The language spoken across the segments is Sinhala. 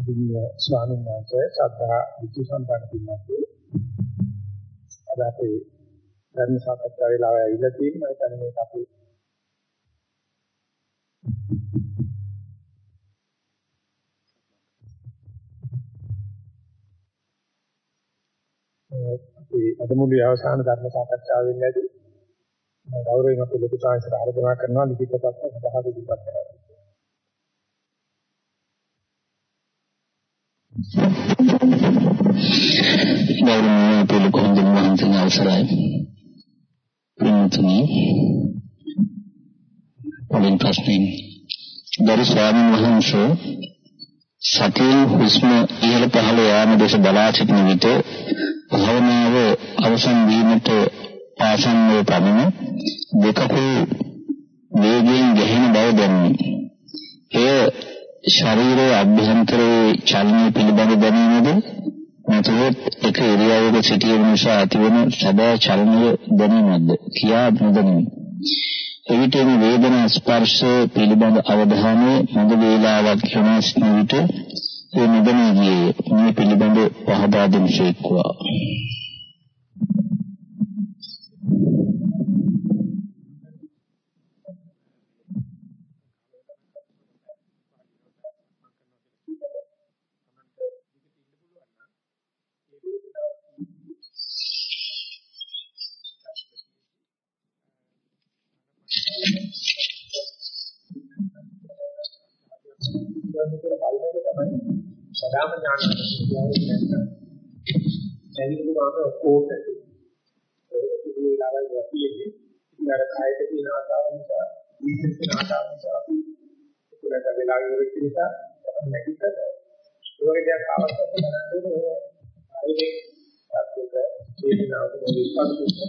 දිව්‍ය ස්වාමීන් වහන්සේ සද්ධා විචි සම්පන්න පින්වත්නි. අද අපේ ධර්ම සාකච්ඡා වේලාව ඇවිල්ලා තියෙනවා. ඒ කියන්නේ මේක අපේ අපේ අද මුලේ අවසාන ධර්ම සාකච්ඡාව වෙන්නදී ගෞරවයෙන් අපි ලොකු සාංශර ආරාධනා කරනවා ලිඛිත ප්‍රශ්න සභාව ඉදිරිපත් කරන්න. ගෞරවනීය පිළිකොන්ද මහන්සිය අවසරයි. පින්තුනි පොලින් ප්‍රශ්නෙන් දරු ස්වාමීන් වහන්සේ සතියේ හුස්ම ඉහළ පහළ යාම දැස බලා සිටින විට භාවනාව අවසන් වීමට ආසන්නව පමණ දෙකකු වේගයෙන් ගැහෙන බව දැනුනි. එය ශරීරයේ අභ්‍යන්තරයේ චලනය පිළිබඳ දැනීමද නැත්නම් එක ඉරියව්වක සිටීම නිසා ඇතිවන සබෑ චලනය දැනීමක්ද? කියා නොදැනිමි. එවිට මේ වේදනා ස්පර්ශ පිළිබඳ අවධානය මොඳ වේලාවක් යොමු සිටින විට ඒ නොදැනී ගියේ මේ පිළිබඳ පහදා දෙන්නේක්වා. සදාම ඥාන කියන්නේ දැනෙන්න ගාන ඔක්කොම ඒක වේලාවල් වතියේ ඉතින් කායක තියෙන ආසාව නිසා දීර්ඝ තියෙන ආසාව නිසා අපි ඒකට වෙලා ඉවරෙච්ච නිසා නැගිටද ඒවගේ දෙයක් ආවස්සත් කරන්නේ ආයේ සත්‍යක වේදනාවට විස්පස්ස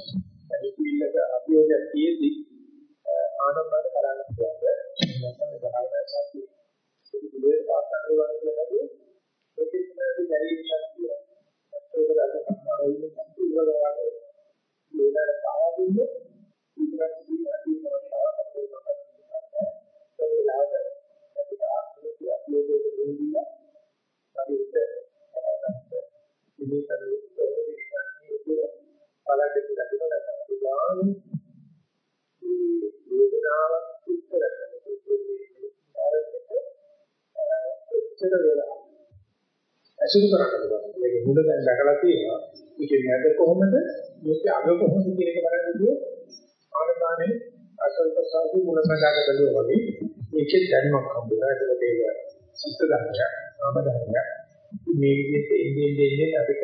ඇතිවිලක අභියෝගයක් තියෙද්දි ආනන්දට කරන්න පුළුවන් නැත්නම් භාවනා සත්‍ය ඒ වෙලාවට අපිට ආත්මික අභියෝගයක් එච්චර වෙලා අසුරු කරන්න පුළුවන්. මේක මුල දැන් දැකලා තියෙනවා. මේකේ නැද කොහොමද? මේක අග කොහොමද කියන එක බලන්න ගියේ ආනපානේ අසල්ප සාධු මුල බඳාක බැලුවා වගේ මේකේ දැනුමක් හම්බුනා. ඒකට ඒක සිත් ධර්මයක්, නාම ධර්මයක්. මේ විදිහට එන්නේ එන්නේ අපිට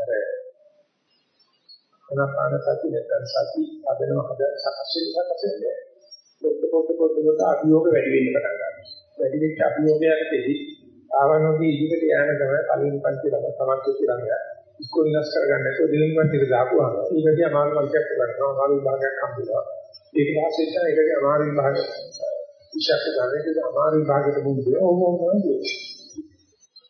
අර ආනපාන සති නැත්නම් සති අදනව හද සකස් වෙන සකස්ෙන්නේ පොත් පොත් පොත් පොත් අභියෝග වැඩි වෙන්න පටන් ගන්නවා. වැඩි වෙච්ච අභියෝගයකදී ආවනෝගේ ඉදිරියට යෑම තමයි කලින් පන්ති ළම සමර්ථ කියලා ඉස්කෝල විනාශ කරගන්න නැතුව දෙවෙනි පන්තිට දාපුවාම ඊටදී අමාරු පන්තියක් කරනවා අමාරු විභාගයක් හම්බුනවා ඒක පස්සේ ඉතින් ඒකදී අමාරු විභාග ඉෂක් ගන්නකද අමාරු විභාගයට මුහුණ ඕම ඕම නේද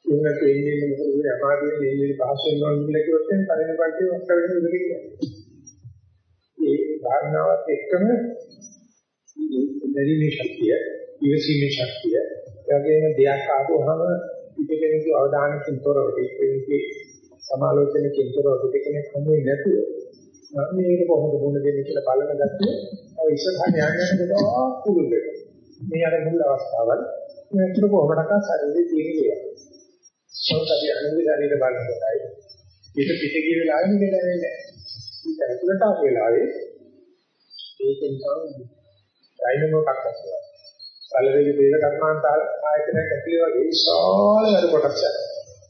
එන්නත් එන්නේ මොකද මේ අමාරුවෙන් එන්නේ භාෂෙන් වල ඉන්න කිව්වොත් කලින් පන්තිය ඔක්ක වෙන විදිහට කියන්නේ ඒ භාවනාවත් එක්කම දැරීමේ ශක්තිය ඉවසීමේ ශක්තිය වගේම දෙයක් ආවොහම පිටකෙනෙකුගේ අවධානයකින් තොරව පිටකෙනෙකුගේ සමාලෝචනකින් තොරව පිටකෙනෙක් හමුවේ නැතුව මම මේක කොහොමද මුණ දෙන්නේ කියලා බලන ගැත්තේ ඔය ඉස්සරහට යන්න යනකොට කුළු වෙන. මේ අර මුල් අවස්ථාවල් මේකට කොහොමඩක ශරීරයේ තියෙන දේවල්. සෝතපි අනුන්ගේ ශරීර බලනකොටයි පිට පිට ගිය වෙලාවෙම මේක දැනෙන්නේ නැහැ. ඒක ඇතුළට ආව වෙලාවේ ඒකෙන් තමයි ඩයිනමෝ එකක් අස්සනවා. පළවෙනි බේද කර්මාන්ත ආයතනයක් ඇතුලේ වගේ විශාල වැඩ කොටසක්.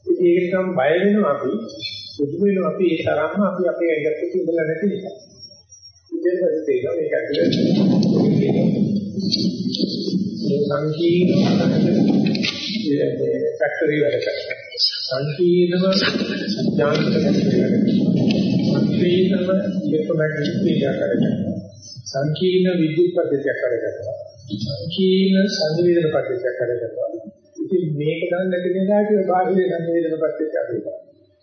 ඉතින් ඒක නිකන් බය වෙනවා අපි. බුදු වෙනවා අපි ඒ තරම්ම අපි අපේ ඇඟට ඉඳලා නැති නිසා. ඉතින් පස්සේ තේරෙනවා මේක ඇතුලේ මේ සංකීර්ණ මේ ෆැක්ටරි වැඩ කරනවා. සංකීර්ණව යාන්ත්‍රික ෆැක්ටරි වැඩ කරනවා. සංකීර්ණව ඉලෙක්ට්‍රොමැග්නටික් ක්‍රියා කරනවා. සංකීර්ණ විද්‍යුත් පද්ධතියක් වැඩ කරනවා. සංකීර්ණ සංවේදන පද්ධතියක් කරගන්නවා. ඉතින් මේක දන්නේ නැති කෙනාට බාහිර සංවේදන පද්ධතියක් අපිට.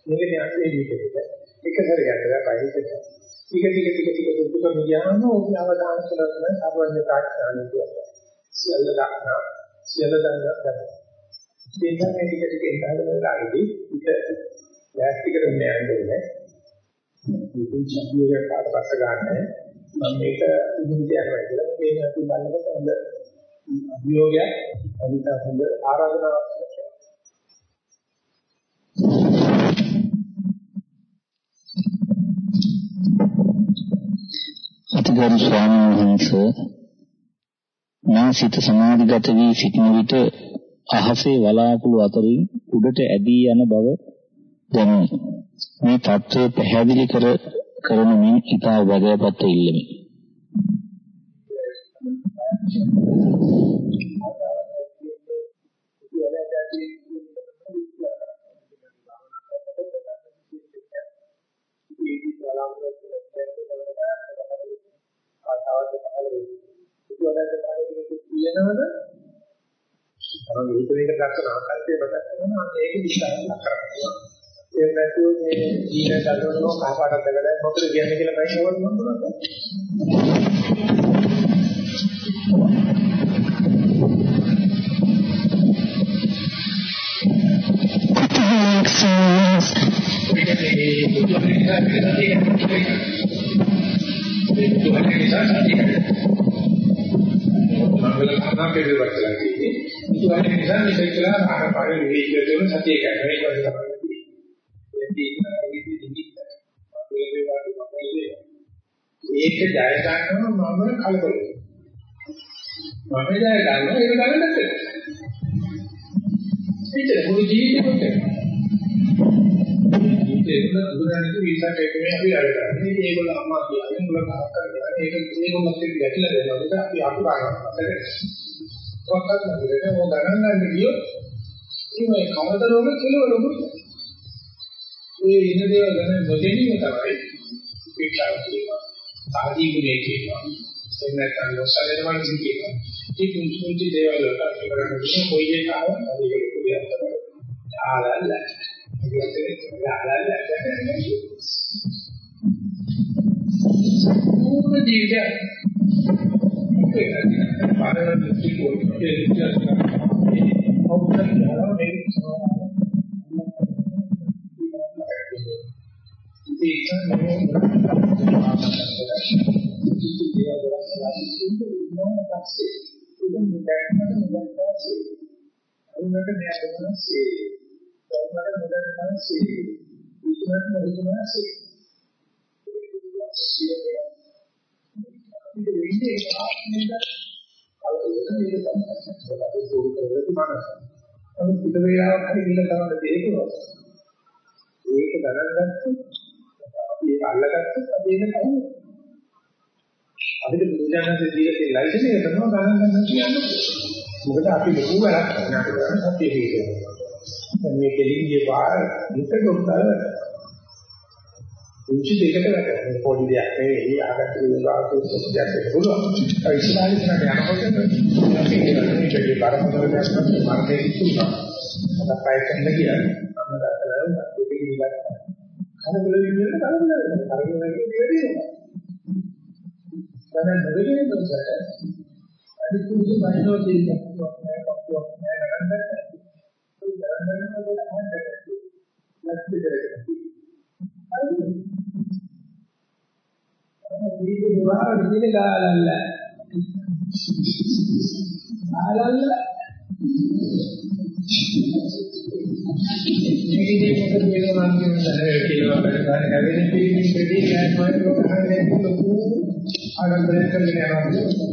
මේක ඥානයේ විදිහට. එක සැරයක් කරලා පහිට. ටික ටික ටික ටික දුක්ඛ මියාම ඔබ අවධානය කරන සර්වඥ තාක්ෂණය කියනවා. සියල්ල දක්නා සියල්ල දන්නා දෙන්න මේ ටික ටික එන්න වෙලාවේදී පිට ප්ලාස්ටික් එකට යන්න ඕනේ. මේකෙන් ශබ්දයක් කාටවත් ගන්න මම මේක නිවිදයක් වගේ මේක පිළිබඳව හොඳ අභියෝගයක් අනිත් හොඳ ආරාධනාවක් අතිගරු ස්වාමීන් වහන්සේ මා සිත සමාධිගත වී සිටින විට අහසේ වලාකුළු අතරින් උඩට ඇදී යන බව දැනේ. මේ தত্ত্বය පැහැදිලි කර කරන මින් ඉතා වැදගත් ඉල්ලමි. කියනවද? තමයි මේක මේක දක්වන ආකාරය මතක් කරනවා ඒක විශ්ලේෂණය කරනවා. ඒ නැතුව මේ ජීවිත දල්වනෝ කහපාටක් දැකලා මොකද කියන්නේ කියලා මම ඕන මම මොනවද? මංගල කර්ම පිළිවෙලක් කියලා කියන්නේ. ඒක නිසා මේක කියලා ආකාරය විවිධ දෙන සතිය කරනවා. ඒක තමයි ඒක ජය ගන්නවා මම කලබල මම ජය ගන්නවා ඒක ගන්න නැත්නම් ඒක මුළු ජීවිතේම ජීවිතේම දුරානික විසක් එකනේ අපි අර කරන්නේ මේක ඒගොල්ලෝ අම්මා කියන්නේ මුල කහක් කරගෙන ඒක ඒගොල්ලොත් එක්ක ගැටිලා දෙනවා. අපි අතු ගන්නවා මොකක්ද නැද්ද මොකක් ගණන් ගන්න ගියොත් මේ කවදරෝග කෙලවලු ඒ ඉන දේවල් ගැන නොදැනීම තමයි විචාර කිරීම. ආදී ගුණේ කියනවා. එහෙම නැත්නම් නොසලෙන මනස කියනවා. මේ පුංචි පුංචි දේවල් වලට අපි කරන්නේ විශේෂ කොයි එකක් ආවත් ඒක ලොකු දෙයක් තමයි. ආලල්ල. ඒකත් ආලල්ල පූර්ණ ජීවිතය ඒක පාරවල් දෘෂ්ටි කෝණයේ ඉතිහාස කරන්නේ ඔවුන් කියනවා මේක තමයි දෙයකවත්. ඒක ගණන් ගත්තොත් අපි ඒක අල්ලගත්තොත් අපි ඒක කවුද? අපිට බුදුජානක දීලා ලයිසන් එක කරනවා ගණන් ගන්න කියන්නේ. මොකද අපි ලොකු වැඩක් කරනවා සත්‍ය හේතුව. මේ දෙලින්ගේ පාර හිත ගොඩනගලා උන්චි දෙකට වැටෙනවා. පොඩි දෙයක් නෙවෙයි ආගත විවාදෝ සත්‍යයක් පුළුවන්. ඒ ඉස්ලාමයේ කරන යනකොට අපි කියන්නේ මේකේ බරපතල දෙයක් තමයි මාර්ගයේ ඉන්නවා. අද පයිකන්න කියන්නේ අන්න දැකලා ඒක ඉවත්. කලබල වෙන්නේ කලබල වෙන්නේ. කලබල වෙන්නේ දෙවියෝ. දැන් නොවේගෙන මොකද? අනිත් කිසි බයිනෝ දෙයක් නෑ කප්පුවක් නෑ නරඹන්න. ඒ නරඹන්න වල අහන්නට. නැති දෙයක්. හරි. මේක දුරා විදින ගාලල්ල. ගාලල්ල. මේකේ මොකද වෙනවා නම් කියනවා බලන්න හැවෙන පිළිගන්නේ ප්‍රති ඥානවත් කොහොමද ලොකු ආරම්භය කරගෙන යනවා.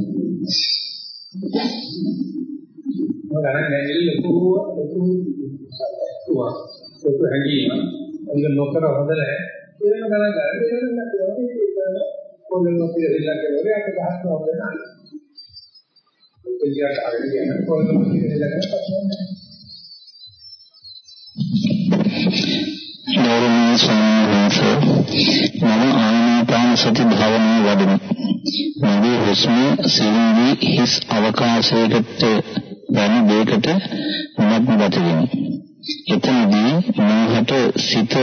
ගණන් නැගිලි ලොකු ලොකු සත්‍යවා ලොකු හැඟීම ඒක නොකර හොඳ නැහැ ඒක ගණන් ගන්න ඒක නැත්නම් කොල්ලන් ඔපිය දෙලක් කරේ අපේ ගහක් හොඳ නැහැ ඒක අරගෙන යන කොල්ලන් ඔපිය දෙලක් පස්සේ ගෞරවනීය ස්වාමීන් වහන්සේ මම ආනාපාන සති භාවනාව වඩමි. මගේ හුස්ම සිහිනී හිස් අවකාශයකට වැනි දෙයකට මම ගතවෙමි. එතනදී මහට සිත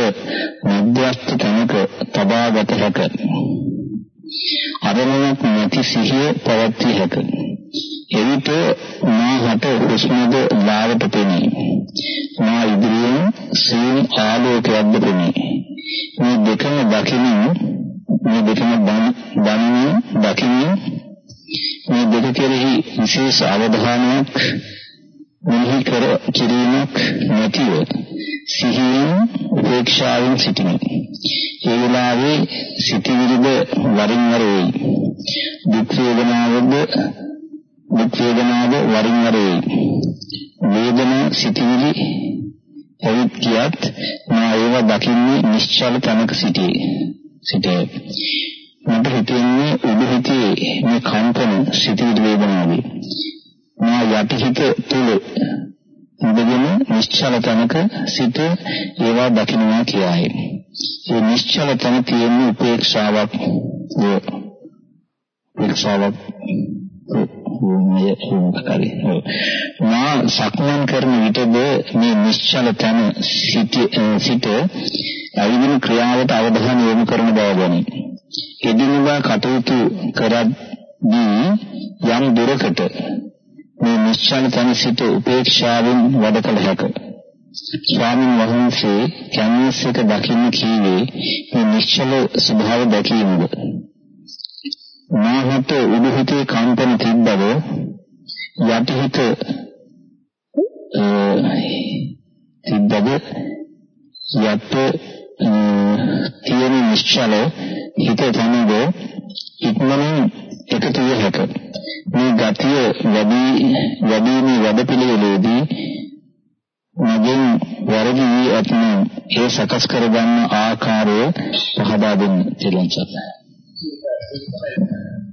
මධ්‍යස්ථ තැනක තබාගත හැක. අරමුණක් නැති සිහිය පවත්විය හැක. එවිට මාහට හුස්මද ලාවට පෙනේ. සීන් ආලෝකයක්ද පෙනේ. මේ දෙකම දකිනින් මේ දෙකම දනිමින් දකිනින් මේ දෙක කෙරෙහි විශේෂ අවධානයක් මෙහි කර කිරීමක් නැතිව සිහියෙන් උපේක්ෂාවෙන් සිටින. ඒ වෙලාවේ සිටිවිලිද වරින් වර වෙයි. දුක් වේදනාවද දුක් වේදනාව වරින් වර වෙයි. වේදනා සිටිවිලි එවිට කියත් මා ඒව දකින්නේ නිශ්චල තනක සිටියේ. සිටේ. මට හිතෙන්නේ උඩු හිතේ මේ කම්පන සිටිවිලි වේදනාවේ. මා යටිහිත තුල ඉඳගෙන නිශ්චල තනක සිට ඒවා දකින්නවා කියයි. ඒ නිශ්චල තන තියෙන උපේක්ෂාවක් උපේක්ෂාවක් මා සක්මන් කරන විටද මේ නිශ්චල තන සිට සිට අවිදින ක්‍රියාවට අවධානය යොමු කරන බව දැනේ. එදිනෙදා කටයුතු කරද්දී යම් දුරකට මේ නිශ්චල තන සිට උපේක්ෂාවෙන් වැඩ කළ හැකිය. ස්වාමීන් වහන්සේ කැන්වස් එක දකින්න කීවේ මේ නිශ්චල ස්වභාව දැකීමද. මාහත උඩුහිතේ කම්පන තිබ්බද යටිහිත තිබ්බද යට තියෙන නිශ්චල හිත තමයි ඉක්මනින් එකතු විය හැකිය. මේ ගතිය වැඩි වැඩිමේ වැඩපිළිවෙලේදී මගෙන් වැරදි වී ඇතනම් ඒ සකස් කරගන්න ආකාරය පහදා දෙන්න කියලා සත්‍යයි. කියන්නේ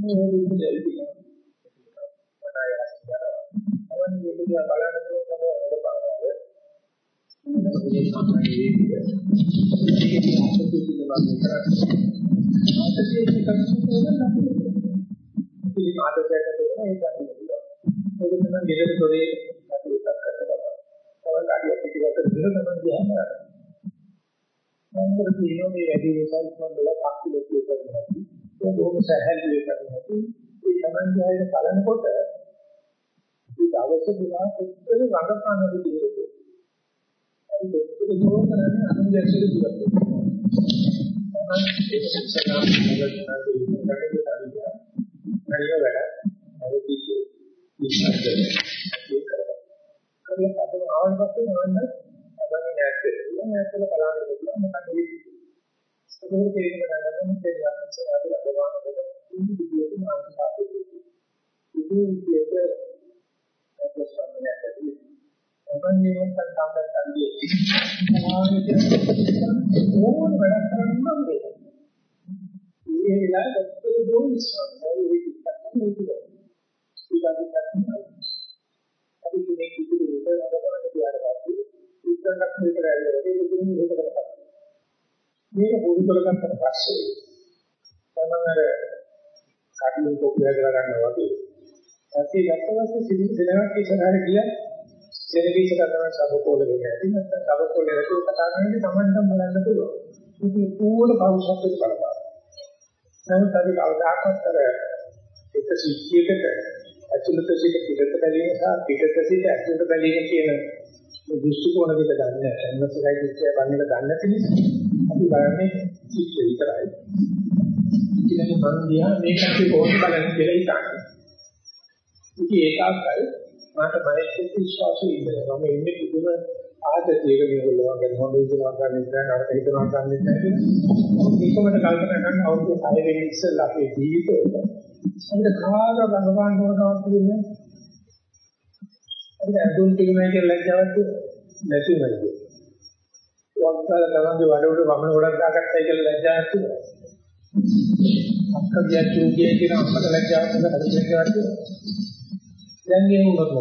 දැන් මම කියලා පිටකෙන් බලලා තමයි ඒ හොඳ ආනන්දයාව මෙන්න ආශිර්වාදයලකම දැන ඒ කොහොම ජීවිතී ඉතින් බලන්න මම ඒක ගෙදර දොරේ කටයුත්තක් කරනවා. තවල් අඩිය පිටිවට දෙන ගමන් ගියාම මම කියනවා මේ වැඩි නිසා ඉක්මන් වෙලා පක්ෂි ලොකු කරනවා. ඒක බොහොම සැහැල්ලුවේ කරනවා. ඒ තමයි ගහන බලනකොට ඒ දවසේ දිනා කොච්චර රඟපානද කියන්නේ. ඒ දෙක දුර කරන්නේ අනුලක්ෂණ ජීවත් වෙනවා. තමයි ඒක සත්‍යනා මොකක්ද කියන්නේ. හරිය වැඩ. අර කිසි ඉස්සරද ඒක කරලා. කරලා අද ආවන් පස්සේ මම තමයි නැත් වෙන්නේ. නැත්නම් බලන්න පුළුවන් මොකද වෙන්නේ. ඒක තේරුම් ගන්න නම් දෙයක් ඉස්සරහට ලබනකොට ඉන්නේ විදියට මානසික ආපේක්ෂය. ඉතින් විදියට ප්‍රශ්නයක් ඇති. සම්බන්ධයෙන් සම්බන්ධතාවය. ඕන වැඩ කරන්න නම් දෙයක්. මේ වෙලාවට ඔක්කොම දෝ විශ්වාසය ඒක ඉතින් අපි කෙනෙක් ඉදිරියට අරගෙන ගියාට පස්සේ ඉස්සරහට විතර ඇවිල්ලා ඒක දෙන්නේ ඒක කරපස්සේ මේක පුරුදු කරගත්තට පස්සේ තමයි අර කඩින් කොපිය කරලා ගන්නවා වගේ. ඇති ලක්ෂණත් සිදු දෙනවක් ඉස්සරහට ගියා. දෙනකීච කරනවා සබකෝල වෙන්නේ නැති නැත්නම් සබකෝල නැතුව කතා කරන්නේ Tamanටම බලන්න පුළුවන්. ඉතින් පූර්ණ පෞෂත්වයට බලපාන නමුත් අපි කවදාකවත් අර එක සිද්ධියකට ඇතුළත සිට පිටත බැලීම සහ පිටත සිට ඇතුළත බැලීම කියන මේ දෘෂ්ටි කෝණ දෙක දන්නේ නැහැ. එන්නසයි දෘෂ්ටිය බන්නේ දන්නේ නැති නිසා. අපි බලන්නේ සිද්ධිය විතරයි. ඉතින් මම දිහා මේක අපි කොහොමද බලන්නේ කියලා හිතන්නේ. ඉතින් ඒකයි මට මනෙත් විශ්වාසය ඉන්නවා. මම ඉන්නේ කිසිම ආදතියක මේගොල්ලෝ වගේ හොඳ ඉඳලා ගන්න නැහැ නරක හිතනවා ගන්න නැහැ. ඒකමද කල්පනා කරන අවුරුදු 6 වෙනි ඉස්සෙල්ලා අපේ ජීවිතේට අපිට කාග ගඟපාන්න ඕනකමක් තිබුණේ අපිට අඳුන් තිබුණා කියලා ලැජ්ජාවක් නැති නේද? වක්කාල තමන්ගේ වඩ උඩ වමන ගොඩක් දාගත්තයි කියලා ලැජ්ජාවක් තිබුණා. අක්ක ගියා චූගිය කියන අපට ලැජ්ජාවක් නැත හරි ලැජ්ජාවක් තිබුණා. දැන් මේ මොකද?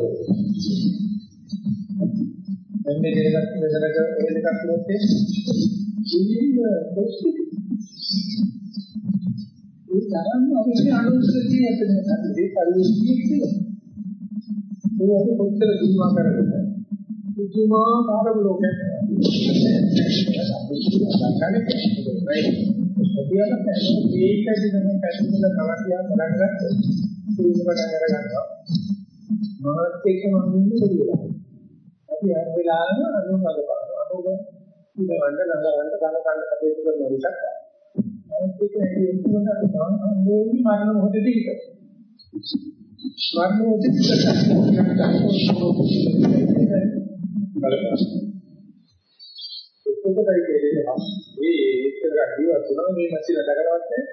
මෙන්න දෙකක් වෙනදක ඔය දෙකක් ලෝකේ ජීවිත පොස්ටි ඒ තරම් අපේ අනුස්සතිය අපිට ඒ පරිවෘත්තිය කියලා ඒ අපි කොච්චර දුන්නා කරගන්නද පුදුමාකාර ලෝකයක් ඒකද තමයි පැතිරෙන තවතියක් බලන්න ඒක පටන් අර ගන්නවා මාත් එක්ක මම ඉන්නේ කියලා. අපි හර වෙලාවෙම අනුන් අදපාන. අනුග ඉන්නවන්න නඳවන්න කන කන කටයුතු කරන විසක්. මාත් එක්ක ඇයි එන්නකොට අපි සාමාන්‍යයෙන් මරණ මොහොතදී ඉත. මරණ මොහොතදී එතකොටයි කියන්නේ මේ ඒකක ජීවත් වෙනවා මේ නැති නඩකරවත් නැහැ.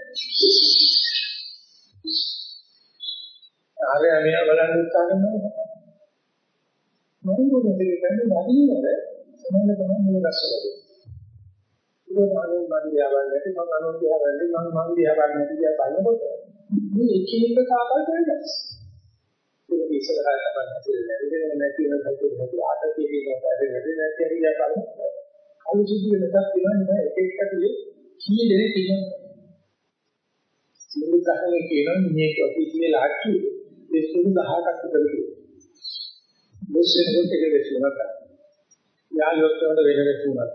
ආරය මෙයා බලන්න උත්සාහ කරනවා. මම මොකද කියන්නේ වදිනවද සමහර ගමන් මේ රසවලදී. ඒක අනුන් මන් දිහා බලන්නේ මම අනුන් දිහා බලන්නේ මම මන් දිහා බලන්නේ නැති දිහා බලනකොට මේ එක එක කාකල් වෙනස්. ඒක ඉස්සරහට තමයි නැතිවෙන්නේ නැති වෙන නැති නැති ආතතිය කියන කාරණේ නැති නැති හරියට බලන්න. අනුසුද්ධි වෙනසක් තියෙනවා එක එක කතියේ කී දෙනෙක් ඉන්නවා. මුළු ගහනේ කියනවා මේ ඔෆිසියල් ආච්චියේ දෙස්තුන් 10ක් විතර කියනවා. මුස්සෙන් එක දෙස්තුනක්. යාළුවොත් වල වෙන දෙස්තුනක්.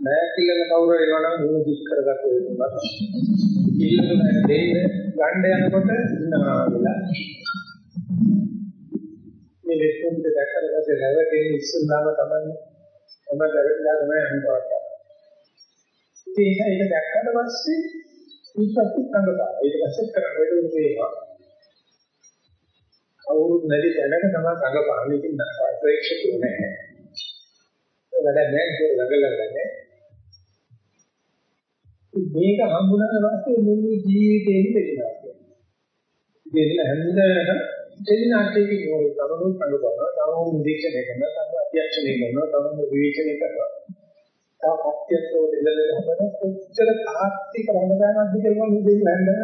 නෑ කියලා කවුරු හරි එනවා නම් මොන දුක් කරගත්ත වෙනවා. කිල්ලුන දෙන්න ගන්න යනකොට ඉන්නවා කියලා. මේ දෙස්තුන් දෙක දැක්කට පස්සේ නැවතෙන්නේ ඉස්සෙල්ලාම තමයි මම දැකලා තමයි අනුපාත. ඉතින් ඒක දැක්කට පස්සේ ඊපස්සේ සංගතා. ඒක පස්සේ කරන්නේ මේවා. කවුරුත් නැති තැනක තමයි රඟපාන්නේ ඉතින් ප්‍රේක්ෂකයෝ නැහැ. වැඩ නැහැ ඒක ළඟ මේක හම්බුනාට පස්සේ මුළු ජීවිතේම දෙන්නවා. දෙන්න හැන්දනක දෙන්න අටේක නෝල් තමනුත් රඟපානවා. තමනුත් නිරීක්ෂණය කරනවා. තමනුත් අධ්‍යක්ෂණය කරනවා. තමනුත් විවේචනය කරනවා. තව කප්පියෝ දෙල්ලල හදන කොච්චර තාත්තික රඟපානක්ද කියලා මම දෙන්න හැන්දනක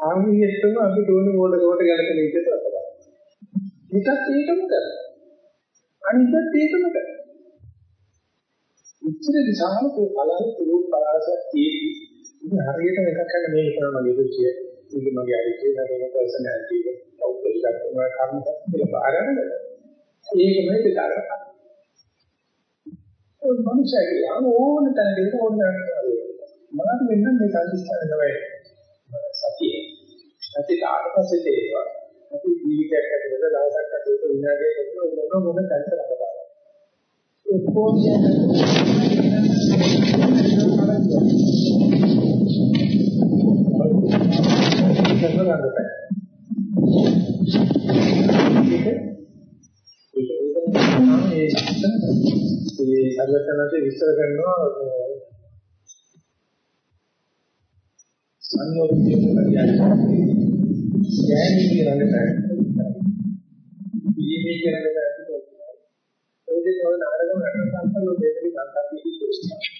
ආමියෙත්තම අපි තෝරන මොඩ කොට ගලක මේකත් අතලා. මේකත් ඒකම කරා. අනිත් ඒකම කරා. ඉච්ඡිත දිශාවල කලාවේ පුරුක් පරාසයක් තියෙයි. ඉතින් හරියට එකක් ගන්න මේක තමයි මගේ දුසිය. මේක මගේ අයිතිය නේද පර්සනැලිටි එක. අවුත් එකක් තමයි කර්මයක් කියලා බාරගෙන. ඒකමයි දෙකාරක. ඒ මනුස්සයගේ ඕන තැනකට ඕන කරනවා. මම මෙන්න මේ සංස්කාරය තමයි සතියේ. නැති ආට පස්සේ තේරෙනවා. අපි ජීවිතයක් ඇතුළත දවසක් ඇතුළත විනාඩියක් ඇතුළත මොන මොන තැනකට බලනවා. ඒ කොහොමද ඒ සර්වඥාන්සේ විස්තර කරනවා සංයෝගිකව කියන්නේ ස්කෑනින් කරන්න බෑ. ඊයේ කරන්න බෑ. ඒ දෙක වල නාටකම් නටන සංකල්ප දෙකේ සංකල්ප ඉතිරි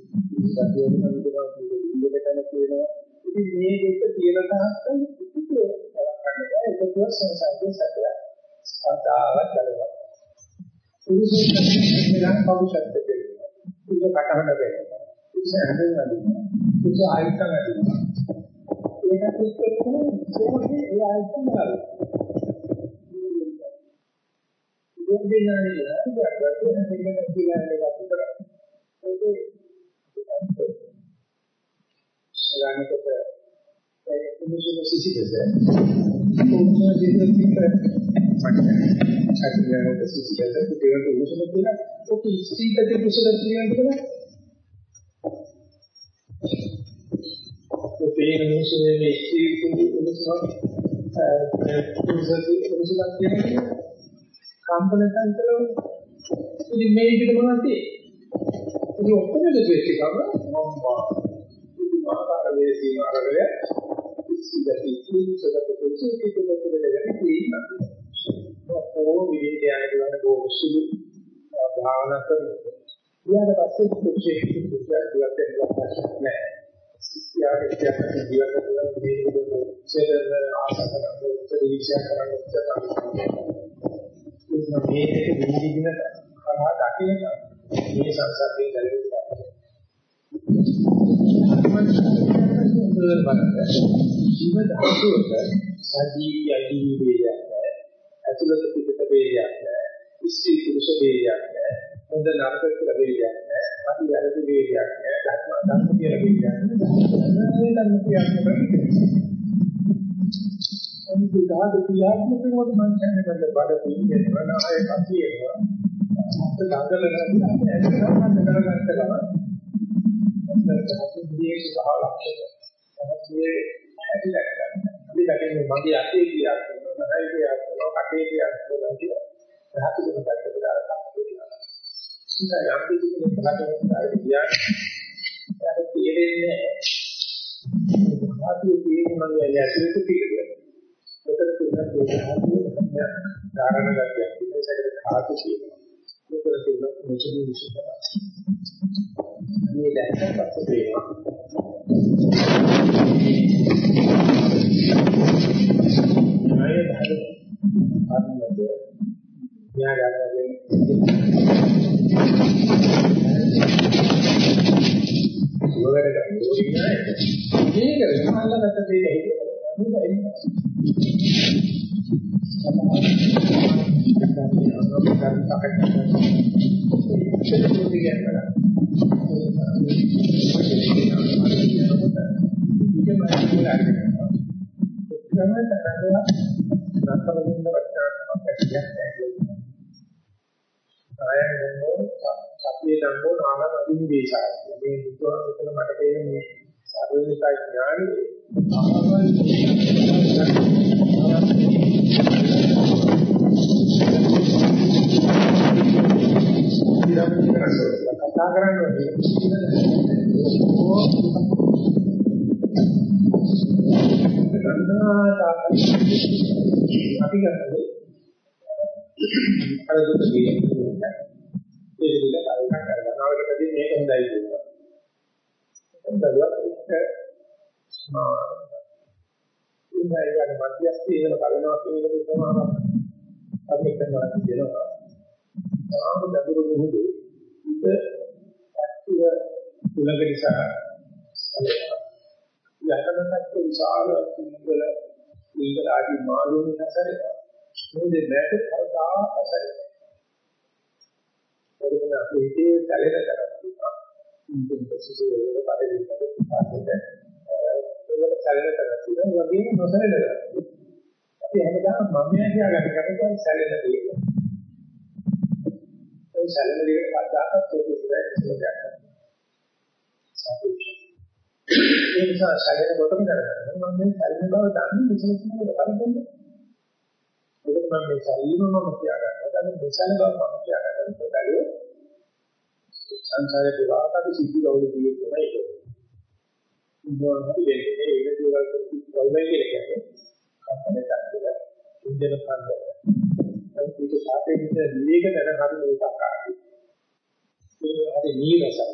සත්‍යයෙන් කායින් දුසේ කරන දුසේ කියන විචක තියෙනවා දුසේ කරන තුනා දුසේ සත්‍යයෙන් සම්පූර්ණ ඉන්දකටන කියනවා ඉතින් මේ දෙක තියෙන තාක්කල් ඒකව සංසාරයේ සත්‍යය සදාවත් බලනවා දුසේ කරන පෞෂත්ව දෙන්නවා දුසේ කටහඬ වෙනවා දුසේ හැදෙනවා දුසේ ආයතන වෙනවා ඒකත් එක්කම සෝමේ ඒ ආයතන බලනවා දෙන්නානේ ඉතින් වර්තන දෙකක් කියලා එකක් අපි කරන්නේ. ඒක සලනකොට ඒ මුසුම සිසිදස කොහොමද දෙයක් පිට සාකච්ඡාවේ සිසිදස දෙවට මුසුම කියලා ඔක ඉස්තිකද කුසල කියන්නේ පේන මිනිස්සුනේ මේ ඉස්තිකු උදෙසා ඒ කුසල කුසල කියන්නේ කම්පන සංකලන ඉතින් මේ විදිහට මොනවද තියෙන්නේ? ඉතින් ඔක්කොම දෙවිච්චකම මොම්බා. ඉතින් මාකාර වේ සීමාරවල ඉස්සිදටි ඉස්සරට පුංචි කිතුකට දෙලගෙන තියෙනවා. ඔක්කොම විදේශයන කියන බොහොසුළු භාවනා කරනවා. ඊට පස්සේ පුංචි කිතුකට දෙලගෙන නැහැ. සිස්යාගේ කියන ජීවිත වල මේ විදිහට ආසන්න කරන ඉස්සර කරන උත්සාහ මේක විඳින්න කරා දකින්න මේ සංසාරයේ ගැලවෙන්න ජීව ධාතුවක සජීවී අජීවී වේදයක් නැහැ ඇතුළත පිටත වේදයක් නැහැ ඉස්ති පුරුෂ වේදයක් නැහැ හොඳ නරක කියලා වේදයක් නැහැ අපි වැරදි වේදයක් නැහැ ධර්ම ධර්ම කියලා වේදයක් නැහැ මේ ධර්ම කියන්නේ අනිත් ධාතු ක්‍රියාත්මක වෙනකොට මම කියන්නේ බඩ බඩ පිළිගෙන නාය කතියේවා මත දඟල නැති ඇයි සම්බන්ධ කරගත්ත ගමන් අන්තර ධාතු දියේ සහලක්ෂය තමයි හැදිලා ගන්න. අපි දකින්නේ මගේ අතේ ක්‍රියාත්මක නැහැ ක්‍රියාත්මක කටේ ක්‍රියාත්මක කියලා. ධාතු දෙකක් දෙකක් දාලා තමයි. ඉතින් යම් කිසි කෙනෙක් බලන්න කියන්නේ යාට තේරෙන්නේ ධාතු දියේ මගේ ඇතුළත පිළිගන්න. මෙතන තියෙන දේහාදී ධාරණ ගතියක් ඉතිසකට ධාතු කියනවා. මෙතන තියෙන මෙචුනි විශේෂතාවය. මේ දැක්ක පස්සේ වෙනවා. ණය ධර්ම ආත්මය ඥානයෙන් සුවරට ඕනේ මේක සමානලකට දෙන්නේ දේශාය. මේ බුදුහාමුදුරුවෝ මට කියන මේ සාධුනිකයි ඥානෙ කතා කරන්නේ අපි ගන්නේ අර දුක කියන්නේ ඒක දිගට අරගෙන කරනවා. අවලකදී මේක හොඳයි කියනවා. බැලුවත් එක ඉන්නේ යන මධ්‍යස්ථ ඉඳලා බලනවා කියන එක තමයි අපි කරනවා කියනවා. තාම දබුරු මොහොතේ ඉත ඇක්ටිව උලක නිසා යකනකට විශාල කුංගල කුංගල ආදී මාළුන් නැසරේ මේ දෙන්නට කවදා අසරේ ඒකෙන් අපි හිතේ සැලෙන කරා ඉන්දියන් ප්‍රසිද්ධ වල පරිදි පාඩේට ඒකට සැලෙන කරා ඒ වගේම නොසැලෙන කරා අපි හැමදාම මම කියා ගන්න කරන්නේ සැලෙන දේ ඒ සැලෙන දේ කද්දාකත් ඒක ඉස්සරහ ඉස්සරහ ඒ නිසා සැලෙන කොටම කරගන්න. මම මේ සැලෙන බව දන්නේ විශේෂයෙන්ම බලන්නේ ඒක මම මේ ශරීරම මම කියා ගන්නවා දැන් මේ සැලෙන බව මම කියා ගන්නවා බැලුවොත් සංසාරේ පුරාට සිද්ධි ගෞරව දෙන්නේ තමයි ඒක. මොනවද වෙන්නේ ඒක දේවල් ගෞරවය කියලා කියන්නේ කම්පන දක්වලා ඉන්දියන පන්දර. ඒක සාපේක්ෂ විවේක දැන හරි මේක ආකාරයි. ඒක හරි නීරසයි.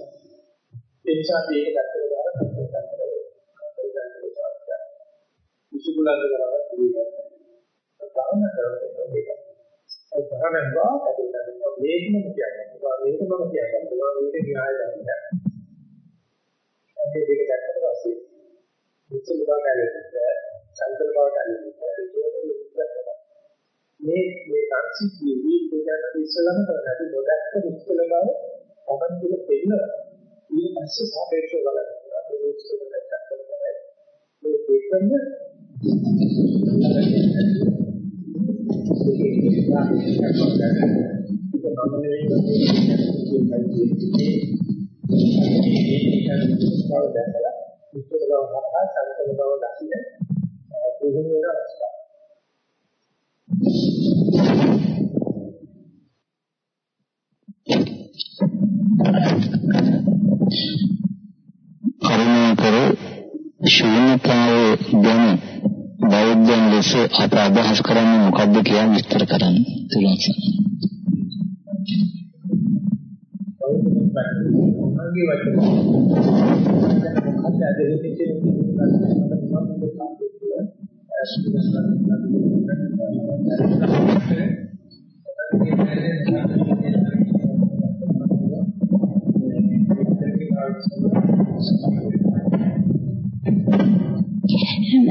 ඒ නිසා මේක දැක්කම දාලා කම්පන දක්වලා විසුබුලන්ද කරවත් විවේක. ගාන කරන්නේ මේක. ඒ ගානෙන් වාකට මේකම කියන්නේ. මේකම කියන්නේ. මේක න්‍යාය ධර්මයක්. මේ දෙක දැක්කට පස්සේ මුචින් බව ගැලෙන්නේ සංකල්ප බව ගැලෙන්නේ මේ මේ සංසිද්ධියේදී විද්‍යාවට ඉස්සලම කරලා නොදැක්ක විස්තර බව තමන් තුළ දෙන්න ඊට පස්සේ සාපේක්ෂව බලන්න. මේ ඉස්සරහට දැක්කට මේ දෙකම ඒක මම නෙවෙයි බව දැකලා විස්තර බව හරහා සංකල්ප බව දකින්න පුහුණු වෙන අවස්ථාව. කරුණාකර ශූන්‍යතාවය ගැන බෞද්ධයන් ලෙස අප අදහස් කරන්නේ මොකක්ද කියලා විස්තර කරන්න. තුලන්ස. මගේ වචන මොකක්ද අද හිතේ තියෙන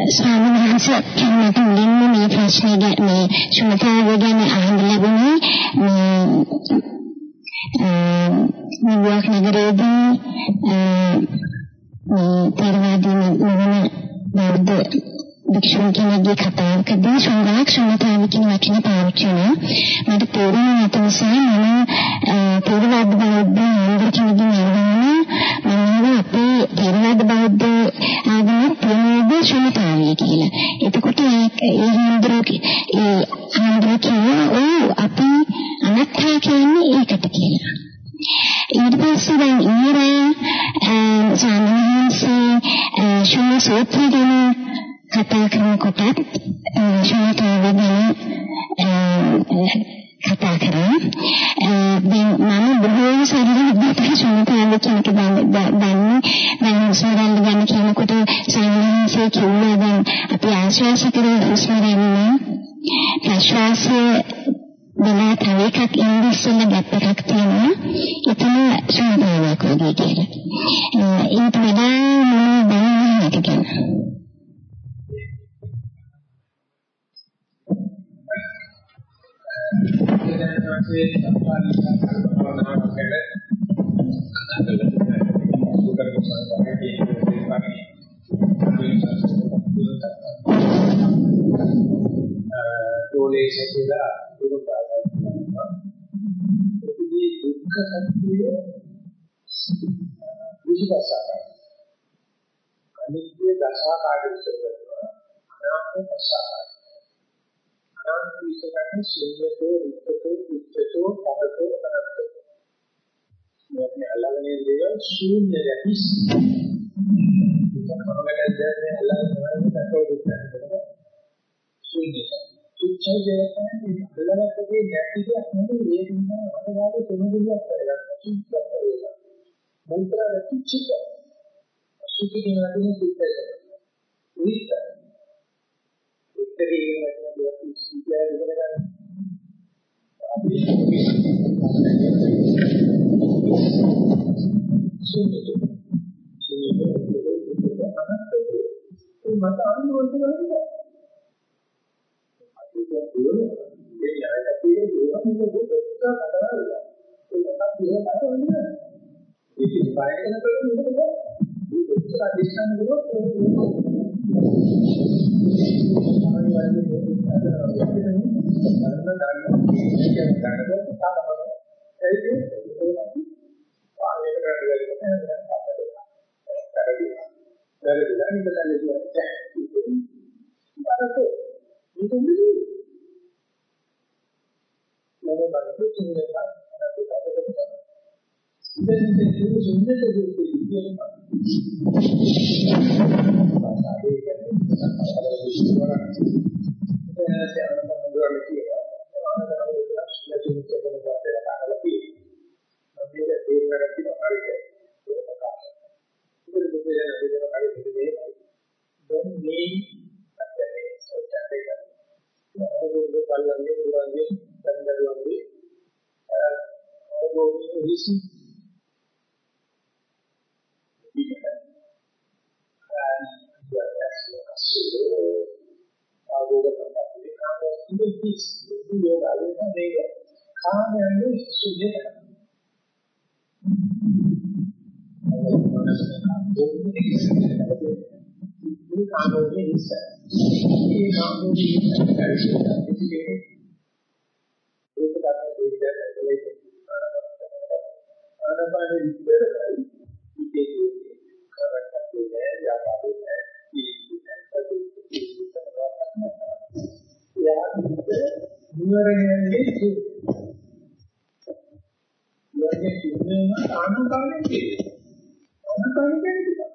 ස්වාමීන් වහන්සේ මට මුලින්ම මේ ප්‍රශ්නේ ගැන මේ ශුන්‍යතාවය ගැන අහන්න ලැබුණේ මේ නිව්යෝර්ක් නගරයේදී මේ තේරවාදී නිවන බෞද්ධ භික්ෂුන් කෙනෙක්ගේ කතාවකදී සෝරාක් ශුන්‍යතාවය කියන වචනේ පාවිච්චි වෙනවා මට තේරුම් නැති නිසා මම තේරවාද බෞද්ධ ආන්දර කෙනෙක්ගේ නම මම අපේ තේරවාද බෞද්ධ ආගම තියෙනද ශුන්‍යතාවය කියලා. එතකොට ඒ ආන්දරගේ ඒ ආන්දර කියනවා ඔව් අපි අනත්තා කියන්නේ ඒකට කියලා. ඊට පස්සේ දැන් ඊරා සාමාන්‍යයෙන් ශුන්‍ය සූත්‍රය ගැන කතා කරනකොට ශුන්‍යතාවය ගැන කතා කරා. දැන් මම බොහෝ සරල විදිහට ශුන්‍යතාවය කියන එක දන්නේ දැන් ස්මරණ ගන්න කියනකොට සාමාන්‍යයෙන් කිව්වා දැන් අපි ආශ්වාස කරන ස්මරණ ප්‍රශ්වාසය වෙලා තව එකක් ඉංග්‍රීසියෙන් ගත්ත එකක් තියෙනවා. එතන ශුන්‍යතාවයක් වගේ කියලා. ඒකට වඩා මම දැනන්නේ නැති කෙනා. වහන්සේ ඒකදී දුක්ඛ සත්‍යය විශ්වාසයි. අනිත්‍ය දසාකාරී විස්තර කරනවා. අනාත්ම දසාකාරී අනාත්ම විශ්ලේෂණ ශූන්‍යතෝ රික්තතෝ කුච්චතෝ පරතෝ අනත්තෝ මේ අල්ලගෙන දේවල් ශූන්‍ය යකිස් ඉතකමකට දැන්නේ අල්ලගෙන තකෝ දුක්ඛ ශූන්‍ය කුච්චය කියන්නේ අල්ලගත්තේ නැති දෙයක් නෙවෙයි ඒක නිසා අතවාගේ තෙමුදුලියක් කරගන්න කුච්චයක් කරේලා මුත්‍රා කුච්චික අසුචි කියන දේ කුච්චය උිත උත්තරේ වචන දෙක ඉස්සෙල්ලා ඉගෙන ගන්න. සුනිත සුනිත මට අනුමත කරන්නේ අපි කියනවා මේ යායට තියෙන දේවල් මොකද කතා කරලා ඒකත් කියලා කතාවන්නේ ඒක පායකන කරන්නේ මොකද මේ ඔච්චර අධිෂ්ඨාන කරොත් ඉතින් මේ සුන්දර Thank you. ආභෝග සම්පatti කාමයේ ඉතිස් යෝගාවේ මේක කාමයන්ගේ සුද්ධිය මේ කාමෝගේ ඉස්ස මේ කාමෝගේ ඉස්ස පරිශීලනයේ රූප ධර්ම දෙවියන් ඇතුලේ ආනපානෙ විතරයි ඉතේ කරකට දෙන්නේ යාපාරේ නිවරණයන්ගේ නිවරණය මේ ශුන්‍ය වුණා ආනන්දානේ තියෙනවා. ආනන්දානේ කියන්නේ දැන් සාදේ යන්නේ බලන් දෙන්න ගන්නවා ඉතිහාස. ඊළඟට ඉතිහාස. ඒක දැනගෙන ඒක කොහොමද කියන්නේ? අපි ඒක සංඥාවක් දෙන්නේ. ඉතින්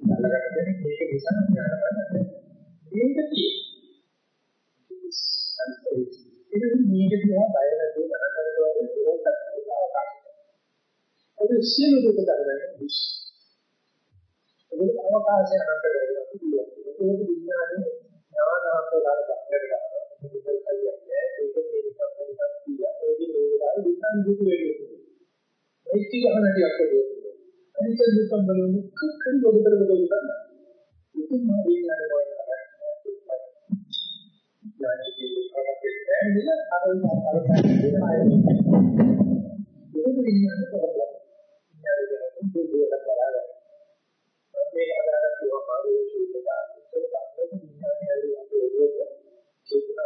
අල්ලගන්න දෙන්නේ මේක නිසා කරන්නේ මේක තියෙන්නේ ඒක මේක දිහා බය නැතුව කරකට වගේ ඒකත් අවකාශය ඒක සියලු දෙක කරගෙන ඉස් ඒක අවකාශය අනන්ත කරගෙන තියෙනවා ඒක විඥානයේ ඥානාත්මක ධර්මයක් ගන්නවා ඒක විඥාන දුක වෙන්නේ. ඒක ගහනටි අක්කේ. අනිත් දුකම් බලන කක්කන් දෙකට දෙකට ගන්න. ඉතින් මම විඥාන වලට ඥානයේ කරකෙත් දැනෙන අර අර දෙන අය. ඒක විඥාන කරලා. ඥානයේ දුක කරලා. මේ අදාළ කියව පාඩුවේ ඉඳලා ඒක තමයි විඥානයේ අදෝරේ. ඒක තමයි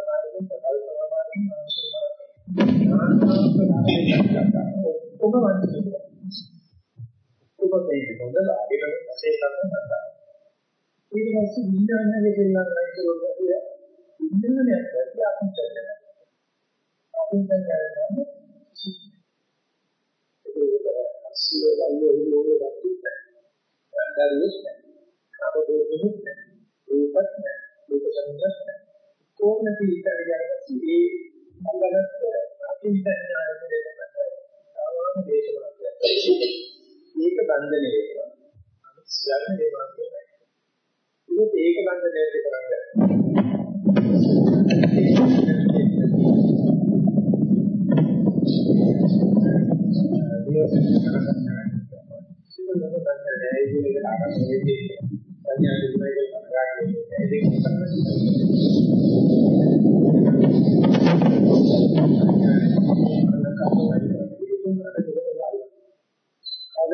කල්පනා මාර්ගයෙන් අවශ්‍යම ඔබ වන්දනය. ඔබ මේ හොඳ ආගෙන ඇසේ කරනවා. ඊට පස්සේ විඥානයේ දෙන්නා කරන්නේ විඥානයක් ඇති අපිට අපිට කරන්නේ ඒක අසියෝ වල්ලෝ ලෝකේ වත්තු දරුවොත් කාබෝදුරුත් රූපත් රූප සංඥාත් කොහොමද ඉතින් කරගන්නේ ඒ අංගලත් අතිවිඥානයේ දෙන්නට දේශනාවක්. මේක බන්ධනය වෙනවා. සියල්ල මේ මාර්ගයයි. ඉතින් ඒක බන්ධනය කරන්නේ.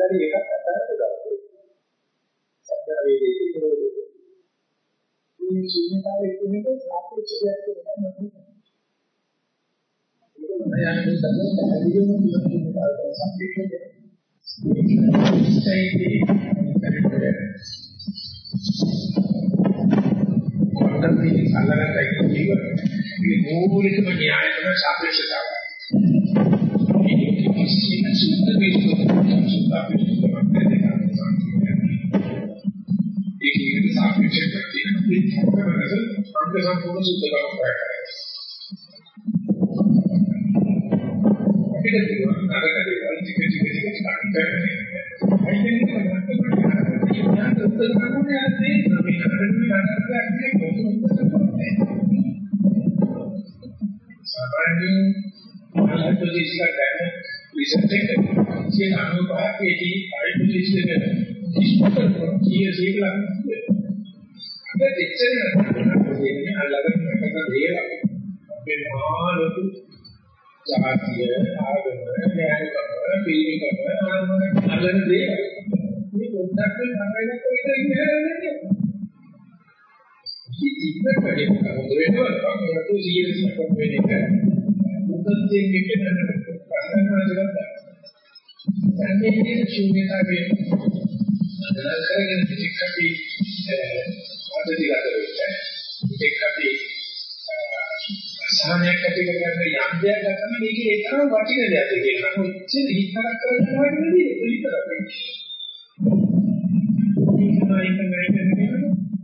ආදාරි එකක් අතරට දාන්නේ. සත්‍ය වේදේ විරෝධය. මේ ශූන්‍යතාවයේ තියෙන සාපේක්ෂයක් කියනවා. ඒක මම යන්නේ සම්මත අධිගම ශූන්‍යතාවය සාපේක්ෂය. කොන්දම් පිටි අල්ලගත්තා කියන මේ මූලිකම න්‍යාය තමයි සාපේක්ෂතාවය. මේක කිසිම සුද්ධ වේදිකාවක් සාපේක්ෂතාවක් ඒකේ සාපේක්ෂතාවක් කියන පිටකවල අංග සම්පූර්ණ සුද්ධ කරනවා. අපිට තියෙන නරක දේවල් ටික ටික ටික ටික කරන්නේ. අයියෙන් කරන්නේ උත්තර කරන්නේ ඇත්තේ අපි කරන්නේ නරකයක් නෙවෙයි සාමාන්‍යයෙන් අලපොලිසිය ගන්න රිසර්ච් එක කියන අනුපාතයේදී අලපොලිසිය ගන්න ඉස්පතර කිය සීලක් අපිට දෙච්චර නෑ අල්ලගෙන නැකත දේලා අපේ මහා ලොකු ජාතිය ආගම ඥානකම පීඩිකම ආනම අල්ලන දේ මේ පොඩ්ඩක් නරයකට විතර ඉන්නේ ඉතින් වැඩි මොකද වෙනවා මොකද 100ක් වෙන එක මුදල්යෙන් එක නේද ප්‍රශ්නවලට ගත්තා සංකේතයේ ශූන්‍යතාවයේ අදලා කරගෙන ටික අපි අදදිගත වෙච්ච එක අපි සාහනයක් ඇති කරගන්න යම් දෙයක් ගන්න මේකේ ඒ තරම් වටින දෙයක් කියනවා ඔච්චර හිතක් කරගන්න වෙන්නේ විතරක් මේක නයික නයික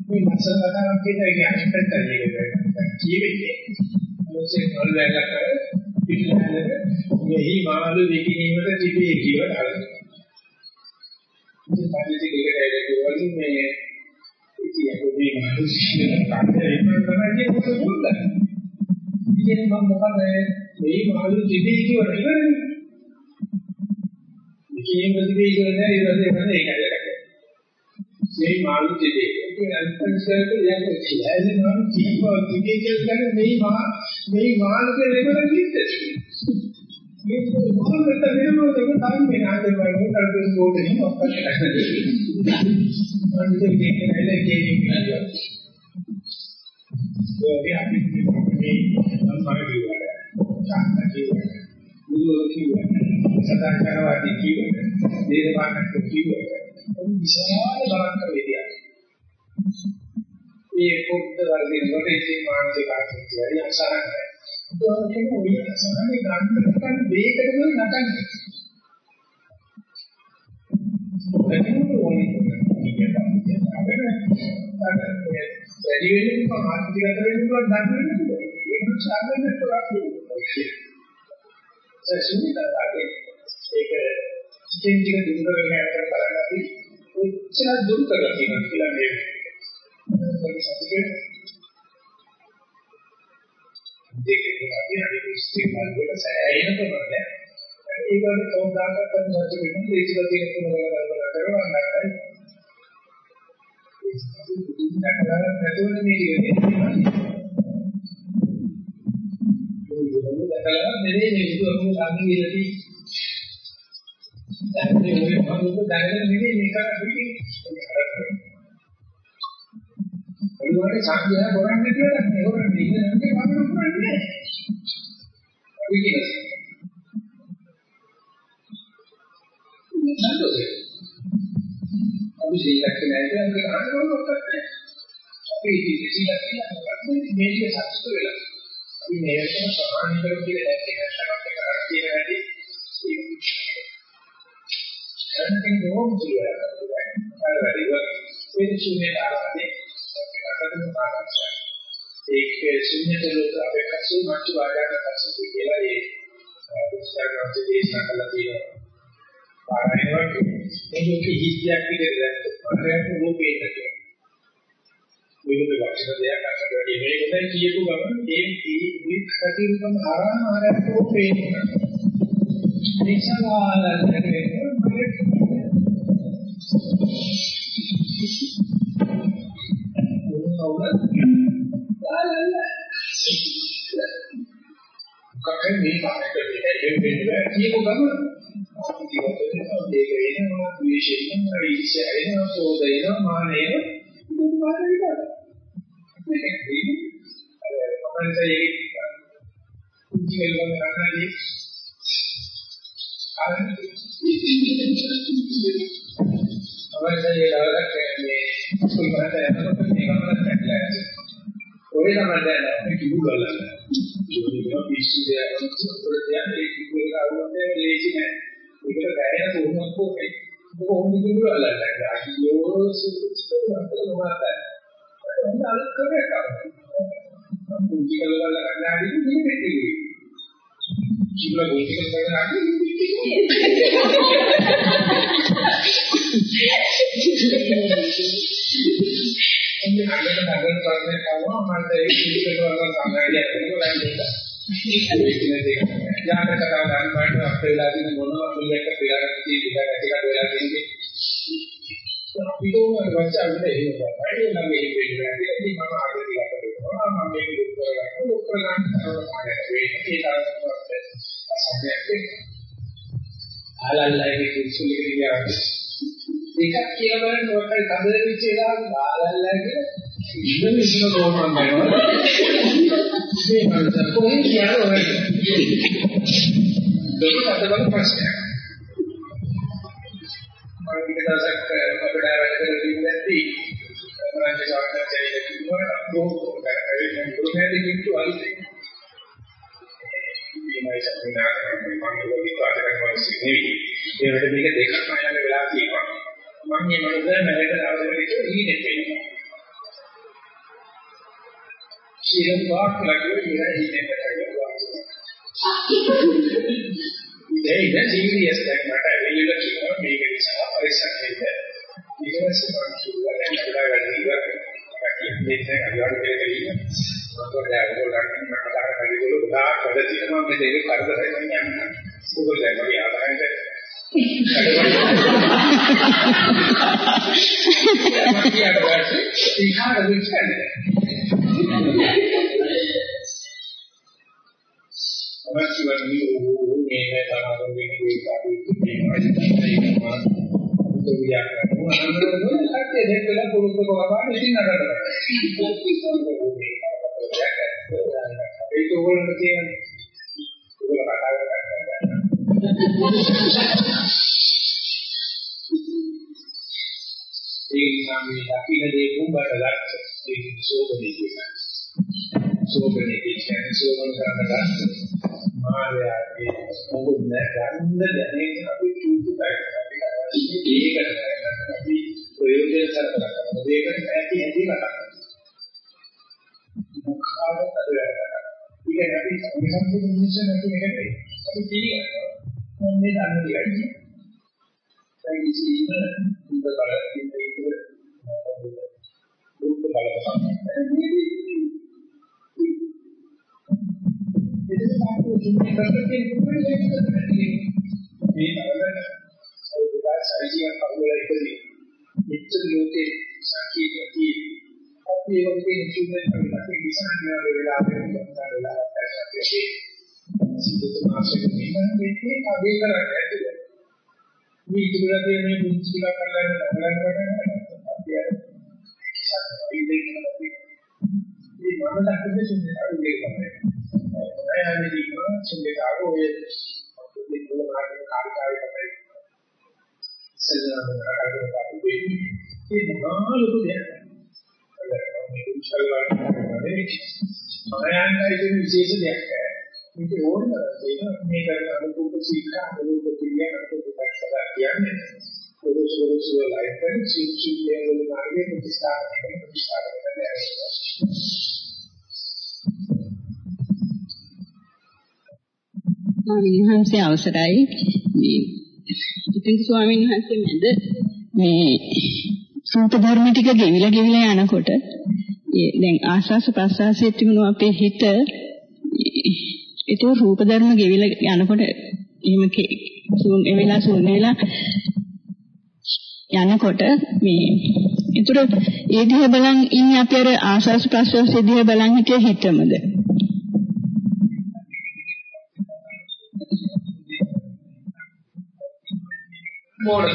මේ මසල කතාවක් කියන එක අනිත් පැත්තට ඒක කියවෙන්නේ මොකද නල් වැලක පිළිලැලක මෙහි මාළු විකිනීමට තිබේ කියලා හරියට ඉතින් පරිදි දෙකට ඇවිල්ලා මේ ඉතින් මේ මාළු සිහින කාටේ තමයි කියන්නේ ඉතින් මම මොකද මේ මාළු තිබේ කියලා ඉවරනේ ඉතින් ප්‍රතිබේ කියලා ඊට පස්සේ ඒකයි මේ මාළු දෙදේ. ඒ අන්තර්සර්ක යන්නේ කියලා. ඒ නම් කීපව දිගේ කියලා මේ මා මේ මාළු දෙකම කිව්ද. මේ මාළු දෙක වෙනම දෙක තරම් වෙන. වගේ කල්පිත කෝටෙනින් ඔක්කොම කරන්නේ. මම කියන්නේ නේද කියන්නේ. ඒ අපි මේ සම්මාන විවර. සාන්ත කිව්ව. බුදු කිව්ව. සදාචාරවාදී කිව්ව. දේශපාලන කිව්ව. විශාල බලන්න වේදියා. මේ පොත් වලින් වලදී මානසික ආර්ථික වැඩි අසහනයි. ඒක මේ අසහනේ ගන්න දෙයකටම නටන්නේ. ඒක ඕනේ. වැඩි වෙන්නේ මානසික අතර වෙනවා දන්නේ නැහැ. ඒක සාමාන්‍යයෙන් කරන්නේ. ඒ සුනිදාගේ ඒක ඉතින් ටික දුර කරගෙන යනකොට බලන්න අපි ඔච්චර දුර කරලා තියෙනවා කියලා මේ මොකද සතුටේ දෙකේ අපි හරි ඉස්තිමල් වල සෑහෙන ප්‍රමාණයක් ඒක කවදාකවත් නැති වෙන දේශල තියෙන තුන වල බලලා කරනවා නැත්නම් දැකලා නැතුවනේ මේ කියන්නේ දැකලා නෙවෙයි මේ විදිහට සාධි විලදී දැන් මේ මොකද දැනගෙන නෙවෙයි මේක අපි ඒවට සංඥා කරන්නේ කියලා නෑ. ඒවට ඉන්නේ නැත්නම් කවුරු කරන්නේ නෑ. අපි කියන්නේ. සතුටේ. අපි සීලක් නැහැ අපි අහන්නවත් නැහැ. අපි සීලක් කියන්නේ මේක සතුට වෙලා. අපි මේකට සමාන කරු කියලා දැක්කේ නැත්නම් කරා කියන හැටි එන්නකින් නෝම් කියලා. අර වැඩි වක් වෙන ශුන්‍යතාවනේ ඒක ශුන්‍යතලක අපේක්ෂු මාතු වාදාකසති කියලා ඒ පුස්තකයේ දේශනා කළා තියෙනවා. පාරායනවට මේක හිස්තියක් විදිහට දැක්කම රූපේ නැතිව. විවිධ ලක්ෂණ දෙයක් අතට වැඩි මේකෙන් කියපු ගමන් ඒ මේ කටින්කම ආරාම ආරයට රූපේ නිසාලාලකට කකේ මේ කාර්යයට දෙයක් වෙන්නේ කියපු ගමන් ඒක වෙනවා විශේෂයෙන් පරිච්ඡය වෙනවා සෝදේන මානේන දුමාර විකාර මේක දෙන්නේ අර අපේ කුංචි වෙලම කරන්නේ අවශ්‍ය දවසක් මේ කුල් කරට යනකොට මේක අපිට පැටලලා ඔය තමයි දැන් අපි කිව්ව ගලන. ඒක පිස්සු දෙයක් උඩ තියන ඒ කිව්ව එක අරුන්නේ ලේසි නෑ. ඒකට බැරෙන කොහොමද කොහේ. කොහොමද කිව්ව ගලන. අයියෝ සුසුසු මොකක්ද? ඒක අලුත් කරයක් කරනවා. මුචි කල්ලා ගන්නාදී මේ පිටිවි. කිව්ව මුචි කල්ලා ඉන්නේ අගට නගන කරන්නේ කවවා මට ඒ පිළිකර වල සාමාන්‍ය කරනවා යාන කතා ගන්න බාට අපේ වෙලා තියෙන මොනවා මුලක පිළිගන්න තියෙන ටික ටික වෙලා තියෙන්නේ අපිටම වචන අපිට එහෙම තමයි නම් මේ වෙන්නේ ඉතින් මම ආයෙත් ටිකක් කරනවා මම මේක දුක් කරගන්න දුක් කරගන්න කරනවා ඒක තමයි අසහනයක් ආලල්ලයි කිසිලි කියලා එකක් කියලා බලන්න ඔකට කඳ වෙච්ච එක ආලල්ලයි ඉන්න විශ්ව රෝමන් වෙනවා මේ මනස කොහෙන් කියන්නේ ඔය? දෙක අතවල ප්‍රශ්නයක්. මම විදසක් අපිට වැඩ කරලා ඉඳි මම සාකච්ඡා කරලා කිව්වා බොහෝ කරගෙන කිව්තු අලුතෙන් මේ සම්පූර්ණ කරන්නේ මම විපාක කරනවා නෙවෙයි ඒකට මේක දෙකක් අයන වෙලා තියෙනවා මම මේ මොකද මැරෙට දවසකට ඉන්නේ වෙන්නේ සියලු වාක් ලකියෝ ඉරා ඉන්නේ කරලා ඒ ඉතින් සීරියස් දැන් මට එළියට කියනවා මේක නිසා පරිස්සම් වෙන්න ඊට පස්සේ මම කිව්වා දැන් අපිට වැඩි ඉවර කටියෙන් දෙන්න අනිවාර්ය දෙයක් මම දැන් ඔයගොල්ලන්ට මට කතා කරන්න ගිහලා ගොඩාක් වැඩ තියෙනවා මේ දෙක කරදරයි මම යන්නේ ඔයගොල්ලෝ දැන් මගේ ආදායමට ඉහාර විශ්කන්නේ අවශ්‍ය වන්නේ ඕ මේක තමයි වෙන්නේ ඒක අපි කියනවා කියනවා උදවියක් කරනවා අනන්තව සත්‍ය දෙකලා පුරුද්ද කරපාන ඉතින් නඩට ඒක ඕගොල්ලෝ කියන්නේ ඕගොල්ලෝ කතා කරලා ඒ නිසා මේ දකින්න දේ කුඹට ගත්ත ඒ සෝබනේ කියන්නේ සෝබනේ කියන්නේ සෝබන කරන්න ගත්ත. මායාවේ මොකද ගන්න දැනෙන අපි චූටුයි අපි ඒකට අපි ප්‍රයෝජන කරලා කරන දෙයකට ඇති ඇති කතා මොකක්ද කරලා ඉතින් අපි සම්පූර්ණ මිනිස්සු නැති එකයි අපි පිළිගන්නවා මේ දන්න දෙයයි ඒ ඉතින් ඉන්න බල දුක් බලපෑම. මේ නරඹන සෞඛ්‍ය සාහිත්‍ය කවුරුල ඉපදී මෙච්චර ලෝකේ සංකීර්ණති අපි ඒකේ ජීවිතේ අපි විසඳන වෙලාවෙ ගන්න වෙලාවක් ඇති සිද්ධ මාසෙක මේකේ අගේ කරන්නේ ඇතුළේ මේ ඉතිරිලා තියෙන මේ පුංචි ටිකක් අල්ලන්න නගලන්න පටන් අපි අර මේ මම දැක්කේ සිද්ධ අරුගේ තමයි. අයන්නේ දීම සිද්ධ ආරෝ ඔය මේ මුල මාර්ග කාර්යකාරී තමයි. සෙල්ලම් කරගෙන අපි වෙන්නේ. ඒ මොනවාලුද දෙයක්. මේ කුංචල් වලින් අයන්නේ කියන විශේෂ දෙයක්. මේක ඕනම දෙයක් මේ කරන අනුකූල සීල අනුකූල ක්‍රියා අනුකූල කරලා කියන්නේ පොරොස් පොරොස් ලයිෆ් සිල් සිල් වල මාර්ගයේ ප්‍රතිස්ථාපන කරන ප්‍රතිස්ථාපන කරනවා. ස්වාමීන් වහන්සේ අවසරයි. මේ ඉතින් ස්වාමීන් වහන්සේ මැද මේ සූත ධර්ම ටික ගෙවිලා ගෙවිලා යනකොට ඒ දැන් ආස්වාස ප්‍රසආසයේ තිබුණු අපේ හිත ඒක රූප ධර්ම ගෙවිලා යනකොට එහෙම සූන් එවෙලා සූන් වෙලා යනකොට මේ ඒතර ඒ දිහා බලන් ඉන්නේ අපි අර ආශාස ප්‍රසවාසයේ දිහා බලන් හිටිය හිතමද? මොනද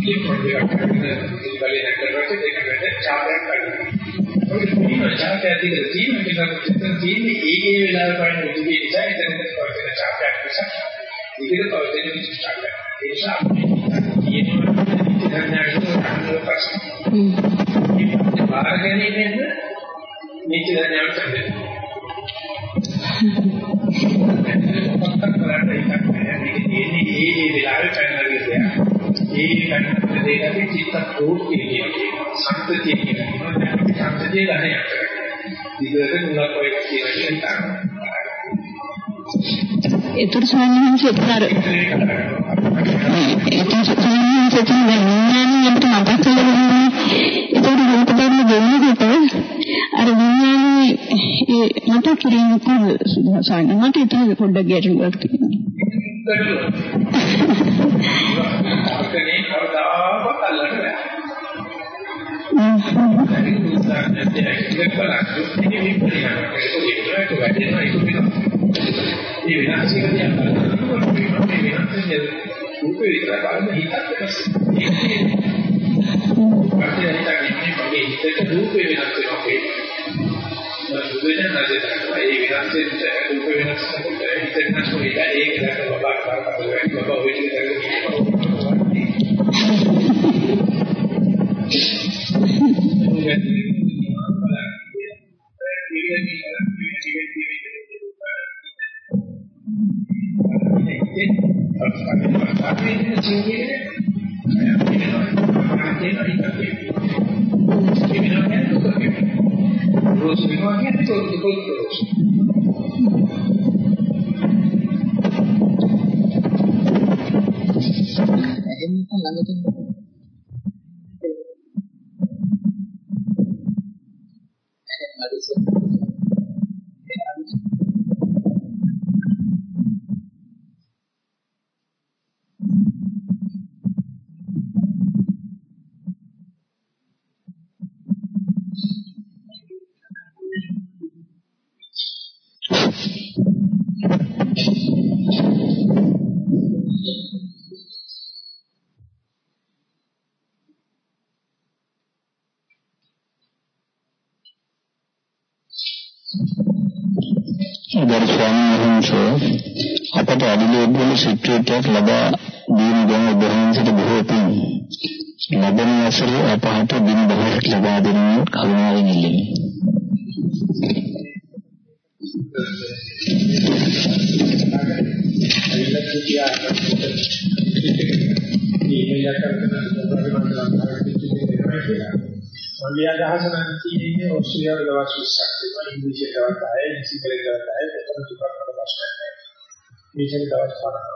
මේ ප්‍රොජෙක්ට් එකේ බලය නැකරට දෙකට චාර්ජ් කරනවා ඔය තියෙන චාර්ජ් එකේ තියෙන ටිකක් තියෙන්නේ ඒකේ වෙලාවට බලන උදේ නිසා එතනට පවතින චාර්ජ් එකක් නිසා ඉතින් පවතින චාර්ජ් එක ඒ නිසා තියෙනවා ඉතින් ප්‍රශ්න බාරගැනීමෙන් මේක දැනගන්න තමයි මොකක්ද කරන්නේ මේක තියෙන්නේ ඒ ඒ වෙලාවේ පැනලා ගියා ඒ කන්න දෙයකට චිත්ත ප්‍රෝක්තිය කියනවා සංතතිය කියනවා සංතතිය ගන්න යක් ඉතින් මුලක් ඔය කියන ඒතර ස්වාමීන් වහන්සේ ඒතර ස්වාමීන් වහන්සේ කියන විඥානයට මතක් කරගන්න ඒතර රූප ධර්ම ගෙන්නකොට අර විඥානේ ඒ මතක් කිරීම කොහොමද ස්වාමීන් මට ඒක පොඩ්ඩක් ගැටලුවක් තියෙනවා. අපේ කවදාවත් අල්ලන්න බෑ ඒ විනාශය කියන්නේ මේ විනාශය රූප විතර බලන්න හිතත් පස්සේ මගේ හිතට රූප වෙනස් වෙනවා කියන්නේ රූපේ නැදලා ඒ විනාශයෙන් රූප වෙනස් වෙනකොට හිත වෙනස් වෙලා ඒක දැක බබා කරා කරලා බබා Kriminalnya terus, itu terus. එහෙනම් ළඟට වහන්සේ අපට අදිලේබුල සිටුවටක් ලබා දීම ගැන ඔබ වහන්සේට බොහෝ පින් ලබන වසරේ අපහට දින 10ක් ලබා දෙන්න කරුණාවෙන් ඉල්ලමි. මොලිය අදහස නම් තියෙන්නේ ඕස්ට්‍රේලියාවේ දවස් 20ක් තිබුණා ඉංග්‍රීසි දවස් 10යි සිංහල දවස් 10යි කොතන සුපර් කරලා ප්‍රශ්නයක් නැහැ. මේකේ දවස් 5ක්.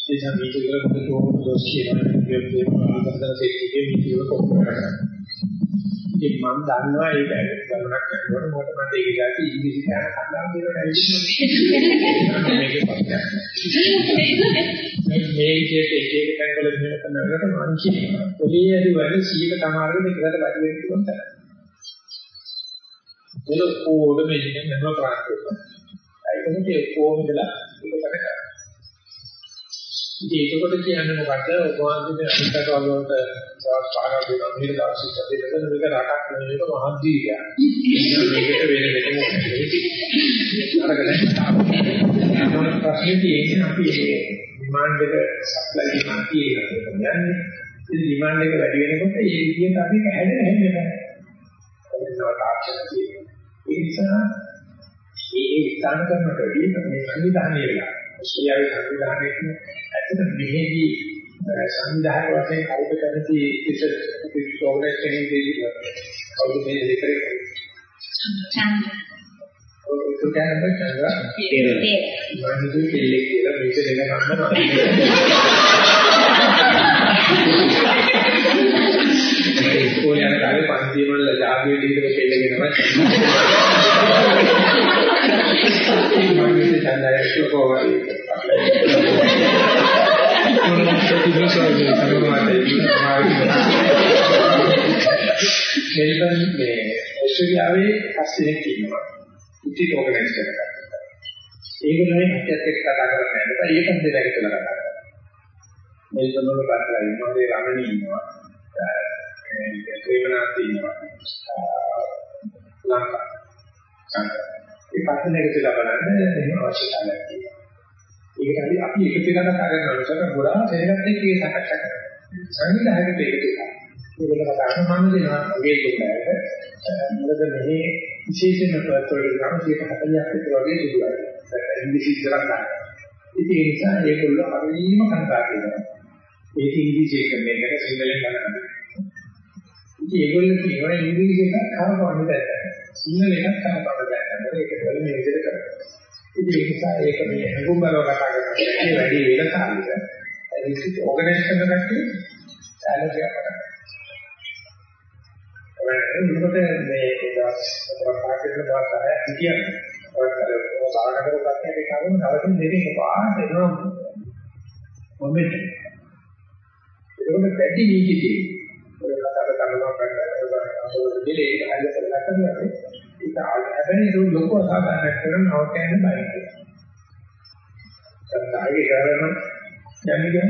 ඒ නිසා මේක වල මොකද තෝරන දොස් කියනවා කියන්නේ ආකාරයෙන් සෙට්ටිගේ මීටියෝ කොම්පෝන කරනවා. ඉතින් මම දන්නවා ඒක ගමනක් කරනකොට මොකද මට ඒක ගැටි ඉංග්‍රීසි කියන කන්දාම් දෙකට ඇවිල්ලා මේකේ පස්සක්. මේ විදිහට එක එක තැන්වල මෙහෙම කරනකොට මම කියනවා ඔලිය ඇති වැඩ 100ක තමාරගෙන එකකට වැඩි වෙන්න පුළුවන් තරම්. ඒක ඕඩ මෙන්න මෙන්න ප්‍රාක්ටිස්. ඒකනේ කොහොමදලා ඒක කරන්නේ. ඉතින් ඒකකොට කියන්නේ මොකද ඔබ වහන්සේ අනිකට වලට සවස් පාරක් දෙනවා මේක දවස් 20 දෙකක මේක රටක් නෙවෙයි මේක මහද්වීපයක්. මේකට වෙන වෙනම අරගෙන ප්‍රශ්නේ තියෙන්නේ අපි මේ ඩිමාන්ඩ් එක සප්ලයි ඩිමාන්ඩ් කියලා කියන්නේ. ඉතින් ඩිමාන්ඩ් එක වැඩි වෙනකොට ඒ විදිහට අපි හැදෙන්න හැදෙන්න. ඒක තාක්ෂණ තියෙනවා. ඒ නිසා මේ විස්තර කරනකොට මේ සංවිධානය වෙලා ඔස්ට්‍රේලියාවේ සංවිධානයේ ඇත්තට මෙහෙදී සංවිධානය වශයෙන් කවුද කැමති ඉත ප්‍රෝග්‍රස් එකේ දෙවිලා කවුද මේ දෙක කරේ ඔය කියන්නේ චන්ද්‍රා මම හිතුවේ කෙල්ලෙක් කියලා මේක දෙක ගන්නවා ඉස්කෝලේ යන කාලේ පන්ති වල ජාතියේ දීලා කෙල්ලගෙනවා මම හිතුවේ චන්ද්‍රා කොහොමද මෙල්බන් මේ ඔස්ට්‍රේලියාවේ හස්තෙක් ඉන්නවා. ඉතින් ඕගනයිස් කරලා. ඒගොල්ලෝ හිතත් එක්ක කතා කරන්නේ නැහැ. ඒකත් දෙයක් කියලා කතා කරනවා. මෙල්බන් වල බටලා ඉන්නවා. ඒ රමණී ඉන්නවා. ඒ ක්‍රීමනාත් ඉන්නවා. ලංකා. ඒ පස්සේ නැගිටලා බලන්න එහෙම අවශ්‍යතාවයක් තියෙනවා. ඒකට අපි අපි එකතු වෙලා කතා කරනවා නිසා ගොඩාක් දෙයක් එක්ක ඒ සාකච්ඡා කරනවා. සංවිධායකට එකතු වෙනවා. ඒකල කතා කරනවා මම දෙනවා ඔගේ දෙන්නට. මොකද මෙහි විශේෂම ප්‍රවෘත්ති ග්‍රාම 140ක් විතර වගේ සිදුවයි. ඉංග්‍රීසි ඉස්සරහ ගන්න. ඉතින් ඒ නිසා ඒගොල්ලෝ හරියම කතා කරනවා. ඒක ඉංග්‍රීසි එක මේකට සිංහලෙන් ගන්නවා. ඉතින් ඒගොල්ලෝ කියනවා ඉංග්‍රීසි එක කරපවන්න බැහැ. සිංහල එකක් කරපවන්න බැහැ. ඒක වල මේ විදිහට කරනවා. ඉතින් ඒ නිසා ඒක මේ හඟුම්බරව කතා කරනවා. ඒ වැඩි වෙන කාලෙක ඒක ඕගනයිස් කරන කට්ටිය සැලකිය කරනවා. එතකොට මේ දවස් හතරක් පාරකට දවස් 10ක් කියන්නේ. ඔය කරේ සාකච්ඡා කරලා ඒ කරුණ දවසින් දෙකක පාට එනවා. මොමෙත්. ඒකම පැටි නීති ඔය කතා කරනවා කරනවා කරනවා දෙලේ හයිල කරලා කරනවා. ඒක හැබැයි ඒක ලොකු අසාධාරණයක් කරන නවකයන් බයි. සත්‍යයේ කරන යන්නේ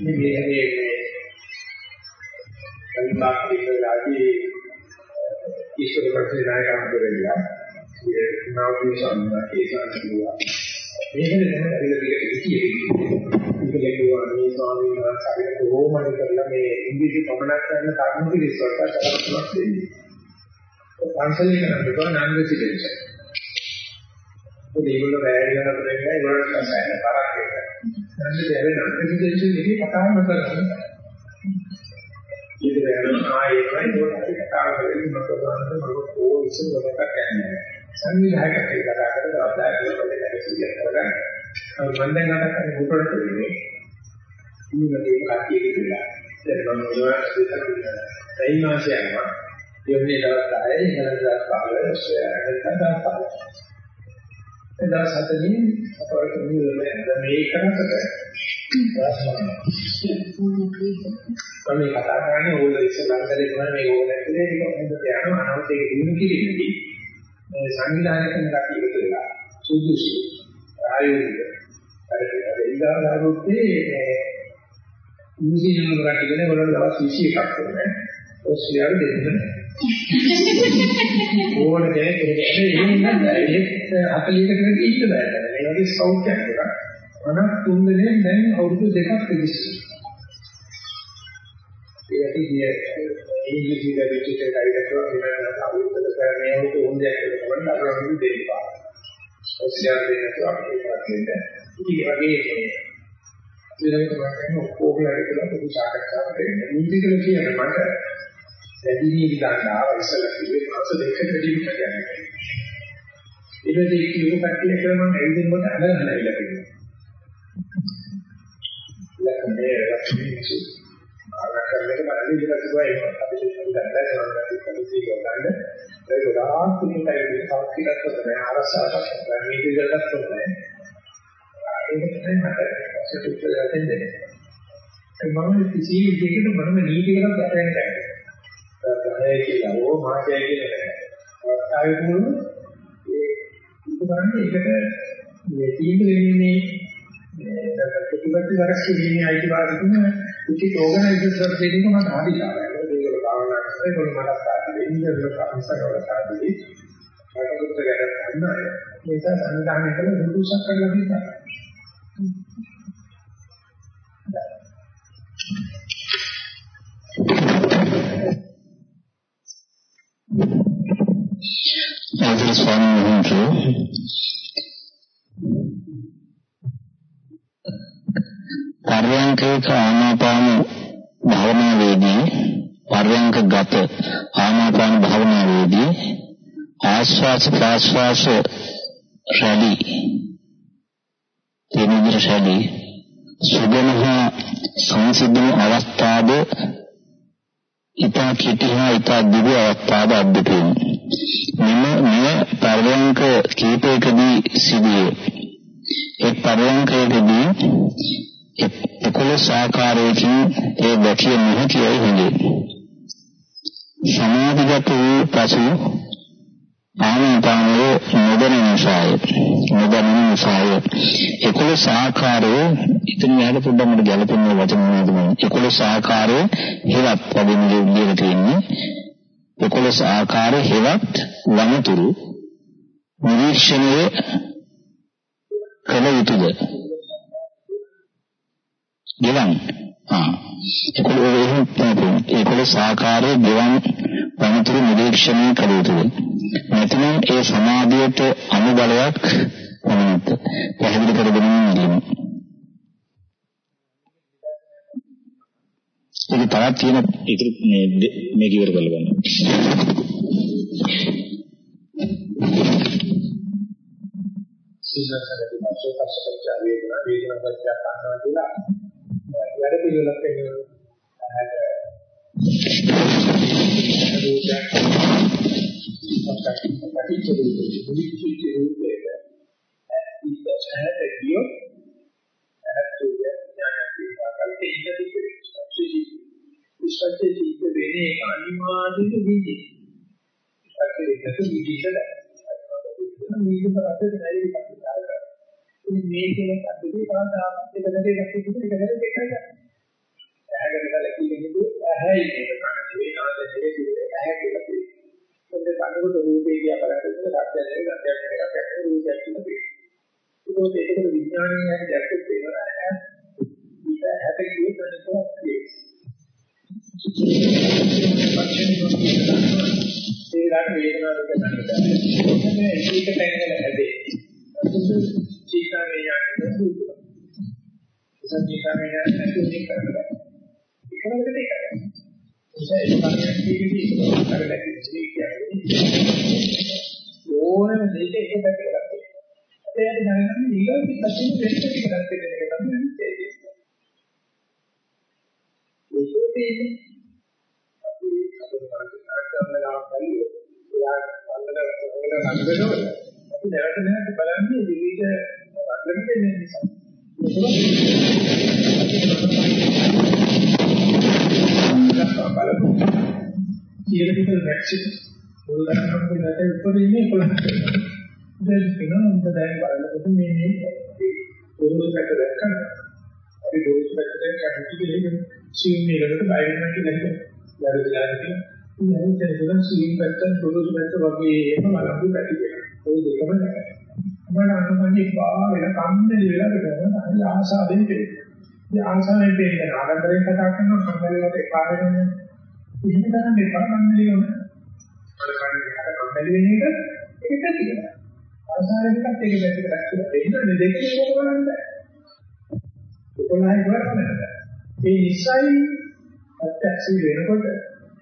මේ මේ මේ කල්පාක්ෂිකලාදී ඊශ්වර ප්‍රතිනායකයන්ට වෙලා ඒ නාවකී සම්මානයේ සාන්තිවා මේකද තමයි අද දෙකට කියන්නේ ඒක ලැබුවා මේ ස්වාමීන් වහන්සේ කොහොමද කරලා මේ ඉංග්‍රීසි පමණක් කරන කර්ම පිළිස්සකට කරපුවක් දෙන්නේ පන්සලේ කරන්නේ නම් රෙසිඩෙන්ෂල් ඒගොල්ලෝ වැය වෙනකොට වෙන්නේ ඒගොල්ලෝ සෑහෙන තරක් එක. නැත්නම් ඒ වෙන රෙසිඩෙන්ෂල් එකේ කතා කරනවා. ඊට වෙන ආයෙත් ඒගොල්ලෝ කතා කරන්නේ මොකද මොකද ඕ ඉස්සර මොකක්ද කියන්නේ. සංවිධායකට කතා කරලා අදාළ දෙයක් සිද්ධ කරගන්න. මම දැන් අර කරේ මොකටද කියන්නේ? ඉන්නකේ කාටියක කියලා. දැන් මම මොනවද කියන්නේ? සයිමාසය යනවා. දෙවනේ දවස් 10 ඉඳලා දවස් 15 සොයාගෙන දවස් 15. දවස් හතකින් අපරට නිවිලා මේ කරකට මම කතා කරන්නේ ඕල ඉස්සරහට දෙන්න මේ ඕල ඇතුලේ ඒක හොඳට යනවා අනවශ්‍ය ඒක දිනු කිරීමේදී මේ සංවිධානය කරන කටයුතු එකතු වෙලා සුදුසු ආයෝජිත පරිදි ඉඳාලාරුත්තේ ඉංග්‍රීසි නම කටගෙන වල දවස් 21ක් කරන ඔස්ට්‍රේලියාවේ දෙන්න. ඕන කෙනෙක් ඒක එහෙම නෑ ඒක 40කට වැඩි ඉන්න බෑ. මේ වගේ සෞඛ්‍යයක් එකක්. මනස් තුන් දෙනෙක් දැන් අවුරුදු දෙකක් ඉස්සෙල්ලා. ඒක කිය ඉංග්‍රීසි දෙවිචිට කයිදකවා වෙනවා අවුරුද්දක කරන්නේ උට උන්දයක් කරනවා අපරාධු දෙන්නවා. ඔසියා දෙන්නට අපිට දෙන්න. ඉතින් ඒ වගේ මේ ඉතින් මම ඔක්කොම ලැබෙලා පොදු සාකච්ඡාවක් දෙන්න. මුලින්ම කියන්නේ මට වැඩි නිවිදන්න ආව ඉස්සලා කිව්වේ මාස දෙකකට වැඩි විතර යනවා. ඊට පස්සේ කිව්ව කට්ටිය කියලා මම එල්ලෙන්නකොට අඳගන්න ඇවිල්ලා තියෙනවා. ලක්ෂණේ ලක්ෂණේ ආරක්ෂණයට බලන්නේ ඉඳලා තිබුණා ඒක අපිට ගන්නලා කරනවා කලිසී ගන්න. ඒක ගොඩාක් තුන්කයි සෞඛ්‍යයක් තමයි ආරක්ෂාවක් මේ විදිහට තමයි. ඒක තමයි මට සතුටු වෙන්නේ. මම කිසි විදිහකට මම නීතියකට දැනගන්න බැහැ. ගහය කියලා හෝ මාසය කියලා නැහැ. අවස්ථාවේ තුන ඒ ඉතින් ඒකට මේ තීන්දුව වෙන්නේ මේ ප්‍රතිපත්ති වරක් කියන්නේ අයිතිවාසිකම උචිත ඕගනයිසේෂන් දෙන්නක මට ආදිකාරය. ඒකවල භාවනා කරලා ඒකවල මට සාධි වෙන්නේ ඒක කම්සකවල සාධි. මටත් ගැට ගන්න අය. මේක සංවිධානය කළ දුරුසක් කරලා තියෙනවා. ආදර ස්වාමීන් වහන්සේ. පර්යංකේක ආනාපාන භාවනාවේදී පර්යංකගත ආනාපාන භාවනාවේදී ආස්වාස ප්‍රාස්වාස රැලි තේනිදිර රැලි සුගමහ සංසිද්ධන අවස්ථාද ඉතා කෙටි හා ඉතා දිගු අවස්ථාද අද්දුට මෙම මෙය පර්යංක කීපයකදී සිදුවේ. එක් පර්යංකයකදී එකොළොස් ආකාරයකින් ඒ දැකිය නොහැකියි හොඳේ සමාධිගත වූ පසු ආනපානයේ නොදැන නිසාය. නොදැන නිසාය. එකොළොස් ආකාරයේ ඉතින් මෙහාට පොඩ්ඩක් මට ගැලපෙන වචන මොනවද මම එකොළොස් ආකාරයේ හෙවත් වගේ නිලියලා තියෙන්නේ. එකොළොස් ආකාරයේ හෙවත් වනතුරු නිරීක්ෂණය කළ යුතුද? ගෙවන් ආ එකොළොස් ආකාරයේ ගෙවන් වනතුරු නිරීක්ෂණය කළ යුතුද නැතිනම් ඒ සමාධියට අනුබලයක් වුණත් පැහැදිලි කර දෙන්න. ඒක තරක් තියෙන ඉතින් මේ මේක ඉවර කරලා බලන්න. සිසසනදී මාසෝ පස්සට වේදනා වේදනා පස්සට ගන්නවා කියලා වැඩ පිළිවෙලක් වෙනවා. පටිච්ච රූපේ මුලිච්ච රූපේ ඉස්සරහට ගියොත් ඇතුළේ ඥානදී ආකාරයේ ඉඳි පිළිස්සී විශ්වාසයේ සිද්ධ වෙන්නේ ඒක අනිවාර්යයෙන්ම විදි. ඒකේ දෙක විදිහට මේක පස්සේ මේ කියන පද්ධතිය කාන්තාවක් එක දෙකක් එක දෙකක් එකයි ගන්න. ඇහැගෙන කලකින්නේ ඇහැයි මේක කරන්නේ නෙවෙයි නාමයෙන් නෙවෙයි ඇහැ කියලා කියනවා. එතකොට කනකොට රූපේ කියලා බලද්දී සත්‍යයෙන් ගත්‍යයෙන් එකක් ඇක්ක රූපයක් කියලා කියනවා. ඒකෝට ඒකට විඥානයේ හැටි දැක්කත් වෙනවා ඇහැ. ඊට හැට කියේ කරනවා කියේ. ඒ දාන වේදනාව දෙක ගන්නවා. මේ එක තැන්වල හැදේ. චීකාවේ යන්නේ දුක. සංචීකාවේ යන්නේ දුක කරනවා. ඒකවලට ඒක. ඒ සම්පූර්ණ කරලා කියන්නේ ඕනම දෙයක එක පැත්තකට ගන්න. ඒකට දැනගන්න ඊළඟ පැත්තෙන් වෙන පැත්තකට ගන්න එක තමයි තේරෙන්නේ. ඒකෝටේ අපි අපේ කරනවා බලන්නේ එයා අnder අnder නඩවල අපි දැනට දැනට බලන්නේ විවිධ වර්ග දෙන්නේ නිසා. බලමු. සියලු විතර වැක්සින් උදාහරණයක් විදිහට උපදින්නේ 11ක්. දැන් කියනවා උඹ දැන් බලනකොට මේ මේ පොරොසකට දැක්කම අපි පොරොසකට දැක්කට කිව්වේ සිව් මේකට බය වෙනවා කියලා හිතනවා. වැඩිලා ඉතින් ඉතින් ඒක දෙන සීන් පැත්තෙන් පොදු පැත්ත වගේ එහෙම බලපු පැති වෙනවා. ඔය දෙකම නැහැ. මම අනුමන්නේ බා වෙන කම්මැලි වෙලා කරන අය ආසාවෙන් පෙන්නනවා. ඉතින් ආසාවෙන් පෙන්නන ආරම්භයෙන් කතා කරනවා කම්මැලිවට එපා වෙනනේ. එහෙම කරන්න එපා කම්මැලි වෙන. අර කන්නේ කම්මැලි වෙන එක ඒක තියෙනවා. ආසාවෙන් එකත් ඒක පැත්තකට දැක්කම වෙන්න දෙකේ ඒක බලන්න බෑ. ඒකලයි කරන්නේ. ඒ නිසයි අත්‍යක්ෂි වෙනකොට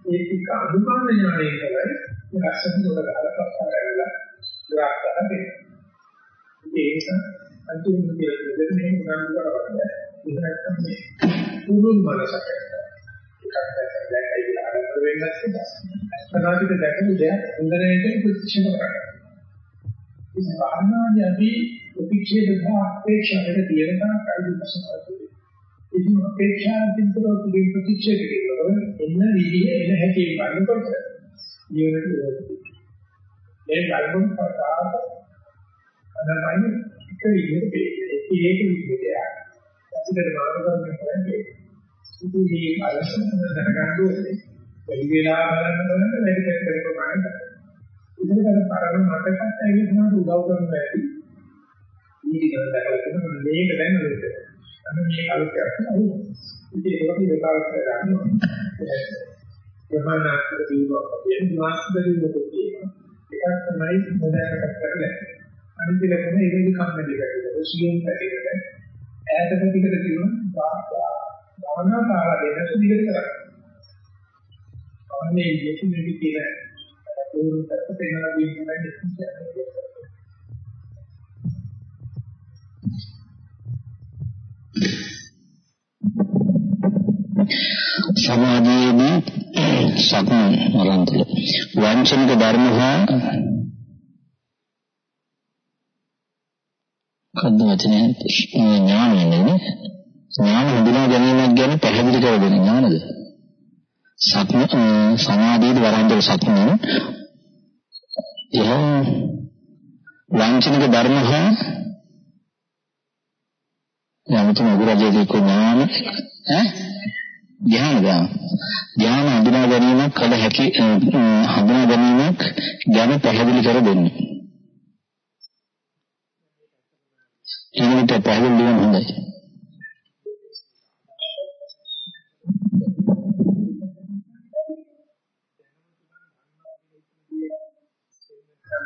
ඒ ටික අනුමාන ඥානයෙන් තමයි ලක්ෂණ කොට ගහලා පස්සා කරලා ග්‍රාෆ් කරන්නේ. ඒ නිසා අන්තිම විදියට දෙන්නේ උනන්දු කරවන්න. ඒක නැත්තම් මේ පුරුල් මනසකට එකක් දැක්කයි කියලා අරගෙන වෙන්නත් සදාසිත දැකපු දෙයක් හොඳනේට ප්‍රතික්ෂේප කරනවා. ඉතින් භාවනාදී අපි ප්‍රතික්ෂේප සහ අපේක්ෂාවට තියෙන තරම් කල්ප ප්‍රශ්න ඉතින් අපේක්ෂාවෙන් කරොත් මේ ප්‍රතික්ෂේප කරනවා එන්න විදිය එන්න හැටි ගන්නකොට ජීවිතේ වෙනවා. මේ ගල්පොන් පාතාව අනමයි එක විදිහට පේන්නේ. ඒක විදිහට යනවා. අපිට මානසික කරන්නේ ඉතින් මේ අලසම දැනගන්න ඕනේ. වැඩි වෙලා බලන්න බලන්න වැඩි කර කර බලන්න. ඉතින් අර පරම මතකත් ඇවිත් තමයි උදව් කරන්න ඇති. ඊට දැකලා තියෙනවා මේක දැන් නෙවෙයි. අන්න මේ කල්පයක් තමයි. ඉතින් ඒක අපි දෙකක් කරගන්නවා. ප්‍රමාණාත්මක දීමක් කියන මාස්ක දීමක් තියෙනවා. එකක් තමයි මොදාකට කරලා. අනිත් එක තමයි ඉරිදි කම්මැලි කරලා. සියුම් පැතිකඩ ඈත පැතිකඩ තියෙනවා. භාවනා කාලා දෙනසු දිගට කරා. අනේ යෙති මෙවි කියන ඕනකට තේනවා කියන්නේ සමාධියේදී සක්මන් වරන්තුල වංචනික ධර්ම හා කද්ද වචනේ ඥානය නේ ඥාන හඳුනා ගැනීමක් ගැන පැහැදිලි කර දෙන ඥානද සක්ම සමාධියේ වරන්තුල සක්මන්. එහා වංචනික ධර්ම හා යමතු නගරජයේ ඥාන ඈ? ධ්‍යාන දාන ධ්‍යාන හඳුනා ගැනීමක් කල හැකි හඳුනා ගැනීමක් ගැන පැහැදිලි කර දෙන්නේ. ඊළඟට පැහැදිලි වෙන හොඳයි.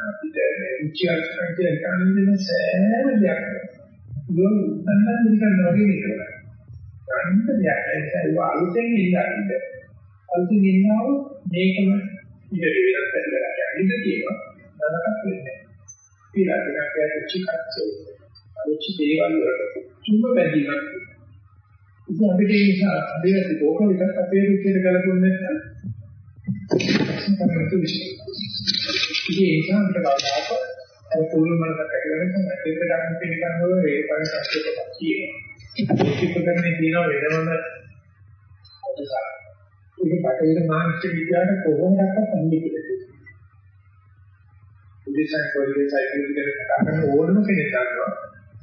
අපිට උච්චාරණ කියන කාරණේ සෑම දෙයක්. ඒක උත්තරන නිකන් වගේ නේද? ගන්න දෙයක් ඒක අලුතෙන් ඉල්ලන්නේ. අලුතෙන් ඉන්නව මේකම ඉඳ දෙවිලක් ඇදලා යන්නේ කියනවා. නරකක් වෙන්නේ. ඊළඟට කැච්චිකච්චේ අලුත් දේවල් වලට තුම බැඳීමක්. ඉතින් අපිට ඒ නිසා දෙයක් ඕක විතරක් අපේ රුචියට ගලපුන්නේ නැත්නම් ඉතින් ඒ නිසා අපිට කවදාක අර පොළොම මනසක් ඇතිවෙන නිසා ඒක ගන්න පිළිගන්න ඕන වේග පරිසරයකට කියනවා. ඒක කරන්නේ තියෙන වෙනම කොටසක්. ඒක බටහිර මානසික විද්‍යාවට කොහොමදක්වත් අන්නේ කියලා. උදේසයි පොඩි සයිකල් එකකට කතා කරන ඕනම කෙනෙක් ගන්නවා.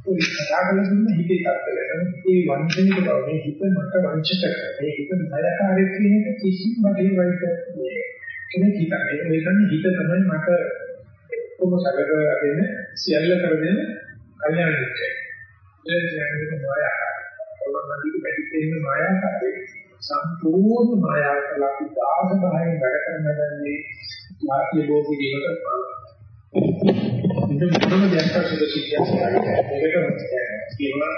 ඔය කතා කරන හිතේ තත්ත්වය. ඒ වංචනික බව මේ හිත මට වංචක කරනවා. මේ හිත බයකාරී කියන එක කිසිම බටහිර වෛද්‍ය කෙනෙක් හිතන්නේ. ඒ කියන්නේ හිත තමයි මට කොහොම සැලක දෙන්න සියල්ල කරගෙන කල්යාණ මිත්‍රයෙක්. දැන් මායාකාරී. ඔලොමන්දික පැතිකෙන මායාකාරී සම්පූර්ණ මායාවල අපි දාස බහින් වැඩ කරනදන්නේ වාක්‍ය භෝගී ජීවිත පාලන. ඉතින් මොනම දෙයක් අසුද සිද්ධියක් ඒකට කියනවා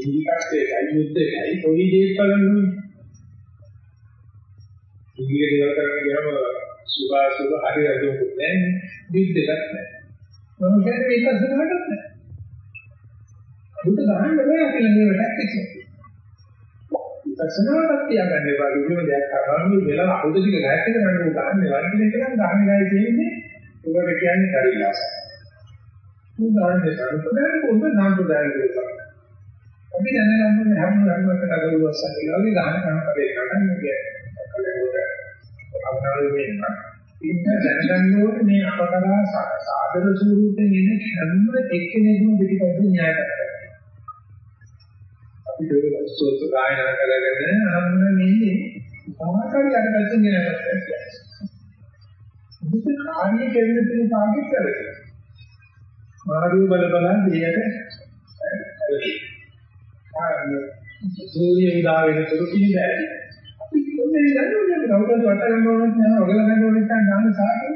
ඉන්දිකාස්සේ අයුද්දේයි පොඩි දෙයක් බලන්නේ. ඉංග්‍රීසි දේවල් කරගෙන ගියම සුභා සුභ හරි අදෝකුත් නැහැ. විද්දයක් නැහැ. මම කියන්නේ ඒක අසුරකට නැහැ. බුදු දහන්න බෑ කියලා මේ වැඩක් එක්ක. විපස්සනාවක් තියාගන්න එපා කිසිම දෙයක් කරන්නේ වෙලා අහුද ටික නැත් එක නඩු ගන්න වන්නේ කියලා ගන්න ගායි තියෙන්නේ ඒකට කියන්නේ පරිලාස. උදාහරණයක් ගන්න පොඩ සම්ප්‍රදායික දෙයක්. අපි දැනගන්න හැම ධර්මයකට අගලුවස්සක් කියලා වගේ ගන්න කරන කඩේ ගන්න කියන්නේ. අවනාවේ වෙනවා. ඉන්න දැනගන්න ඕනේ මේ අපකරා සාදර ස්වරූපයෙන් එන හැම එක්කෙනෙකුම පිටිපස්සේ න්‍යාය කරනවා. අපිට සෝත ගායනා කරගෙන අරමුණ නෙන්නේ සමාකාරී අරකට නේද මුද කාර්ය කෙරෙන තියෙන කාර්ය කරේ. මාරු බල බල දෙයට කාර්ය සූර්ය උදා වෙන තුරු පිළිදැයි. අපි කොහේ දන්නවද කවුරුත් වට ගන්න ඕනේ නැහැ ඔයගොල්ලෝ ගන්න ඕනේ නැත්නම් ගන්න සාකේ.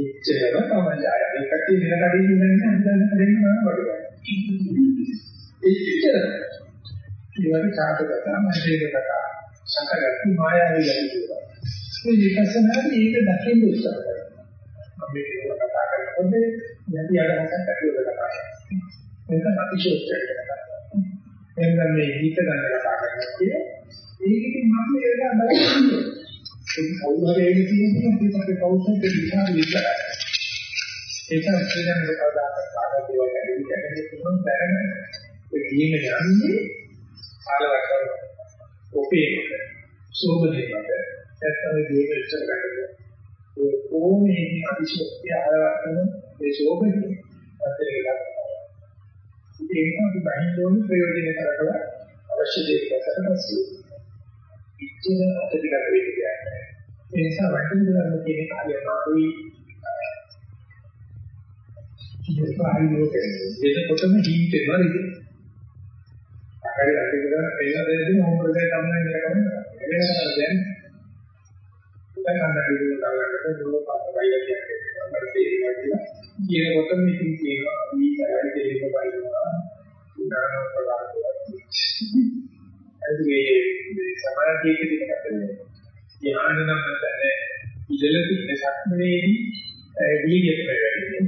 ඉච්ඡේව තමයි ආය එකට දින කඩේ ඉන්නේ නැහැ දෙන්න නම් වඩුවා. ඉච්ඡේව. ඊවල සාකච්ඡා මහේක කතා සංකල්ප මායාවී ලැබුවා. මේ විපස්සනාදී ඒක දකින්න උත්සාහ කරනවා. අපි මේක කතා කරනකොට යටි අදහසක් ඇතුළත කතා කරනවා. මේක අතිශෝක්තියක් කරනවා. එහෙනම් මේ හිත ගන්න කතා කරනවා කියේ ඒකකින් මම ඒක බලන්නේ. ඒක කවුරු හරි ඒක කියන්නේ අපිට කවුරුත් විශ්වාස විතරයි. ඒක අපිටම කවදාකවත් පාඩම් දේවල් ගැන කියන්නේ කොහොමද දැනගන්නේ? ඒ කියන්නේ යන්නේ කාලවකව ඔපේකට සෝබදේකට නැත්නම් දේව ඉස්සර ගන්නද ඒ කොහොමේ අතිශෝක්තිය ආරවටන ඒ සෝබදී අතේ ගන්නවා ඒක අපි බහින්න ඕනේ ප්‍රයෝජන කරලා අවශ්‍ය දේ කරකට පස්සේ ඉච්ඡන අධිගත වෙන්නේ ඒ නිසා වටින ධර්ම කියන කාර්ය මාරුයි ඉතින් පාරිලෝකයේ දෙනකොටම හීන් වෙනවා නේද? හරි අපි කරන එන්න දෙන්නේ මොකද තමයි නේද කරන්නේ. දැන් දැන් අන්න පිළිවෙල ගන්නකොට දුර පාඩකයි කියන්නේ මට තේරෙනවා කියලා. කියනකොටම ඉතින් කියනවා මේ කරන්නේ දෙන්න බලනවා. උදාහරණ ප්‍රකාශයක්. ඒ මේ සමාධියකදී කරන්නේ. ඥාන නම් නැහැ. ඉඳලා තින්න සක්මනේදී වීර්යය ප්‍රයෝජනයි.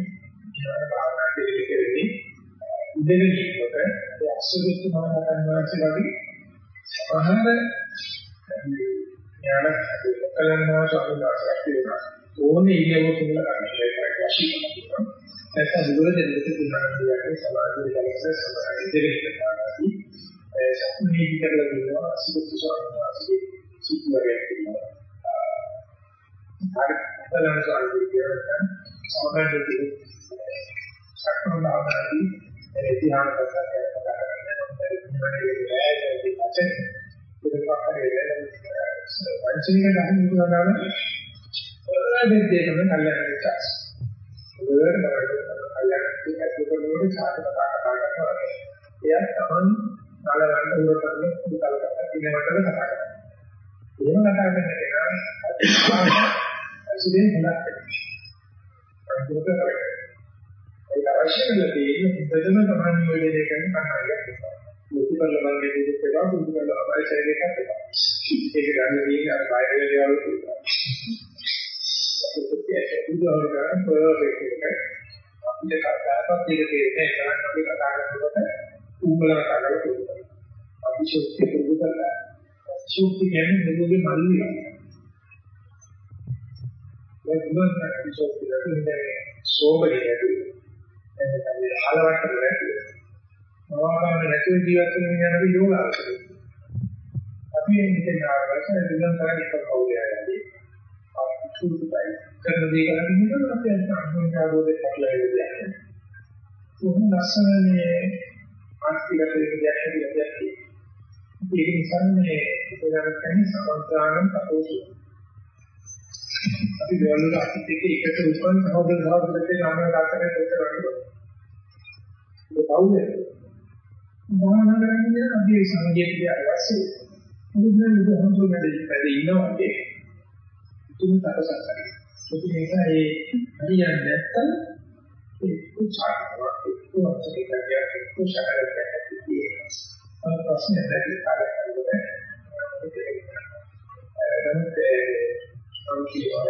ඥාන භාවනා දෙකේ කෙරෙන්නේ ඉඳගෙන ඉන්නකොට ඒ අසුරුත් මහානකන් වාසිය වගේ සමහර ඥාන කලනවා සම්මාසයක් තියෙනවා. ඕනේ ඉරියව්ව කියලා ගන්න එකයි වශයෙන් කියනවා. නැත්නම් දුර දෙන්නට පුළුවන් කියන්නේ සමාධිය දැකලා සමාධිය දෙකකට ගන්නවා. ඒ සම්මේලී කරලා දෙනවා අසුරුත් සම්මාසයේ සිත්වරයක් තියෙනවා. හරි බලන්න සාහිත්‍ය කියනවා. සමාධිය සක්මනාදී ඒ ධ්‍යාන කරලා කතා කරන්නේ වංචනික ගහන විදිහට දෙද්දේකම කල්යනා විචාස. වල බලන්න කල්යනා විචාස කරනකොට සාධක කතා කරනවා. එයා තමන් නල ගන්න උර කරන කුලකට ඉන්නවට කතා කරනවා. එහෙම කතා කරන ඒක අවශ්‍ය කරලා තියෙන්නේ හිතදම තමන් නියෝජනය කරන කතාවක්. මුතිපල්ල මල්ලේ දෙයක් ඒවා මුතිපල්ල අබයි ශරීරයක් ඒවා. ඒක ගන්න තියෙන්නේ අර බය වෙන දේවල් තියෙනවා. ඒක උදාහරණ පොරොරේක අපිට කතාවක් දෙක තේරෙන්නේ ඒක අපි කතා කරනකොට උඹලා කතා කරලා අපි ශක්තිය පුරුදු කරලා ශක්තිය කියන්නේ මෙලොවේ මල්ලිය. ඒක දුන්නත් අපි ශක්තිය කියන්නේ සෝබලිය ඇති. ඒක හලවට නැති. මොනවාම නැතුව ජීවත් වෙන යන අපි යෝගාවචරය. අපි මෙතන ආවසන දුන්න තරම් එක කවුලයි. සුදුසුයි. කරන දේ කරන්නේ නේද අපි අන්තිමට ආවෝදේ පැටලෙලා ඉන්නේ. කොහොම ලස්සනනේ ආස්තිගත විද්‍යාව කියලා ඒක නිසා මේ උදාහරණ කියන්නේ සමන්ත්‍රාණම් තපෝසු. අපි දෙවල් අපිට එකට උපන් සහෝදර සහෝදරයන් නාමය දාතකේ දෙතර වගේ. ඒක කවුද? භාවනා කරන්නේ අපි සංගීත අවශ්‍ය. මුදුන මුදුන වැඩි ඉන්නවා වගේ. තුන් තකසක් කරේ. ඒක නිසා ඒ හරියන්නේ නැත්තම් ඒ කුචාවක් එක්කවත් දෙකක් කුචාරයක් තියෙනවා. අර ප්‍රශ්නේ නැති කාලයක් නමුත්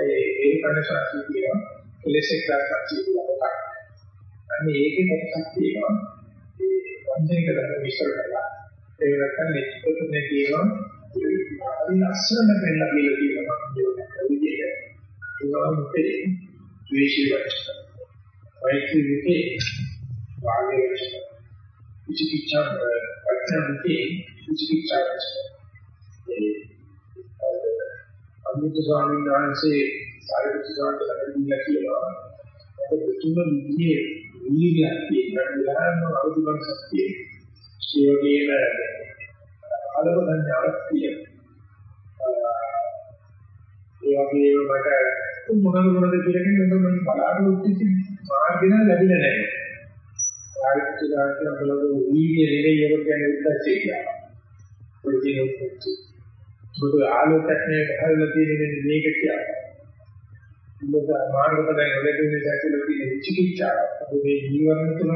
ඒ ඒ කනසාරී කියනවා ඉලෙක්ට්‍රික් දාර්ශනික කියලා. අනේ ඒකේ කොටසක් තියෙනවා. වංචනික ධර්ම විශ්ල කරලා ඒ නැත්නම් නිත්‍යතුනේ කියනවා අපි ලස්සන වෙන්න කියලා කියනවා විදියට ඒවා මුතේ ද්වේෂී වචන වෛද්‍යවිකේ වාගේ වචන විචිකිච්ඡා වචනන්තේ විචිකිච්ඡා වචන ඒ අමිත ස්වාමීන් වහන්සේ සාරිපුත්‍ර ස්වාමීන් වහන්සේ කියනවා ඒක තුන විදිහේ වීර්යයක් තියෙනවා විහාරන අවුදුබන් සත්‍යය ඒ වගේම අලබ සංඥාවක් තියෙනවා ඒ වගේම මට මොනවද මොනවද කියලා කියන මම බලාපොරොත්තු වෙච්ච මාර්ගන ලැබිලා නැහැ. ආරිච්ච ගාන බලව වීර්ය නෙවෙයි ඒක කියන්නේ උද්දච්චය කියලා. පොඩි උද්දච්චය. පොඩි ආලෝකයක් නේ හරිලා තියෙන්නේ මේක කියලා. මොකද මාර්ගපදයෙන් ලැබෙන්නේ දැකලා තියෙන විචිකිච්ඡාව. මේ ජීවන තුන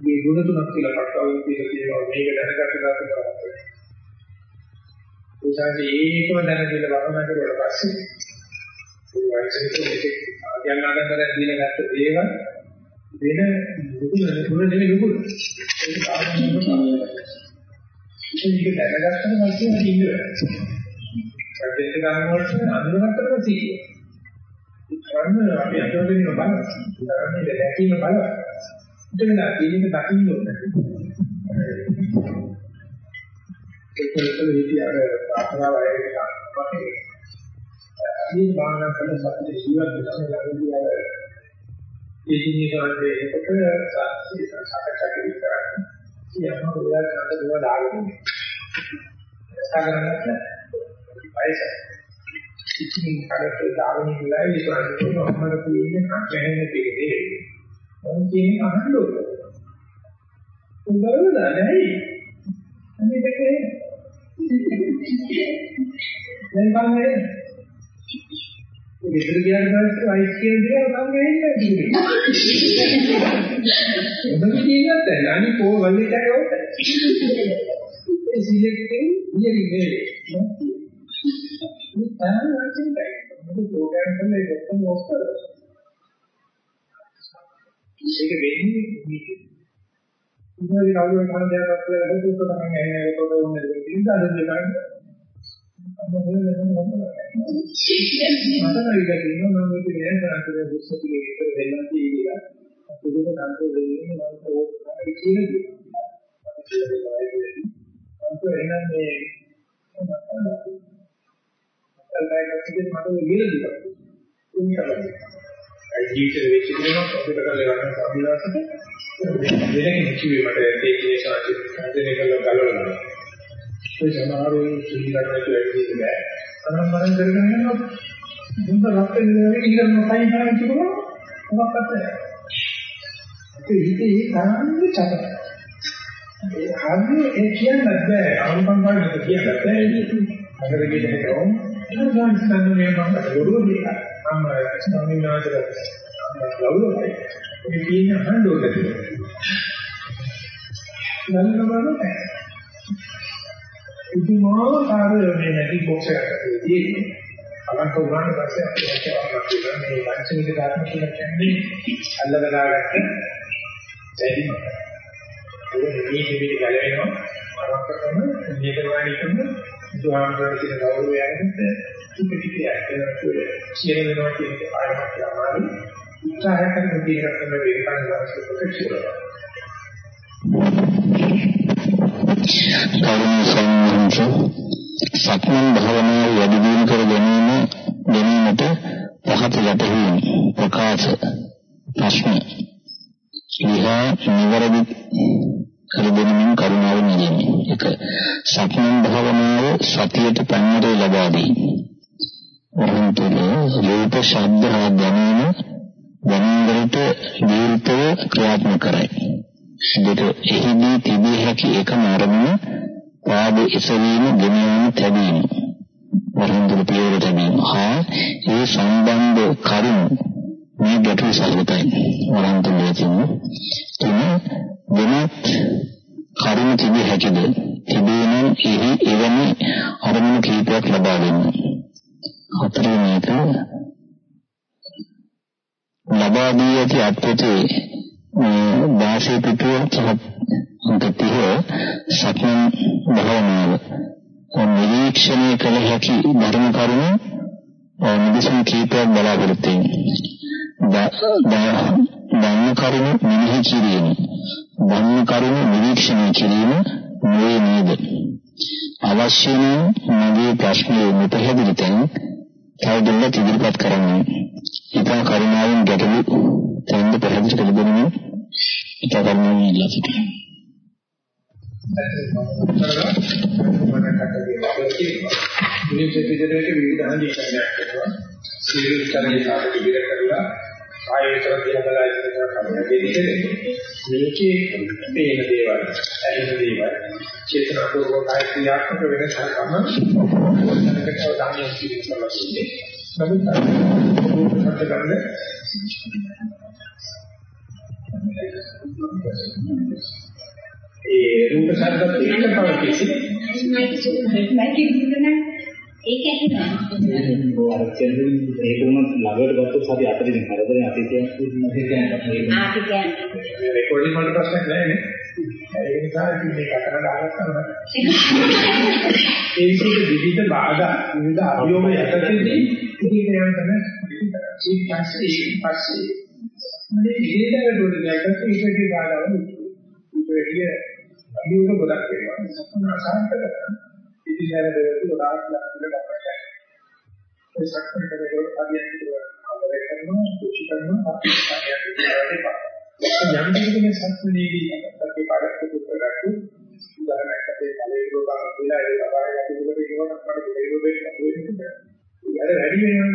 මේ ගුණ තුනක් කියලා පටවල් කියලා කියනවා මේක දැනගන්න ගන්න ඒසාවේ ඒකම දැනගෙන වරණකට වල පස්සේ ඒ වයිසෙට මේක ආඥාගන්න දැන් දීලා ගත්ත දේවල් වෙන දුක දුක නෙමෙයි දුක ඒක ආඥාගන්න තමයි ඒක දැනගත්තම පස්සේ හරි ඉන්නේ සත්‍යයට ගන්න වලට අඳුරගත්තට පස්සේ කරන්න අපි අතවදින බලන්න. කරන්නේ දැකීම බලන්න. එතන තියෙන දකින්න ඕනේ. ඒකවල හිටිය? අර ප්‍රාර්ථනාව අයගෙන වගේ. මේ භාවනා කරන සත්‍ය ජීවත් වෙන ළඟදී අර ඒකිනේ කරන්නේ ඒකට සාක්ෂි සාකච්ඡා කරලා කියනවා ඔයාලා කරන්න දුව දාගෙන සාකච්ඡා කරන්න? ඉතින් කඩට දාගෙන ඉඳලා ඒ ප්‍රශ්නේ මොකක්ද කියන්නේ නැහැනේ තියෙන්නේ මම කියන්නේ අහන්න ඕනේ උගලලා නැහැ අනිත් දැන් බලන්න ඉතින් ගියාට පස්සේ වයිස් කියන දේ නම් වෙන්නේ නැහැ. මොකද කියන්නත් නැහැ. අනිත් කෝ වල්ලේ කරේවත්. ඒ සිලෙක්ට් එකේ ඉන්නේ නේ. මේ තරම් වචින්ටයි. මොකද ප්‍රෝග්‍රෑම් කරලා ඒක ඔක්කොම ඔෆ් කරලා. ඒක වෙන්නේ මේ ඉතින් කවුරු කන දෙයක් කියලා හිතුවොත් තමයි ඇයි ඒක උන්නේ කියලා අද දෙකක් මට නේද කියනවා මම මේක නෑ කරන්නේ දුස්සතිගේ විතර දෙන්නා කියලා පුදුම තන්ත්‍ර දෙන්නේ මම ඕක කියන දේ. අන්ත එනම් මේ අල්පයිකටින් මට ගිල දුක. උන්ට ඒ ජීවිතේ වෙච්ච දේවල් අපිට කරලා ගන්න සම්බන්ධවසට වෙන කිව්වේ මට ඒ කිනේ සාචි හදන්නේ කළා ගලවනවා. ඒ සමහරව සුලිකට ඇවිල්ලා බෑ. අනම් මරන් කරගෙන යනවා. මුන්ද රක්තේ නෙවෙයි ඉතින් මොකයි කරන්නේ කිව්වොත් මොකක්ද නැහැ. ඒ හිතේ ඒ තරම්ම චතක. ඒ හරිය ඒ කියන්නත් බෑ. අනුකම්පාවෙන් කියන්නත් බෑ. අගර ගිහින් හිටවම්. ඒක ගන්න සම්මේ මම ගොඩෝ දෙක. අම්ම ස්වාමීන් වහන්සේ ගෞරවයි. මේ කියන අහන්න ඕනේ කියලා. නන්නවම ඉතිමාකාර මේ නැති බොක්ස් එකක් තියෙන්නේ. අලංක උගන්න පස්සේ අපිට කියනවා මේ පංචමික ධර්ම කියලා කියන්නේ අල්ලගදාගත්ත දැඩිම. ඒක මේ දෙවිලි ගැලවෙනවා. අරක්කම නියතවාණිකම දුආන්තර කියන ගෞරවය යනකොට ටික ටික යනවා කියන වෙනවා කියන එක පාඩමක් අමාරුයි. උත්සාහ කරන විදිහට තමයි වේකන් වාසිය ප්‍රතික්ෂේප කරුණ සම්මන්ත්‍ර සක්මන් භාවනාව වැඩි දියුණු කර ගැනීම ගැනීමට පහත යටහීම ප්‍රකාශ ප්‍රශ්න. ඉහා නිවැරදි කර දෙනමින් කරුණාවෙන් ඉන්නේ එක. සක්මන් භාවනාව සතියට පන්නරේ ලබා දී වරන්තුල රූප ශබ්ද හා දැනීම දැනීමකට දීර්ඝව ක්‍රියාත්මක කරයි. දෙක එහිදී තිබිය හැකි එකම අරමුණ පාද එසවීම ගෙන යාම තැබීම. වරන්දුල පියවර තැබීම. හා ඒ සම්බන්ධ කරුණු මේ ගැටළු සහගතයි වරන්දුල දෙතින් තුන වෙනත් කරුණු තිබිය හැකිද? තිබේ නම් එහි එවැනි අරමුණු කීපයක් ලබා දෙන්න. හතරවෙනි එක ලබා දී ඇති අත්පොතේ වාසී පිටුව සහත්තිය සක්මන් භාවනාව. නිරීක්ෂණය කළ හැකි ධර්ම කරුණු නිදසුන් කීපයක් බලාපොරොත්තු ධර්ම කරුණු මෙනෙහි කිරීම. ධර්ම කරුණු නිරීක්ෂණය කිරීම මේ නේද? අවශ්‍ය නම් මගේ ප්‍රශ්නේ මෙපැහැදිලි තැන් තවදුරටත් ඉදිරිපත් කරන්න. ඉතා කරුණාවෙන් ගැටලු තැන්ද පැහැදිලි කර දෙන්න. ඉතා කරුණාවෙන් ඉල්ලා සිටිනවා. කරලා මම කටට කියනවා. මුලින් පිටේට විවිධ හඳුන්වන්නක් කරනවා. සියලු විතරේ කාට විතර කරලා ආයතන කියලා බලලා ඉන්න දෙන්නේ. මේකේ පේන දේවල්, ඇහෙන දේවල්, චේතනාපූර්වක කාය ක්‍රියාත්මක වෙන සම්පන්න දැනකට දානිය පිළිස්සලා ඉන්නේ. නමුත් රූප ගන්න ඒ රූප ශබ්දත් එක්ක පවතින ඒක ඇහෙනවා. අර කියන්නේ ඒක උනත් ළඟට ගත්තොත් අපි අතරින් හරදරේ අතීතයක්. ආ කියන්නේ. රෙකෝඩින් වල ප්‍රශ්නයක් නැහැ නේ. ඒ නිසා ඉතින් මේක අතර දාගත්තම ඒ විදිහට විවිධ බාධා විවිධ අභියෝග යටතේදී ඉතින් යන තමයි ඒ පස්සේ පස්සේ මේ ඉලෙදර දුන්නකට ඉතිරි බාධාවල් ඉතිරි අභියෝග ගොඩක් වෙනවා. සම්පූර්ණ අසාන්ත කරනවා. ඉතින් අර දෙවියන් ගොඩාක් ලක්ෂණ ගන්නවා. ඒ සක්මන් කරනකොට අධ්‍යයනය කරනවා, කුෂි කරනවා, අපිට යම් කිසි සක්මනේදී අපේ පාඩක පුතරට උදාහරණයක් අපේ කලේ රෝගාව කියලා ඒ තමයි අපි දුක වෙනකොට අපිට ඒ රෝගේ වෙන්නේ. අර වැඩි වෙනවා.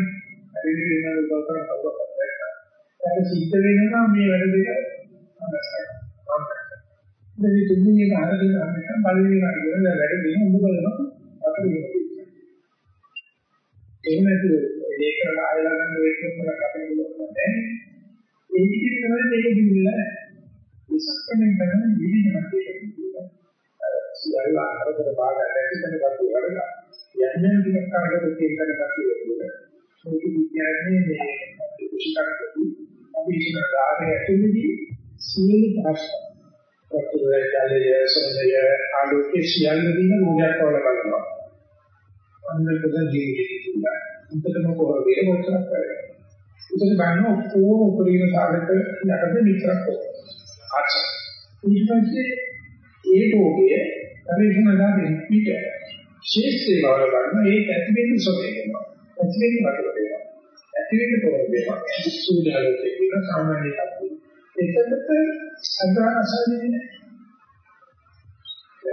වැඩි වෙනවා උදව් කරන කවදාවත් ඒක සිද්ධ වෙනවා මේ වැඩ දෙක අනස්සයි. මේ දෙන්නේ කාරණේ නම් බලන්නේ නැහැ වැඩ දෙන උඹ බලනවා අපිට වෙනවා. එහෙම නැතුව ඒක ආයලා ගන්න වෙච්ච මොකක් අපිට පුළුවන් නැහැ. ඒ විදිහට තමයි මේක දිවිලා. ඒ සක්කමෙන් කරන විවිධ මතයක සියල්ල ආකාරයට බාගන්න ඇතිකන කතිය වඩලා යන්නේ ටිකක් කරකට තේකන කතිය වුණා. මේක විද්‍යාවේ මේ කුෂිකරකදී අපි ඉන්න ධාරය ඇතුළේදී සියලු ප්‍රශ්න ප්‍රතිවේය ජලය සොඳය ආලෝකයේ සියල්ල දින රෝගයක් වල බලනවා. අන්නකද ජීවිතේ තුලා. උන්ටම කොහොමද ඒක මොකක්ද කරන්නේ? උදේ ගන්න ඔක්කොම උපරිම සාධක යටතේ විතරක් අච්ච. ඊට පස්සේ ඒ භෝගය පරිසමදාගෙන පිට ශේෂ්ත්‍රය බවල ගන්න ඒ ඇති වෙන සොතේ වෙනවා. ඇති වෙන වලට වෙනවා. ඇති වෙන පොර වෙනවා. සූදාලෝකේ කියන සාමාන්‍ය කප්පු. ඒකකට අදාහසන්නේ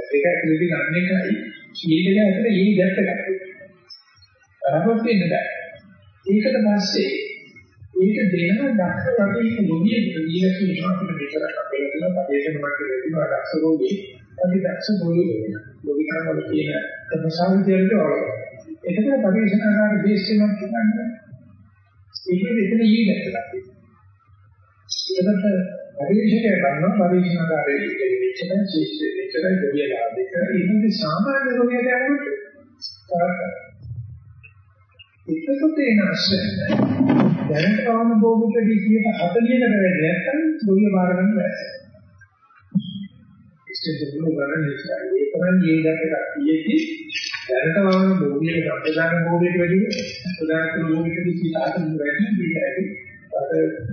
ඒක ඇතුළේ ගන්න එකයි සීලය ඇතුළේ ඊ ගැට ගන්න. තරහක් වෙන්න බෑ. ඒකට පස්සේ ඒක දෙන දක්ෂ රටේ ලොබිය දීලා කියනවා අපිට විතරක් අපේ තියෙන පදේශන මට්ටමේ තියෙන දක්ෂ රෝගී අපි දක්ෂ බොලෝ වෙනවා. ලොබිකම් වල තියෙන ප්‍රසාරිතයට වල. ඒකට පරිශනාකාරී බේස් වෙනවා කියන්නේ ඒක විතර ඊ ගැට ගන්න. ඒකට පරිශනය කරනවා පරිශනාකාරී ඉච්ඡා ශිෂ්‍ය ඉච්ඡා දෙවියලා දෙක ඉන්නේ සාමාන්‍ය රෝගයට යනකොට එතකොට එන අශ්‍රය දැනට වම භෝගකදී 140කට වැඩි නැත්නම් ගොවිය බාර ගන්න බැහැ. ඉස්සෙල්ලා ගන්න නිසා ඒ තරම් ජීවිතයක් තියෙද්දි දැනට වම භෝගිය සම්පදාන භෝගයට වැඩි සදාන භෝගයකදී 140 වැඩි දීලායි අර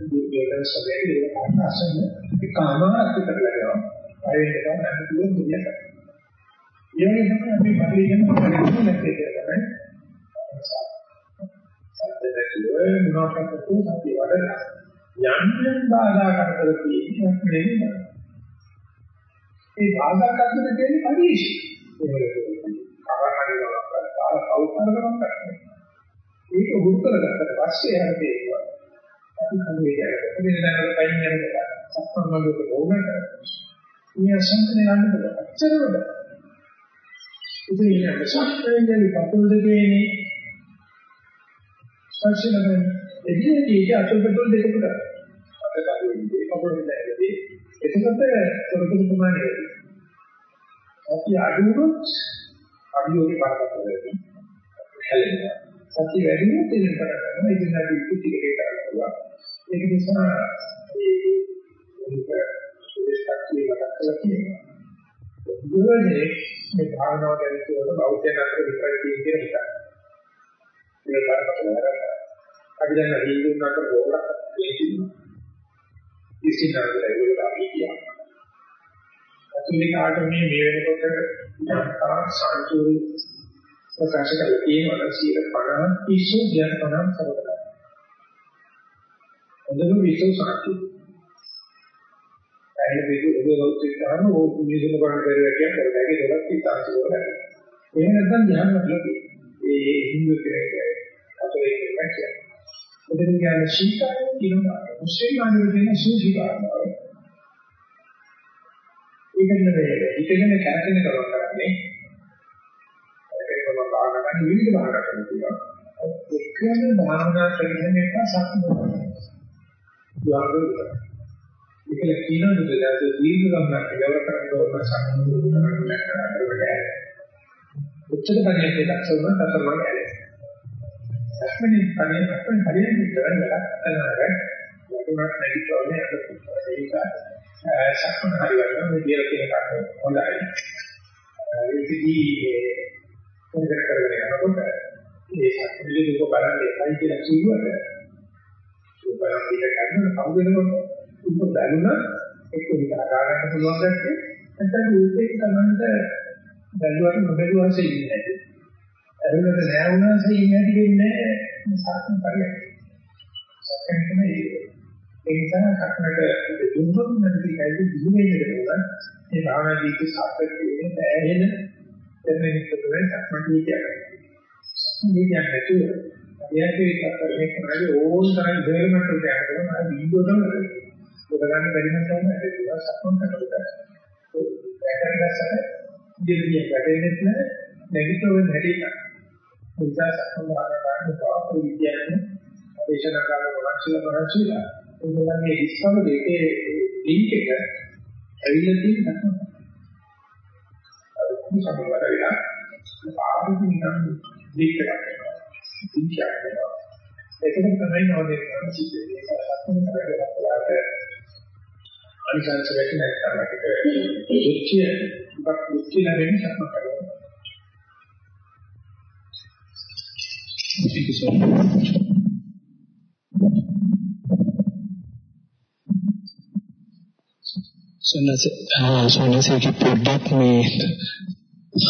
දුර්වල සබයේ ඒක ආසන්න ඒකමාරක් කරලා යනවා. අය ඒක නම් පුළුවන් දෙයක්. ඒ වගේම අපි පරිලෙන්න කරන්නේ නැති එක තමයි සත්‍යදැකිය මොනවාකට සත්‍ය වඩලා යම් යම් බාධා කරදර තියෙනවා නෙවෙයි. ඒ බාධා කරදර දෙන්නේ පරිශී. ඒක උත්තර ගන්නට පස්සේ යන තේරුවා. අපි කන්නේ යනකොට වෙනදාකට පයින් යනකොට සම්පන්න වලට ඕනකට මේ අසංකනේ යන්න පුළුවන්. අච්චරවල. ඉතින් මේ සත්‍යයෙන් පතුල් දෙකේනේ ස්පර්ශනගෙන එදිනෙදී අතුල්පතුල් දෙක පුරා. අත කඩුවේ කපුරු දෙන්නේ. එතකොට තොරතුරු ප්‍රමාණය වැඩි. අපි අඩුවොත් අඩියෝගේ පාරකට වෙන්නේ. හැලෙනවා. සත්‍ය වැඩි වුණොත් එන්න පටන් ගන්නවා. ඉතින් අපි ටික ටික කරනවා. ඒක නිසා මේ සුදේශකී මතක් කරලා තියෙනවා. දුරනේ මේ භාවනාව ගැන කියනකොට බෞද්ධයන් අතර විතරයි තියෙන කියලා හිතන්න. මේ බරපතල වැඩක්. අපි දැන් හින්දුන් අතර ගෝලක් තියෙනවා. ඉස්සිනාගේ ඒගොල්ලෝ අපි කියනවා. අතුලිකාට මේ මේ වෙනකොට යන්තා සාන්තුරු ප්‍රකාශ කරලා තියෙනවා 150 පිස්සු 150 කරලා. හොඳම විශ්ව සාක්ෂි. ඇයි මේක ඔබ ගෞතම කරන ඕ මිනිසුන් කරන බැරිව කියන කරදැයි දෙකක් ඉස්සරහට ගොඩක්. එහෙම නැත්නම් ධ්‍යාන වලදී ඒ හින්දු කෙනෙක් අතේ ඉන්න කියන්නේ. එතන කියන්නේ ශීකාරය කියනවා මුස්ලිම් ආනිවෙන සූචිකාරය. ඒකෙන් මේ හිතගෙන කැරකෙන කරවක් කරන්නේ ඒකම භාවනා කරන විවිධ භාවනා කරන තියෙනවා. එක්කම භාවනා කරන එක සක්මන. යාළුවෝ ඒකල කියනවා නේද දීර්ඝ ගමනක් ඉවර කරනකොට සම්මුඛ වෙනවා කරන්නේ. උච්චත පරිච්ඡේදයක් සම්මත තමයි ඇලෙන්නේ. සක්මනේ පරිණ අපෙන් හරියට ඉඳලා අතනරක් වුණත් නැගිටවන්නේ අද ඒක සක්මන හරියට මේ කියලා කියන එක හොඳයි. ඒකදී මොකද කරගෙන යනකොට ඒ සක්මනේ දුක බලන්නේ එකයි කියලා කිව්වට ඒ බලන් ඉඳ ගන්න කවුද වෙනකොට උඹ බැලුණා ඒක විතර ගන්න පුළුවන් දැක්කේ නැත්නම් උත්තේ තමන්ට බැලුවට නොබැලුවාස ඉන්නේ නැති. ඇරුණට නෑ වුණාස ඉන්නේ නැති වෙන්නේ සාකම් පරියක්. සත්‍යම තමයි ඒ නිසා සක්මට දුන්නොත් නැති කයිද දිනෙන්නේ කියලා ඒ භාවනා ජීවිත සාර්ථකයේ බෑහෙන දෙන්නේ තමයි සක්මට කියන්නේ. සක්මට කියන්නේ නැතුව එයාගේ එකක් කරන්නේ කරන්නේ ඕන තරම් දෙයකට යනකොට ආ වීඩියෝ තමයි ගොඩ ගන්න බැරි නිසා ඒක සක්මන් කරනකොට ඒකට දැසන ඉදිරියට වැඩෙන්නේ නැහැ නැගිටව හැදෙන්න. ඒ නිසා භාවනා කරනකොට විද්‍යාවෙන් දේශනා කරන වහන්සේලා වහන්සේලා ඒගොල්ලන්ගේ ඩිස්කවර් එකේ ලින්ක් එක ඇවිල්ලා තියෙන සක්මන්. අර සමහර වෙලා ආපහු නිකන් ලින්ක්. ලින්ක් එකක් එනවා. ඒක තමයි නෝනේ කරන සිද්ධ වෙන්නේ. සක්මන් කරලා අනිසංස වෙච්ච නැත්නම් අපිට දුක්ඛය දුක් දුක්ඛ ලැබෙන්නේ සක්ම කරනවා. සොනස සොනසේක පොඩ්ඩක් මේ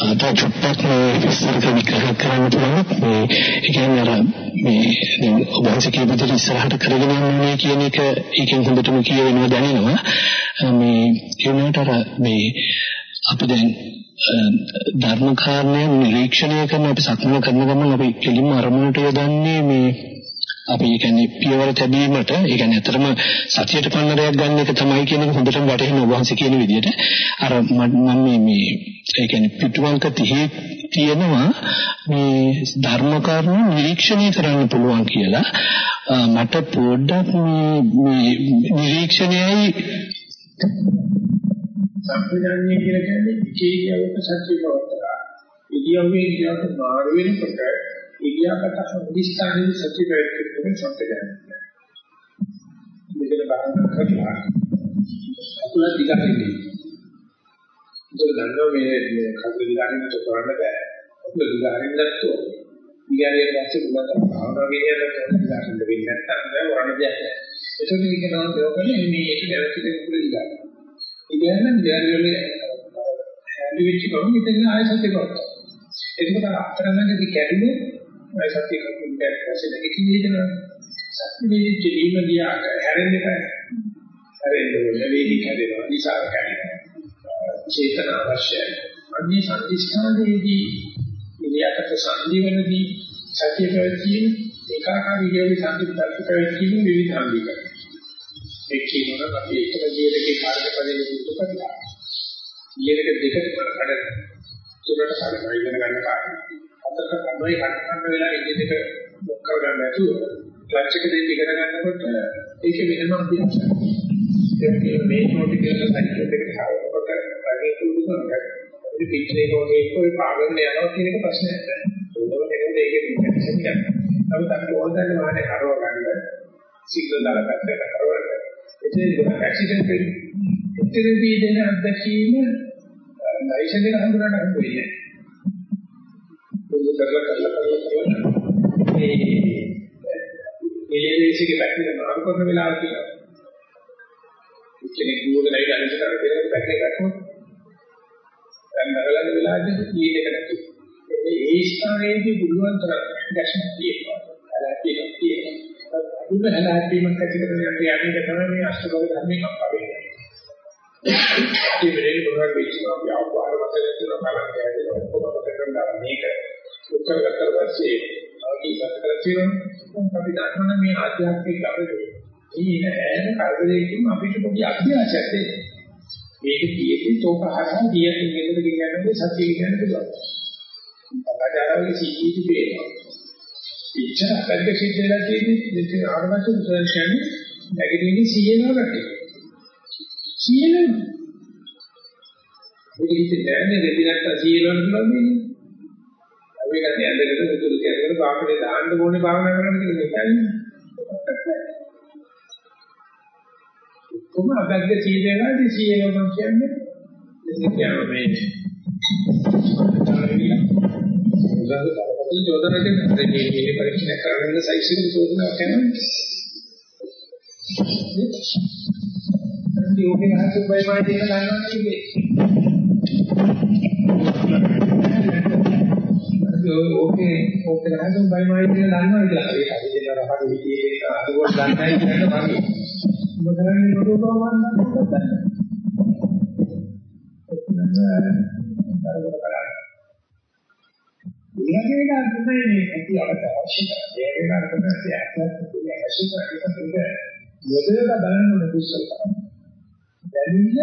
අද චුට්ටක් මේ විස්තර විග්‍රහ කරන්න පුළුවන් මේ ඒ කියන්නේ අර මේ දැන් ඔබ වහන්සේ කියපු විදිහට ඉස්සරහට කරගෙන යන්න ඕනේ කියන එක ඒකෙන් හොඳටම කියවෙනවා දැනෙනවා මේ ඒ වුණාට අර මේ අපි දැන් ධර්ම කාරණය නිරීක්ෂණය කරන අපි සක්මන කරන ගමන් අපි කෙලින්ම අරමුණට යොදන්නේ මේ අපි කියන්නේ පියවර තැබීමට. ඒ කියන්නේ අතරම සතියට පන්නරයක් ගන්න එක තමයි කියන එක හොඳටම වැටහෙන ඔබ වහන්සේ කියන විදිහට. අර මම මේ මේ ඒ කියන්නේ පිටුවංක 30 තියෙනවා මේ ධර්ම කරුණු නිරීක්ෂණය කරන්න පුළුවන් කියලා. මට පොඩ්ඩක් මේ නිරීක්ෂණයයි සම්පූර්ණන්නේ කියලා කියන්නේ ඉකේයවක සත්‍ය පවත්තලා. ඉදියම්මේ ඉදියාට මාරු වෙනකොට ඉදියාකට හොදිස්ථානයේ සත්‍ය ප්‍රයත්න සම්පදන්නේ. මෙතන බලන්න කරලා අකුල දිගටදී. ඒක දන්නවා මේ මේ කකුල දිගටින් කරන්න බෑ. අකුල දිගටින් නැත්තෝ ඉගාරිය දැක්ක බුලත භාවනා විදියට කරන්න වෙන්නේ නැත්නම් බෑ වරණ දෙයක් නෑ. ඒක නිකන් නෝකනේ මේ ඒක දැක්කේ කුල දිගට. ඉගෙන ගන්න හැදි වෙච්ච ගමන් ඉතින් ආයෙ සත්‍ය කරනවා. එතකොට අතරමැදි කැඩුනේ ආයෙ සත්‍ය කරනවා පස්සේ දෙකකින් ඉඳනවා. සත්‍ය වෙච්ච දීම දිහාට හැරෙන්න බෑ. හැරෙන්න වෙලෙදි කැඩෙනවා නිසා කැඩෙනවා. චේතන අවශ්‍යයි. අන්නේ සංදිස්ථානයේදී ඉලියකට සංදිවනදී සත්‍ය ප්‍රවැත්ීම ඒකාකාරී විදිහේ සංදිස්ථාන ප්‍රවැත්ීම විවිධ අංගිකයි. ඒ කියනවා අපි එකම ජීවිතේ කාර්යපදයේ දුක කරලා. ඊයරක දෙකට කඩන තුනට සාරයි ඉගෙන ගන්න කාර්යය. අතක කඩෝයි කඩන වෙලා ඉන්නේ දෙක මොක් කර ගන්න නැතුව ක්ලච් එක දෙක ඉගෙන ගන්නකොට ඒක වෙනම අභ්‍යාසයක්. ඒක මේ මොටි කියලා සයිකල් එකට හරවකොට අගේ තුඩු කරගන්න. ඉතින් පිටේ කොහේ කොයි පාගන්න යනවා කියන එක ප්‍රශ්නයක් නෑ. ඒකම කෙනෙකුට ඒකේ පිටිපස්සෙන් යනවා. නමුත් අපි ඕනෑම වාහනේ හරව ගන්න සිග්නල් දාලා පැත්තකට හරවන්න. එතන ඇක්සිඩන්ට් වෙන්නේ. එතනදී දෙන අත්දැකීම ලයිසන් එක හඳුනන්න හම්බ වෙන්නේ. ඒක කරලා කරලා කරලා කරලා මේ එලිවේසිකේ පැත්තට මාරු කරන වෙලාව කියලා. කෙනෙක් දුවගෙන ඉඳලා අනිත් කරේ දෙනකොට පැත්තේ ගන්නකොට දැන් නගලන වෙලාවදී කීයක නැති. ඒ ඒ ස්ථානයේදී බුදුන් තරම් දැක්ම තියෙනවා. හැලැප්පියක් තියෙනවා. අදුම හැලැප්පීමක් ඇති කරගෙන යන්නේ යන්නේ තමයි මේ අෂ්ටභව ධර්මයේ කම්පා වෙන්නේ. ඒ වෙලේ මොනවද වෙච්චිනවා අපි ආවවාර මතක තියෙනවා කලක් ඇදලා කොහොමද කරන්නේ මේක උත්තරගත පස්සේ අපි ඉස්සර තියෙනවා අපි දන්නවනේ මේ ආධ්‍යාත්මික ළඟදී ඊන ඈන කරදරයකින් අපිට පොඩි අභ්‍යාසයක් දෙන්න. මේක කියෙන්නේ තෝක හරහා කියන්නේ මෙතන කියන්නේ සත්‍ය කියන්නේ පුළුවන්. අපජාරවල සීීටි වේනවා. ඉච්ඡා අපද්ද සිද්ධ වෙලා තියෙන්නේ දෙති ආරමත උසයන් නැගිටින්නේ සීයනවා ගැටේ. සීයන මොකද ඉතින් දැනන්නේ දෙවි නැත්තම් සීයනවා කියන්නේ. අපි ගන්නේ ඇඳගෙන මුතුළු කියන්නේ බාහනේ දාන්න ඕනේ භාවනා කරන්න කියලා කියන්නේ. කොහොම අපද්ද සීය වෙනාදී සීයනවා කියන්නේ එතන කියන්නේ මේ උදාහරණ කරපොත් චෝදනා දෙන්න මේ මේ පරීක්ෂණ කරන්න සයිස් එක චෝදනා කරනවා ඒ ඕකේ ගහත් බයි මායි දෙන්න ගන්නවා නෙවෙයි ඕකේ ඕකේ ගහත් බයි මායි දෙන්න ගන්නවා කියලා ඒක අපි දෙන්න රහට විදියේ අදෝට ගන්නයි කියන බංගේ ඔබ කරන්නේ මොකද ඒකේ ගන්න තමයි මේ ඇති අවශ්‍ය කරන්නේ. ඒක ගන්න තමයි ඇත්තට අවශ්‍ය කරන්නේ. යොදලා බලන්න ඕනේ කුසල තමයි. දැනෙන්න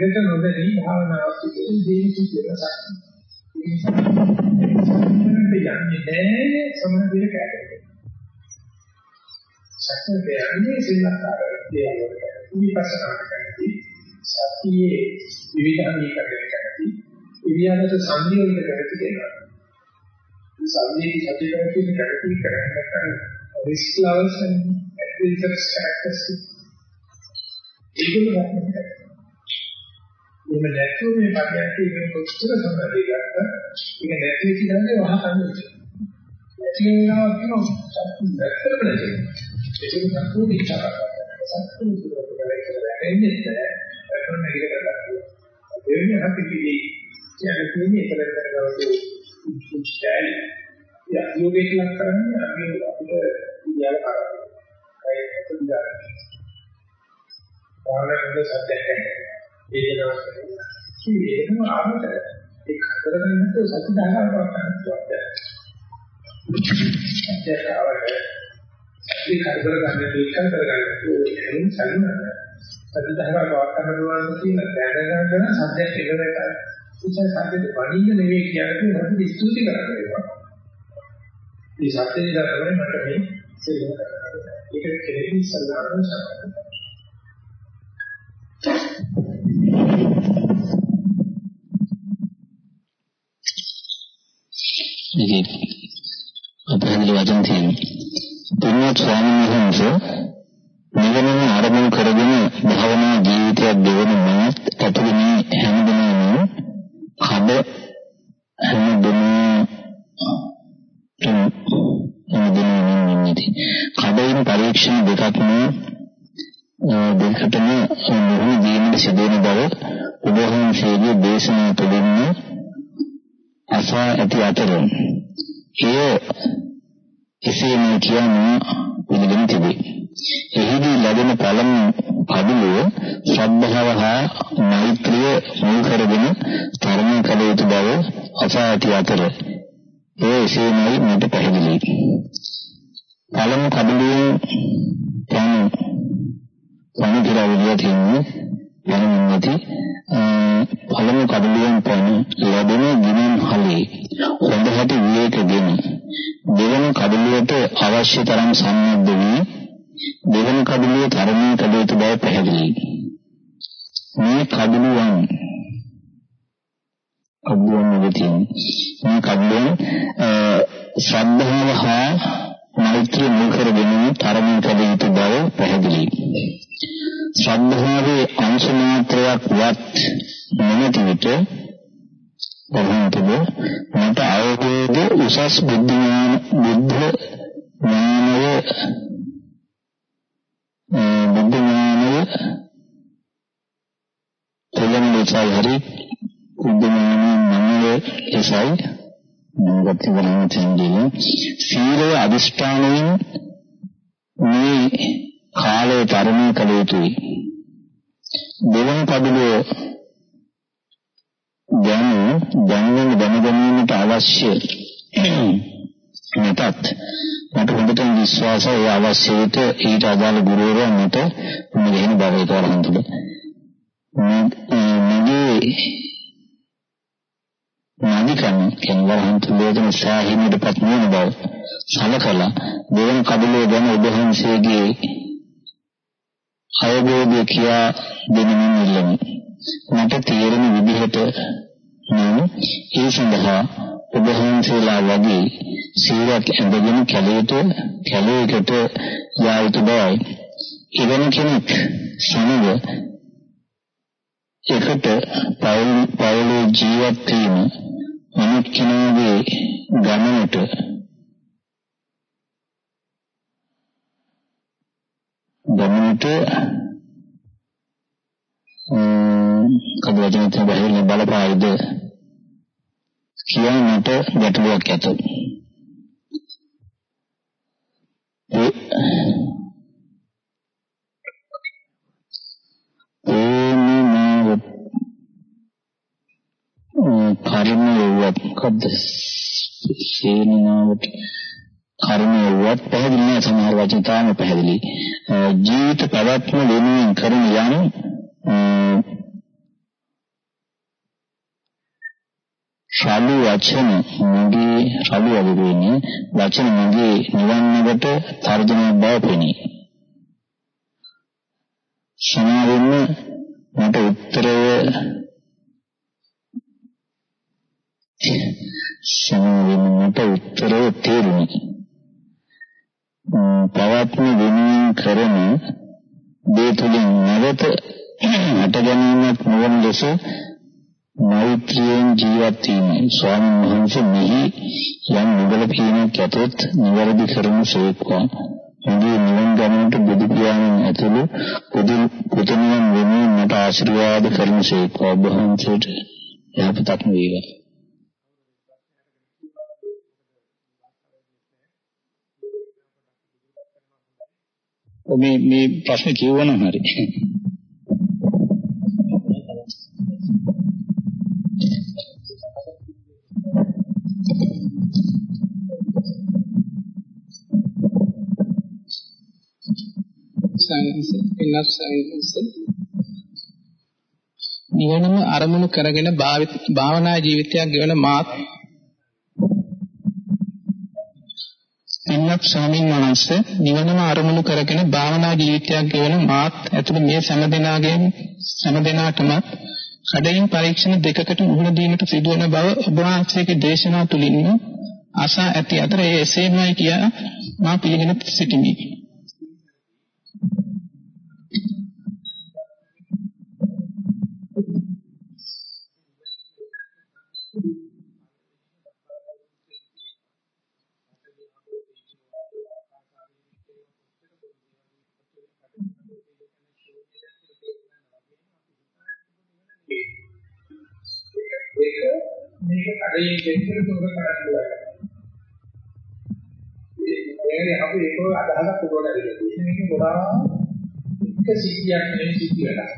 එකට නොදැනී භාවනාවක් කියන දේවි කියලා යන්නේ නැහැ සමාධිය කැඩෙන්නේ. සක්‍රිය යන්නේ සිල්ලක්කාර දේවල් විපස්සනා කරන්නේ සතියේ විවිධානීකරණය කරන්නේ ඉරියාපත සංයෝජන කරති කියනවා. සංයෝජන සත්‍ය කරති කරති කරන්නේ risk levels and adventurous characteristics ඒගොල්ලෝ ගන්නවා. එහෙම නැත්නම් මේ පරියන්ක ඉගෙන කොච්චර සම්බන්ධය ගත්තා ඒක නැති කියන්නේ වහ කන්නේ. නැති වෙනවා කියනවා සත්‍ය දැක්කම නැති. ඒක සම්පූර්ණ ඉච්ඡා කරනවා. සත්‍ය විදිහට එන්නේ නැහැ. ඒක නැගිට කරලා. දෙවෙනි අපිටදී කියන්නේ ඒකල කරගවතු ඉච්ඡායි. යා යෝගයක් ලක් කරන්නේ අපි අපිට ඉතිහාස කරා. ඒක පුදුජාරයි. භාවනාවේ සත්‍යයක් වේදනාවක් කියන ආමත ඒ කරගෙන ඉන්න සත්‍ය ධාරාවක් ගන්නවා. සත්‍යතාවට සත්‍ය කරදර ගන්න දෙයක් කරගන්න ඕනේ සම්මත. සත්‍ය ධාරාවක් ගන්නවා කියන දැනගන්න සත්‍යයක් ඉවරයි. ඉතින් සත්‍යෙට වඩින්න නෙවෙයි කියන්නේ මොකද ස්තුති කරන්නේ. මේ සත්‍ය නිසා තමයි මට මේ සේවය කරන්නේ. ඒක කෙරෙහි සල්ලාන සම්පූර්ණ මේකේ අපහැදිලි වචන තියෙනවා. පින්වත් ස්වාමීන් වහන්සේ නිවනම ආරම්භ කරගෙන භාවනා ජීවිතයක් ගෙවන මාත් ඇතුළේ හැමදෙනාම කඩ හැමදෙනාම හැමදෙනාම කඩින් පරීක්ෂණ දෙකක්ම දෙකටම මොහොන දීමට සිදුවෙන බව ඔබ වහන්සේගේ දේශනා තුළින් අසා ඇති අතර එය එසේම කියන පිළිගෙන තිබේ. එහිදී ලැබෙන පළමු කඩුව ශ්‍රද්ධාව හා මෛත්‍රිය මුල් කරගෙන තරණය කළ යුතු බව අසා ඇති අතර එය එසේමයි මට පැහැදිලියි. පළමු කඩුවෙන් යන වනිදිරාවිය තියෙන්නේ යන්නේ නැති පළමු කඩුවෙන් පන ලැබෙන ගිනින් හලේ හොඳ හැටි විවේකගෙන දෙවන කඩුවට අවශ්‍ය තරම් සම්බන්ධ වී දෙවන කඩුවේ තරණය කළ යුතු බව පැහැදිලියි. මේ කඩුවන් කඩුවන් වලින් මේ කඩුවන් ශ්‍රද්ධාව හා මෛත්‍රිය මුල් කරගෙන තරණය කළ යුතු බව පැහැදිලියි. ශ්‍රද්ධාවේ අංශ මාත්‍රයක් වත් නොමැති විට බොහෝතම මට අවබෝධ උසස් බුද්ධ ඥාන බුද්ධ ඥානය බුද්ධ ඥානය තෙලන ලෙසයි හරි බුද්ධ ඥානය නමය ලෙසයි මොකක්ද බලන්න තියෙන්නේ සීලය අදිෂ්ඨානයෙන් මේ කාලය තරණය කළ යුතුයි. දෙවන කඩුව දැන දැනගෙන දැනගැනීමට අවශ්‍ය නැතත් මට හොඳට විශ්වාසය ඒ අවශ්‍ය විට ඊට අදාළ ගුරුවරයා මට මෙහෙම බව කරහන්තුද මගේ නානිකම් කියන වහන්තුලේදන සාහිණයටපත් නොවන බව සලකලා දෙවන කඩලේ ගැන ඔබවහන්සේගේ අවබෝධය කියා දෙනමින් ඉල්ලමි. මට තේරෙන විදිහට නම් ඒ සඳහා ඔබ වහන්සේලා වගේ සීලයක් ඇඳගෙන කැලේට කැලේකට යා යුතු බවයි. ඉගෙන කෙනෙක් සමග එකට පෞල් පෞලේ ජීවත් වීම අනිත් කෙනාගේ ගමනට ගමනට කවදාවත් බැහැරෙන බලපායිද කියන්නට ගැටලුවක් ඇත. ඒ කර්ම යුවත් මොකද්ද සේනාවට කර්ම යුවත් පැහැදිලි නෑ සමහර වචන තාම පැහැදිලි. ජීවිත පැවැත්ම වෙනුවෙන් කරන යම් ශාලු වචන මගේ ශාලු වගේ වචන මගේ නිවන්නකට තර්ජන බව පෙනේ සමාවෙන්න මට උත්තරය සමාවෙන්නට උත්තරය තේරුණි. පවත්ම වෙනුවෙන් කරන දේ තුලින් නැවත හට ගැනීමක් නොවන ලෙස මෛත්‍රියෙන් ජීවත් වීම ස්වාමීන් වහන්සේ මෙහි යම් නුඹල පිළිමක් ඇතොත් නිවැරදි කරනු සේක්වා. මගේ නිවන් ගමනට බුදු පියාණන් ඇතුළු බුදු පුතණයන් වෙනුවෙන් මට ආශිර්වාද කරනු සේක්වා. ඔබ වහන්සේට යහපතක් වේවා. මේ මේ ප්‍රශ්නේ කියවනම් හරි. සංස ඉන්නස් සංස නිවනම අරමුණු කරගෙන භාවනා ජීවිතයක් ගෙවන මාත් පින්වත් ස්වාමීන් වහන්සේ නිවනම අරමුණු කරගෙන භාවනා ජීවිතයක් ගෙවන මාත් ඇතුළු මේ සෑම දෙනාගේම සෑම දෙනාටම කඩින් පරීක්ෂණ දෙකකට මුහුණ දීමට සිදුවන බව ඔබ වහන්සේගේ දේශනා තුලින්ම ආශා ඇති අතර ඒ එසේමයි කියා මා පිළිගෙන සිටිමි. මේක කඩේ දෙකකට තුනකට කඩන්න පුළුවන්. ඒ අපි ඒක අදහසක් උඩට ඇවිල්ලා මේක ගොඩාක් එක සිද්ධියක් නෙවෙයි සිද්ධිය වෙලා.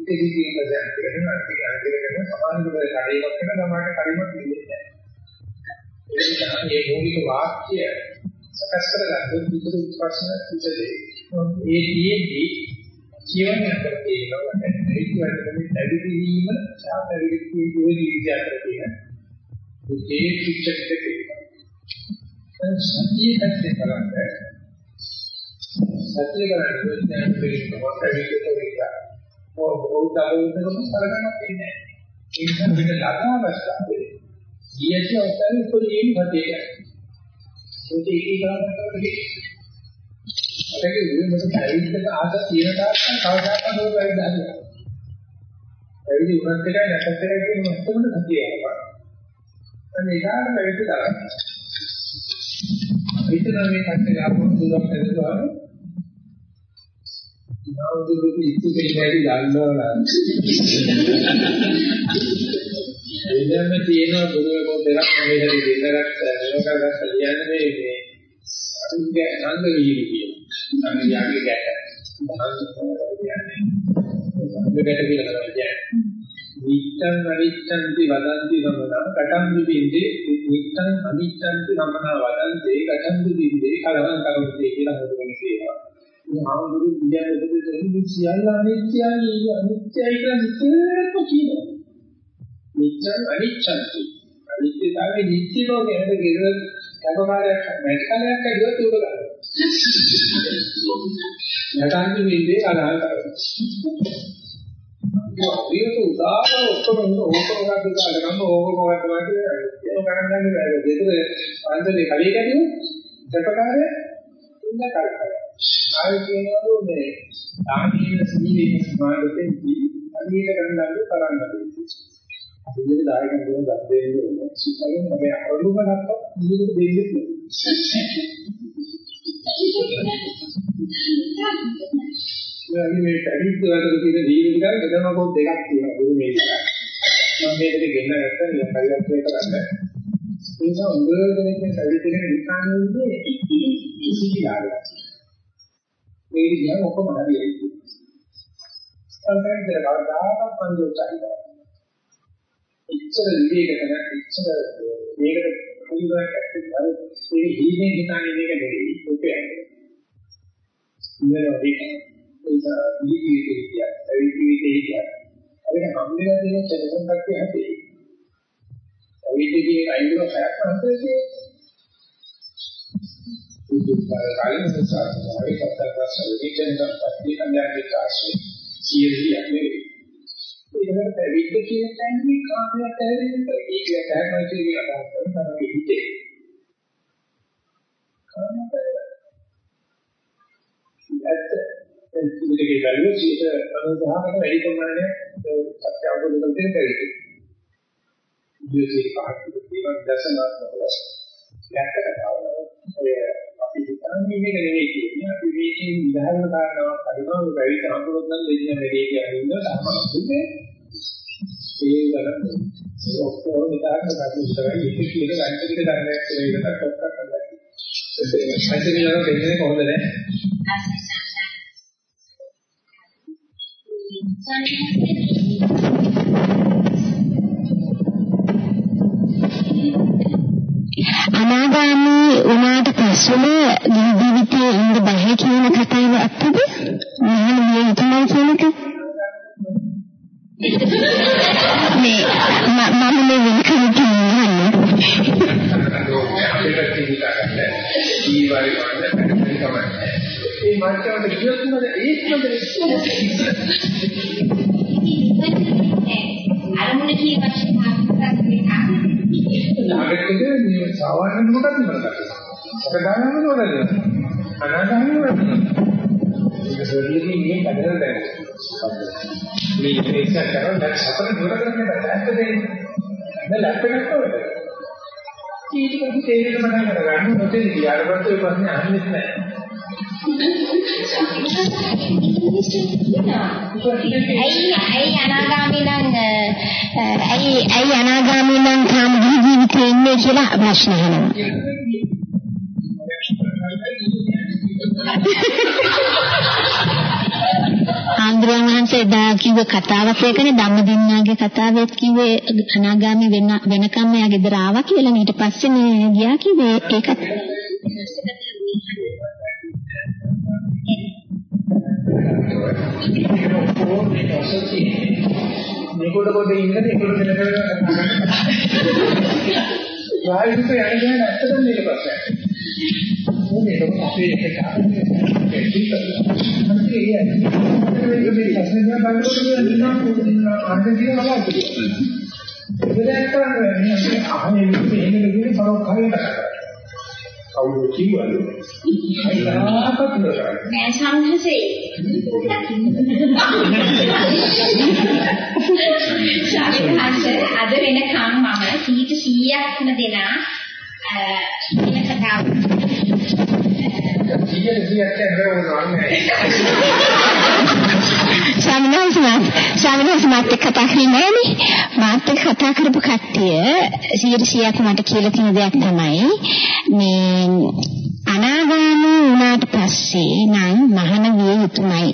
ඒක සිද්ධියක් දැන් කරනවා ඒක අරගෙන සමාන දුරේ කඩේක් කරන ගමන්ට කඩේක් නිදෙන්නේ නැහැ. ඒ නිසා මේ මූලික වාක්‍ය සකස් කරගන්න විතර ප්‍රශ්න පුතේ. ඒ තියෙද්දි කියවන්න අපිට තේරෙනවා ඒක වැඩි පැවිදිවීම සහ පැවිදිකේ ජීවිතය අතර තියෙන මේ පික්චර් එක තියෙනවා. සතිය පැත්තේ බලන්න සතිය බලන්න දැන් පිළිගන්නවා පැවිදිකෝ කියලා. බෞද්ධ ආයතනකම කරගන්නත් ඉන්නේ. ඒ නිසා පිට ලබන අවස්ථාවේ ඊයේ අවස්ථාවේ උපදීන ගතිය. ඒක ඒකී කරන්නේ ඒක විමස පැවිද්දට ආස තියෙන තාක්කල් කවදාකවත් ඔය පැවිද්ද හදන්න. පැවිදි උනත් එකයි නැත්ත් එකයි කියන ඔක්කොම සතිය යනවා. අන්න ඒකට පැවිද්ද කරන්නේ. විතර මේ කට්ටිය ආපහු දුරක් හදලා නවදුරු ඉති දෙන්නයි යන්නවා. එදම තියෙන ගුරුවරයෙකු දෙයක් මේ හරි දෙන්නක් ලෝකගත කියන්නේ මේ අනුන්ගේ නන්ද වීර්ය කියන. අනුයාගේ ගැට. දහස් කියන්නේ දෙකට කියලා කරන්නේ. නිච්ඡං අනිච්ඡන්ති වදන්ති සමනා කටං විදින්දේ නිච්ඡං අනිච්ඡන්ති සමනා වදන්තේ කටං විදින්දේ කලවං කරන්නේ කියලා හොදගෙන කියනවා. මේ ආමුදුරු විද්‍යාවේ දෙන්නේ සියල්ල අනිත්‍යයි අනිත්‍යයි කියලා නිතරම කියනවා. නිච්ඡං අනිච්ඡන්ති අනිත්‍යතාවයේ නිත්‍ය ලෝකයේ හැද ගෙරල් කඩකාරයක් මැටකලයක් ඇදුවත් උඩ ගන්නවා. නැතන්ති විදින්දේ කලවං කරන්නේ. ඒක උදාන ඔක්කොම ඕකම ගන්න ගන්න ඕකම ගන්න ඒක ගණන් ගන්න බෑ. දෙතුන අන්දලේ කලිය කැඩියු දෙපකාරය ඉන්න කරකර ආයෙ කියනවලු මේ දානීය සීලේ සමාදතෙන්දී අනිත් ගණන් කරන්න දෙන්නේ ඉතින් දායකයන් දුන්න දත් දෙන්නේ ඕනේ සිතෙන් මේ අරුම නැත්තම් නියුත් දෙන්නේ නෑ මේ පැවිද්ද වලට තියෙන දීර්ඝ විකාර ප්‍රධම කෝඩ් දෙකක් තියෙනවා බුදු මේ විකාර. මම මේකට ගෙන්න ගත්තා නිකන් පරිවර්තනය කරන්න. ඒ නිසා උගලෙනෙක් මේ පැවිද්දගෙන විකාරෙන්නේ ඉසිලාලා. මේ විදිහ ඔක්කොම හරියට. සම්පූර්ණ කවදාකවත් පන්දෝචයි. ඉච්ඡර විවේක කරන ඉච්ඡර මේකට පුදුමයක් ඇත්තේ ඒ හීනේ හිතන්නේ මේක නෙවෙයි. ඔක යන්නේ. ඉන්නවදී ඒක ජීවිතේ කියන්නේ ඒ ජීවිතේ කියන්නේ අපිට හම්බෙලා තියෙන චරිතයක් හැටි අවිද්‍යාවේ අයිදුව හැක් නැත්නම් උදුපාර කාලේ සංසාරේ කතරවස් විචෙන්ද පත්‍ය කන්‍යාගේ කාශේ සියලියක් නෙවෙයි ඒකට පැවිද්ද කියන තැනදී කාමයට ඇරෙන්න ඒක තමයි කියන අදහස තමයි හිතේ කාමයට ඇත්ත ඉතිරිගේ බැලුවොත් 90%කට වැඩි ප්‍රමාණයක් සත්‍ය අවබෝධ කරගන්න බැරි. ඉතිරි පහක් තියෙනවා දශමාත්මක වශයෙන්. අපි හිතන්නේ මේක නෙවෙයි කියන්නේ අපි මේකේ විධාන කාරණාවක් අරිනවා වැඩි සම්පූර්ණ නම් දෙන්න වැඩි කියන්නේ ඉන්න සම්පූර්ණනේ. ඒ වලට ඒ ඔක්කොම විතරක් ගන්න ඉස්සරහින් ඉති කියන ගන්න පිට ගන්නයක් ඒකට කොටක් කරලා. ඒක හදිසියෙම වෙන්නේ කොහොමද නේ? අනාගාමී වුණාට පස්සෙම ජීවිතේ ඉන්න බෑ කියන කතාව ඇත්තද? මම මේ හිතනවා කියන එක. මාත්‍යාවට කියොත් මොකද ඒකමද අරමුණ කී වශයෙන් ආකාරයක් නාගකද මේ සාමාන්‍ය මොකක්ද කරන්නේ? සකදානම නෝනද? අනාගාමී නෝනද? ඒක සර්ලිදී මේ කඩන බෑ. මේ ඉතිරිස කරන දැන් සතර දුර කරන්නේ නැහැ දෙන්නේ. දැන් ලැප්ටොප් එකකට. ඊට පස්සේ තේරෙන්න පටන් ගන්න නොතේ ගියාට පස්සේ ඔය ප්‍රශ්නේ අහන්නේ නැහැ. ඇයි ඇයි අනාගාමී නම් ඇයි ඇයි අනාගාමී නම් කාම ජීවිතේ ඉන්නේ කියලා ප්‍රශ්න අහනවා. ආන්දරයන් වහන්සේ එදා කිව්ව කතාවක් ඒකනේ ධම්මදින්නාගේ කතාවෙත් කිව්වේ අනාගාමී වෙන වෙනකම් එයා ගෙදර ආවා කියලා ඊට පස්සේ මේ ගියා කිව්වේ ඒකත් මේකට පොඩ්ඩ ඉන්න ඒකට දෙනකල් ප්‍රායෝගික යන්නේ නැත්තම් මේක ප්‍රශ්නයක්. මොනේ ඒක අපේ එක කාරණේ අන්තිමේ ඒ මේ ප්‍රශ්නේ බලනකොට නිකන් අන්තිමේ වලක්. ඒක කරන්නේ මේ අහන්නේ මේ එහෙම නෙවෙයි පරක් හරියට. කවුරු කිව්වද? අයියාකට නෑ සංහසේ. ශාස්ත්‍රහංශ අද වෙනකම් මම 100%ක්ම දෙනා කියන කතාව. 100 100ක් කරනවන්නේ. ස්වාමිනාස් ස්වාමිනාස් මාත් කතා කරන්නේ නෑනේ මාත් කතා කරපු කට්ටිය 100ක් මට කියලා තියෙන දෙයක් තමයි මේ අනාගාමී වුණාට පස්සේ නම් මහාන විය යුතුමයි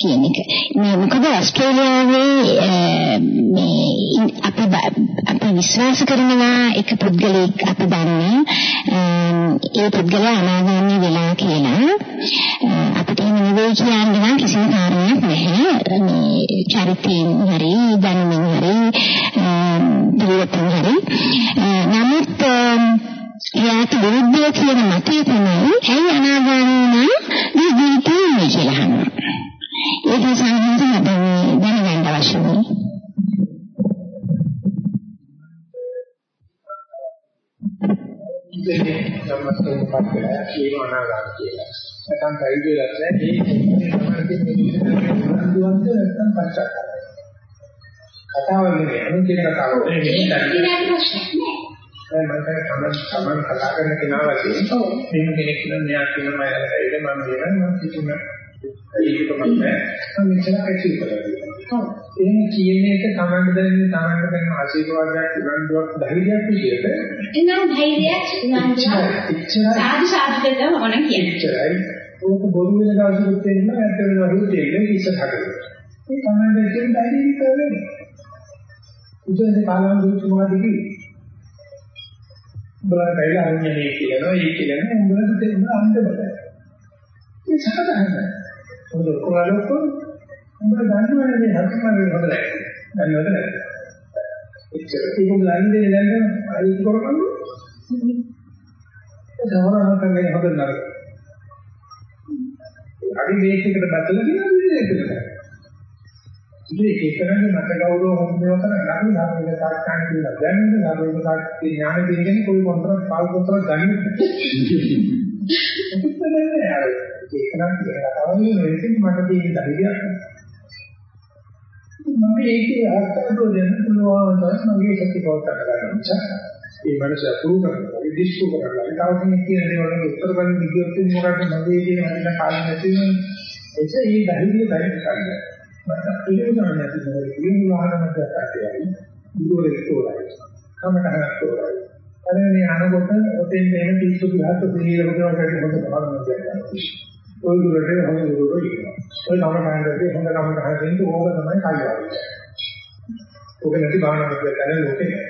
කියන එක. මේ මොකද ඕස්ට්‍රේලියාවේ මේ අපි අපි විශ්වාස කරනවා එක පුද්ගලෙක් අපි දන්නේ ඒ පුද්ගලයා අනාගාමී වෙලා කියලා අපිට එහෙම නෙවෙයි කියන්න නම් කිසිම කාරණයක් නැහැ. මේ චරිතයෙන් හරි දැනුමින් හරි පිළිවෙතින් හරි නමුත් එයාට විරුද්ධව කියන මතය තමයි ඇයි අනාගාමී නම් මේ ජීවිතේ ඉන්නේ කියලා අහනවා. ඒක සංහිඳන දැනගන්න අවශ්‍ය වෙනවා. ඉතින් සම්මතයෙන් පස්සේ ඒ අනාගාම කියලා. නැත්නම් බයිබලෙත් මේ සමාජයේ මේ දුවන්ත නැත්නම් පච්චක්කය. කතාව නෙවෙයි අනුන් කියන කතාව නෙවෙයි ඉතින් ප්‍රශ්නයක් නෑ. මම තමයි තමන් කතා කරන කෙනා වශයෙන් මේ කෙනෙක් නම් මෙයා කියන මම ඇයිද මම කියන මම කිතුන ඒක තමයි. මම මෙතන ඇචීව් කරලා එහෙම කියන එක තමන්ට දැනෙන තමන්ට දැනෙන ආශීර්වාදයක් උනන්දුවක් ධෛර්යයක් විදියට එනම් ධෛර්යයක් උනන්දුවක් සාදු සාදු දෙන්න ඕන කියන්නේ. ඉච්චරයි ඕක බොරු වෙන දවසකුත් එන්න ඇත්ත වෙන වරුත් එන්න ඉස්සරහට. ඒ තමන්ට කියන ධෛර්යය කරන්නේ උදේ කාලම් දුක් මොනවද කිව්වේ උඹලා කයිලා අරන්නේ මේ කියනවා ඒ කියනවා උඹලට තේරෙන අන්තබද ඒ සාධාරණයි මොකද කොහොමද උඹලා දන්නවනේ මේ හරිම හොඳයි. දන්නවද? නැද්ද එච්චර ඒක ලයින් දෙන්නේ දැන් අයි කරපන්ද ඒ සමහරවල් තමයි හොඳ නරක. අඩි මේකකට බදලා කියන විදිහට ඉතින් ඒක කරන්නේ මට ගෞරව හොඳව කරලා නම් ධර්මයේ සාක්ෂාත් කියලා දැනගෙන ධර්මයේ සාක්ෂාත් ඥාන දෙන්නේ કોઈ කොන්ත්‍රාත් පාල් කොන්ත්‍රාත් ගන්න. ඒක තමයි අර ඒක නම් කියලා තමයි මේකෙන් මට තියෙන ධෛර්යයක්. මම ඒකේ අර්ථය දෙන්න පුළුවන් නම් මගේ සත්‍ය පොත කරගන්න. ඒ මනස අප්‍රූව් කරනවා විදිස්තු කරනවා ඒ තව කෙනෙක් කියන දේ වලින් උත්තර ගන්න විදියත් මොකක්ද මගේ කියන හරියට කාලෙ නැති වෙන ඒක ඒ ධෛර්යය බැරි කරගන්න. පිළිගන්න නැති මොකද කියන වාහනමත් ඇත්තටයි දුරේ තෝරයි කමටහනක් තෝරයි අර මේ අනකොට ඔතෙන් දෙන පිස්සු ගහත් පිළිවෙලකට වැඩි හොඳ බලන්න දෙන්න ඔය දුරට හොඳ දුරට ඉන්නවා. ඔය කමටහනකදී හොඳ කමටහනකින් ඕක තමයි කල්යාවි ඕක නැති භාවනාවක් කරන ලෝකේ.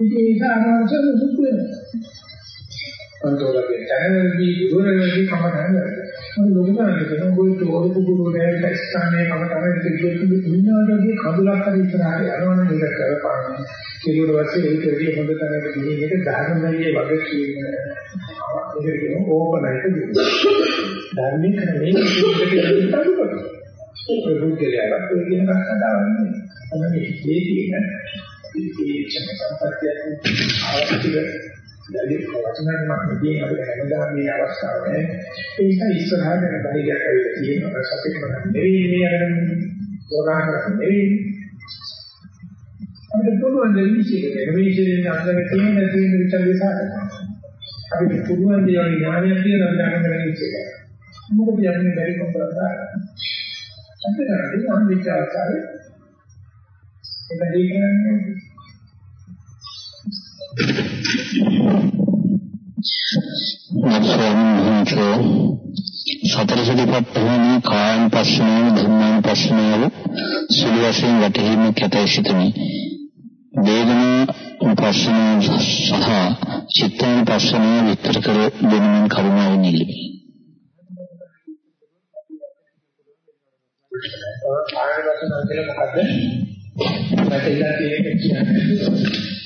ඉතින් ඒක අනවශ්‍ය සුසුත් වෙනවා. අන්තෝලගේ චැනල්දී දුරවලදී කමටහන මම ලොකුදාන්නේ කියන ගොයි තෝරපු ගුරුවරයා ස්ථානයේ මම තමයි දෙවියන් ඉන්නවාගේ කඳුලක් හරි ඉස්සරහට යනවනම් මේක කරපාන්නේ කිරුවට පස්සේ ඒක විදිහ හොඳ තැනකට ගිහින් ඒක ධර්මයේ වගේ කියන ඒක කියන ඕපනයික ධර්මික නෙමෙයි ඒක කරන්නේ ඒක බුද්ධලයක් ඒ කියන කතාවන්නේ අන්න මේ තියෙන ඒ චමත්පත්තිය අවශ්‍ය දැඩි වචනයක් මම කියන අපිට හැමදාම මේ අවස්ථාව නෑ. ඒක ඉස්සරහට යන බහියක් ඇවිල්ලා තියෙනවා. සත්‍යක මම නෙවෙයි මේ අරගෙන යෝගා කරන්නේ නෙවෙයි. අපිට පුළුවන් දෙ විශ්ේෂක විශ්ේෂයෙන් අන්දර තියෙන තියෙන විචාරය සාකච්ඡා අපිට පුළුවන් දේ වගේ ඥානයක් තියෙනවා ඥාන කරගෙන ඉච්චක මොකද යන්නේ බැරි කොම්පරදා අපිට කරන්නේ අන් විචාරය ඒක දෙකන්නේ වහන්සේ සතර සතිපට්ඨාන කායන පස්සනාව ධම්මාන පස්සනාව සුළු වශයෙන් වැටහීම කැතයි සිටමි. වේදනා පස්සනාව සහ චිත්තාන පස්සනාව විස්තර කර දෙමින් කරුණාවෙන් ඉල්ලමි. කායන පස්සනාව කියලා මොකද්ද? වැටහිලා තියෙන එක කියන්නේ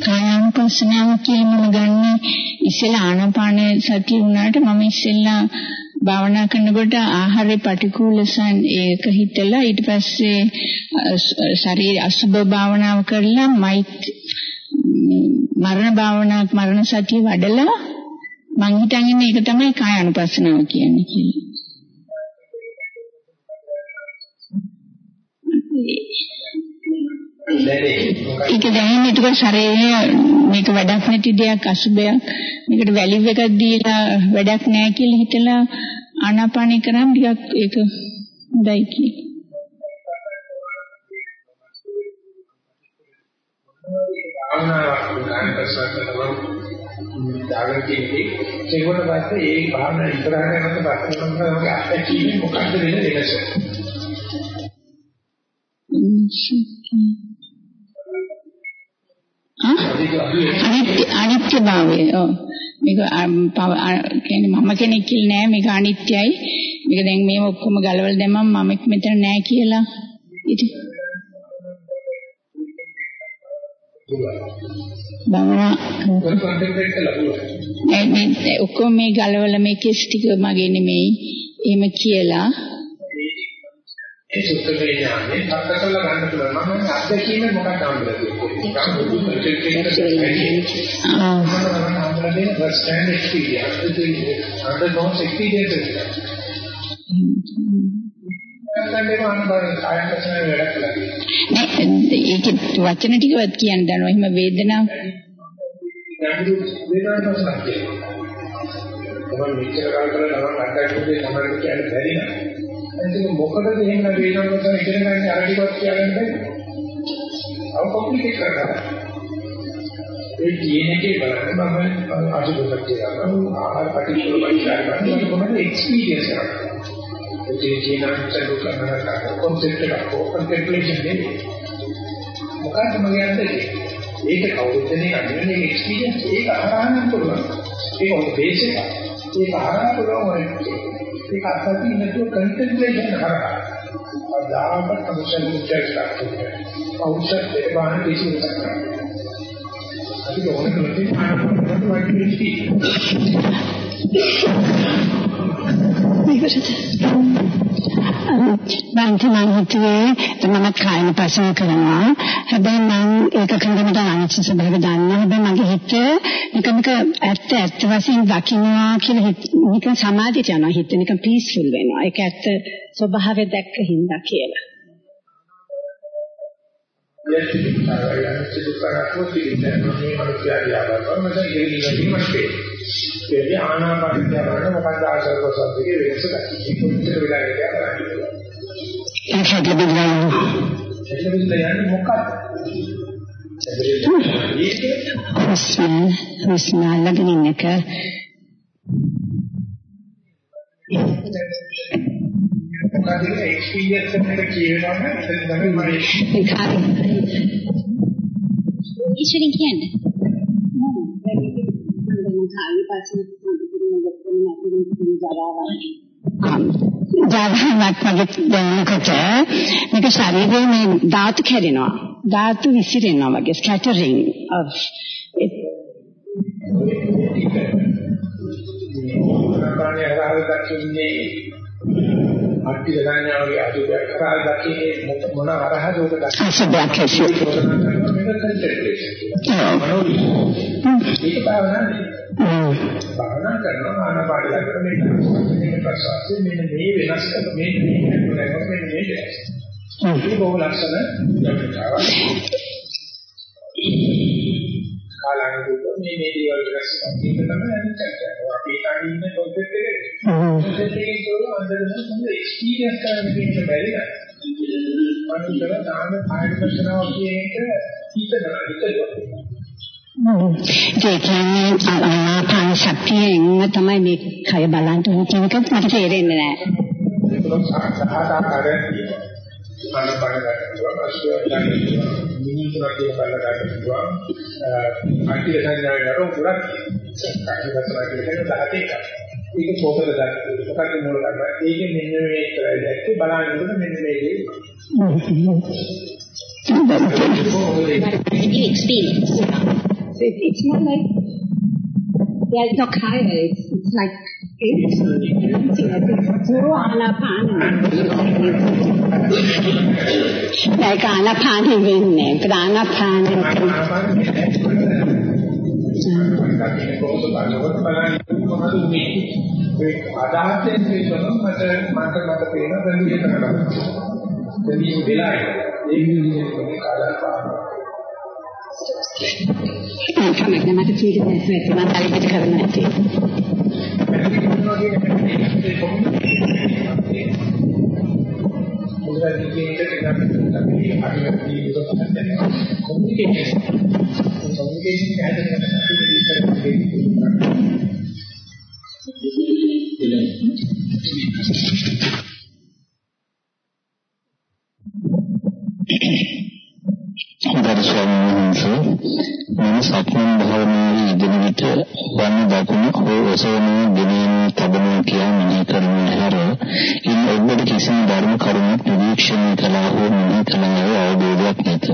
කායानुපස්සනාව කියන්නේ ගන්නේ ඉස්සෙල්ලා ආනාපාන සතිය වුණාට මම ඉස්සෙල්ලා භාවනා කරනකොට ආහාරේ පටිකූලසන් ඒක හිතලා ඊට පස්සේ ශරීර අසුබ භාවනාව කරලා මයිත් මරණ භාවනාවක් මරණ සතිය වඩලා මං හිතන් ඉන්නේ ඒක තමයි කාය අනුපස්සනාව කියන්නේ කියලා. ඒක දැනෙන්නේ ඊට ශරීරය මේක වැඩක් නැති දෙයක් අසුබයක් මේකට වැලිව් එකක් දීලා වැඩක් නැහැ කියලා හිතලා ආනාපානය කරාම ටිකක් ඒක හොඳයි කියලා. භාවනාවක් ගන්න ප්‍රශ්න කරනවා දාගෙන කියන්නේ ඒකට පස්සේ ඒ භාවනා ඉස්සරහට යනකොට ප්‍රශ්න කරනවා අත්‍යකීමේ මොකක්ද වෙන වෙනස? අනිත්‍ය අනිත්‍ය භාවය ඔව්. මේක කියන්නේ මම කෙනෙක් කියලා නෑ. මේක අනිත්‍යයි. මේක දැන් මේ ඔක්කොම ගලවලා දැම්මම මම මෙතන නෑ කියලා. ඉතින් මේ ඔක්කොම මේ ගලවලා මේ කෙස් ටික මගේ නෙමෙයි. එහෙම කියලා. ඒ සුත්තමේ ඥානේ සත්‍යකල ගන්න පුළුවන්. මම අත්දැකීම මොකක්ද හම්බුනේ first hand experience under no experience ඒක වචන ටිකවත් කියන්න දන්නවා. එහෙම වේදනාව. වේදනාවක් සත්‍යය. තමයි මෙච්චර කාල කරලා නම් අත්දැකීම් තමයි කියන්න බැරි නෑ. ඒක මොකටද එහෙම වේදනාවක් තමයි ඉගෙන ගන්න අර ටිකක් කියන්න බැහැ. අව කොම්ප්ලිකේට් කරනවා. ඒ DNA බලන්න මම අසුබකට කියනවා. ආහාර පටිච්ච සමුප්පාද කරනවා. කොහොමද එක්ස්පීරියන්ස් කරන්නේ? ඒ කියන දුක කරනවා කොන්සෙප්ට් එක කොන්ටෙම්ප්ලේෂන් නෙවෙයි. මොකක්ද මගේ අර්ථය? ඒක කවුරුත් දෙන්නේ අන්නේ එක්ස්පීරියන්ස් ඒක අහරහන්න පුළුවන්. ඒක ඔය බේස් එක. ඒක අහරහන්න පුළුවන් ඒක අත්‍යවශ්‍ය නැතුව කන්ටෙම්ප්ලේෂන් කරා. අදාහක කමිෂන් මුචයිස් කරනවා. අවශ්‍ය දේ බාහිර කිසි එකක් කරන්නේ. අපි ඕන කලේ ආනන්ද වගේ මේකට බන්ති මම හිතුවේ මම කායන පසම කරනවා. හැබැයි මම ඒක කරනකොට අනිත් ස්වභාවය දන්නවා හැබැයි මගේ හිත නිකම්ක ඇත්ත ඇත්ත වශයෙන් දකින්නවා කියලා නිකන් සමාධියට යනවා. හිත නිකන් පීස්ෆුල් වෙනවා. ඒක ඇත්ත ස්වභාවය දැක්ක හින්දා කියලා. ඒ ආනාපාන කරන මොකක්ද ආශ්‍රව ප්‍රසද්දේ වෙනස දැක්කේ කොච්චර වෙලා ඉඳලා ඒකත් ලැබෙනවා යන්නේ මොකක්ද හුස්ම හුස්ම අල්ලගෙන ඉන්නක මොකක්ද එක්ස්පීරියන්ස් එක කියනවා නම් එතන තමයි මම ඉස්සරින් කියන්නේ. ජාවාවක් වගේ දැනනකොට මේක ශරීරයේ මේ ධාතු කැඩෙනවා. ධාතු විසිරෙනවා වගේ ස්කැටරිං of it. ආනාපානය හරහා දක්ින්නේ අට්ටි ගණනාවගේ අදුබයක් හරහා දක්ින්නේ මොන හරහාද උඩ දක්ින්නේ අසබයක් ඇසි මේක භාවනාවේ භාවනා කරනවා ආනාපාන කරන මේ මේ ප්‍රසවාසයේ මෙන්න මේ වෙනස් කරන මේ කරනවා මෙන්න මේ වෙනස්. මේ බොහෝ ලක්ෂණ යොමුතාව. කාලානුරූප මේ මේ දේවල් වෙනස් කරන එක තමයි අනිත් පැත්ත. අපි කණින් ඉන්න කොන්සෙප්ට් එකේ. කොන්සෙප්ට් එකේ තෝර අන්දරම හොඳ එක්ස්පීරියන්ස් කරන්න කියන බැරි නෑ. මනුස්සයව තාම කායික ප්‍රශ්නාවක් කියන එක හිතනවා හිතනවා. ඒ කියන්නේ ආනාපාන සතියෙන් තමයි මේ කය බලන්න ඕන කියන එක මට තේරෙන්නේ නැහැ. ඒක සාහාකාරයෙන් ආනාපාන ගන්නවා අශ්වය ගන්නවා මිනිතුරක් කියලා බලලා ගන්නවා අන්තිම සංඥාවෙන් අරන් පුරක් කායිකතර කියලා දහතේ ඒක පොතක දාන්න මොකක්ද මූල කරන්නේ ඒකෙන් මෙන්න මේ කරලා දැක්කේ බලන්නකොට මෙන්න මේ දේ experience. So it, it's not like there's no kaya. It's, it's like it's puro anapana. like anapana වෙන්නේ. ප්‍රාණපාන අදාහයෙන් කියනවා මට මට මට පේන දෙවිය කරනවා. දෙවිය වෙලා ඒ විදිහට කාලා පානවා. කමක් නෑ මට චීට දැස් නැති මම පරිපිට කරන්න නැති. පොඩ්ඩක් කියන එකට ටිකක් අපි අනිත් ජීවිත පහත් කොමියුනිකේෂන් කොමියුනිකේෂන් හැදෙන්න ස්වාමීන් වහන්සේ මම සක්මන් භාවනාවේ යෙදෙන විට වම් දකුණ හෝ ඔසවනවා ගෙනීම තබනවා කියා මෙනෙහි කරන හැර ඉන් ඔබට කිසිම ධර්ම කරුණක් නිරීක්ෂණය කළා හෝ මෙනෙහි කළා අවබෝධයක් නැත.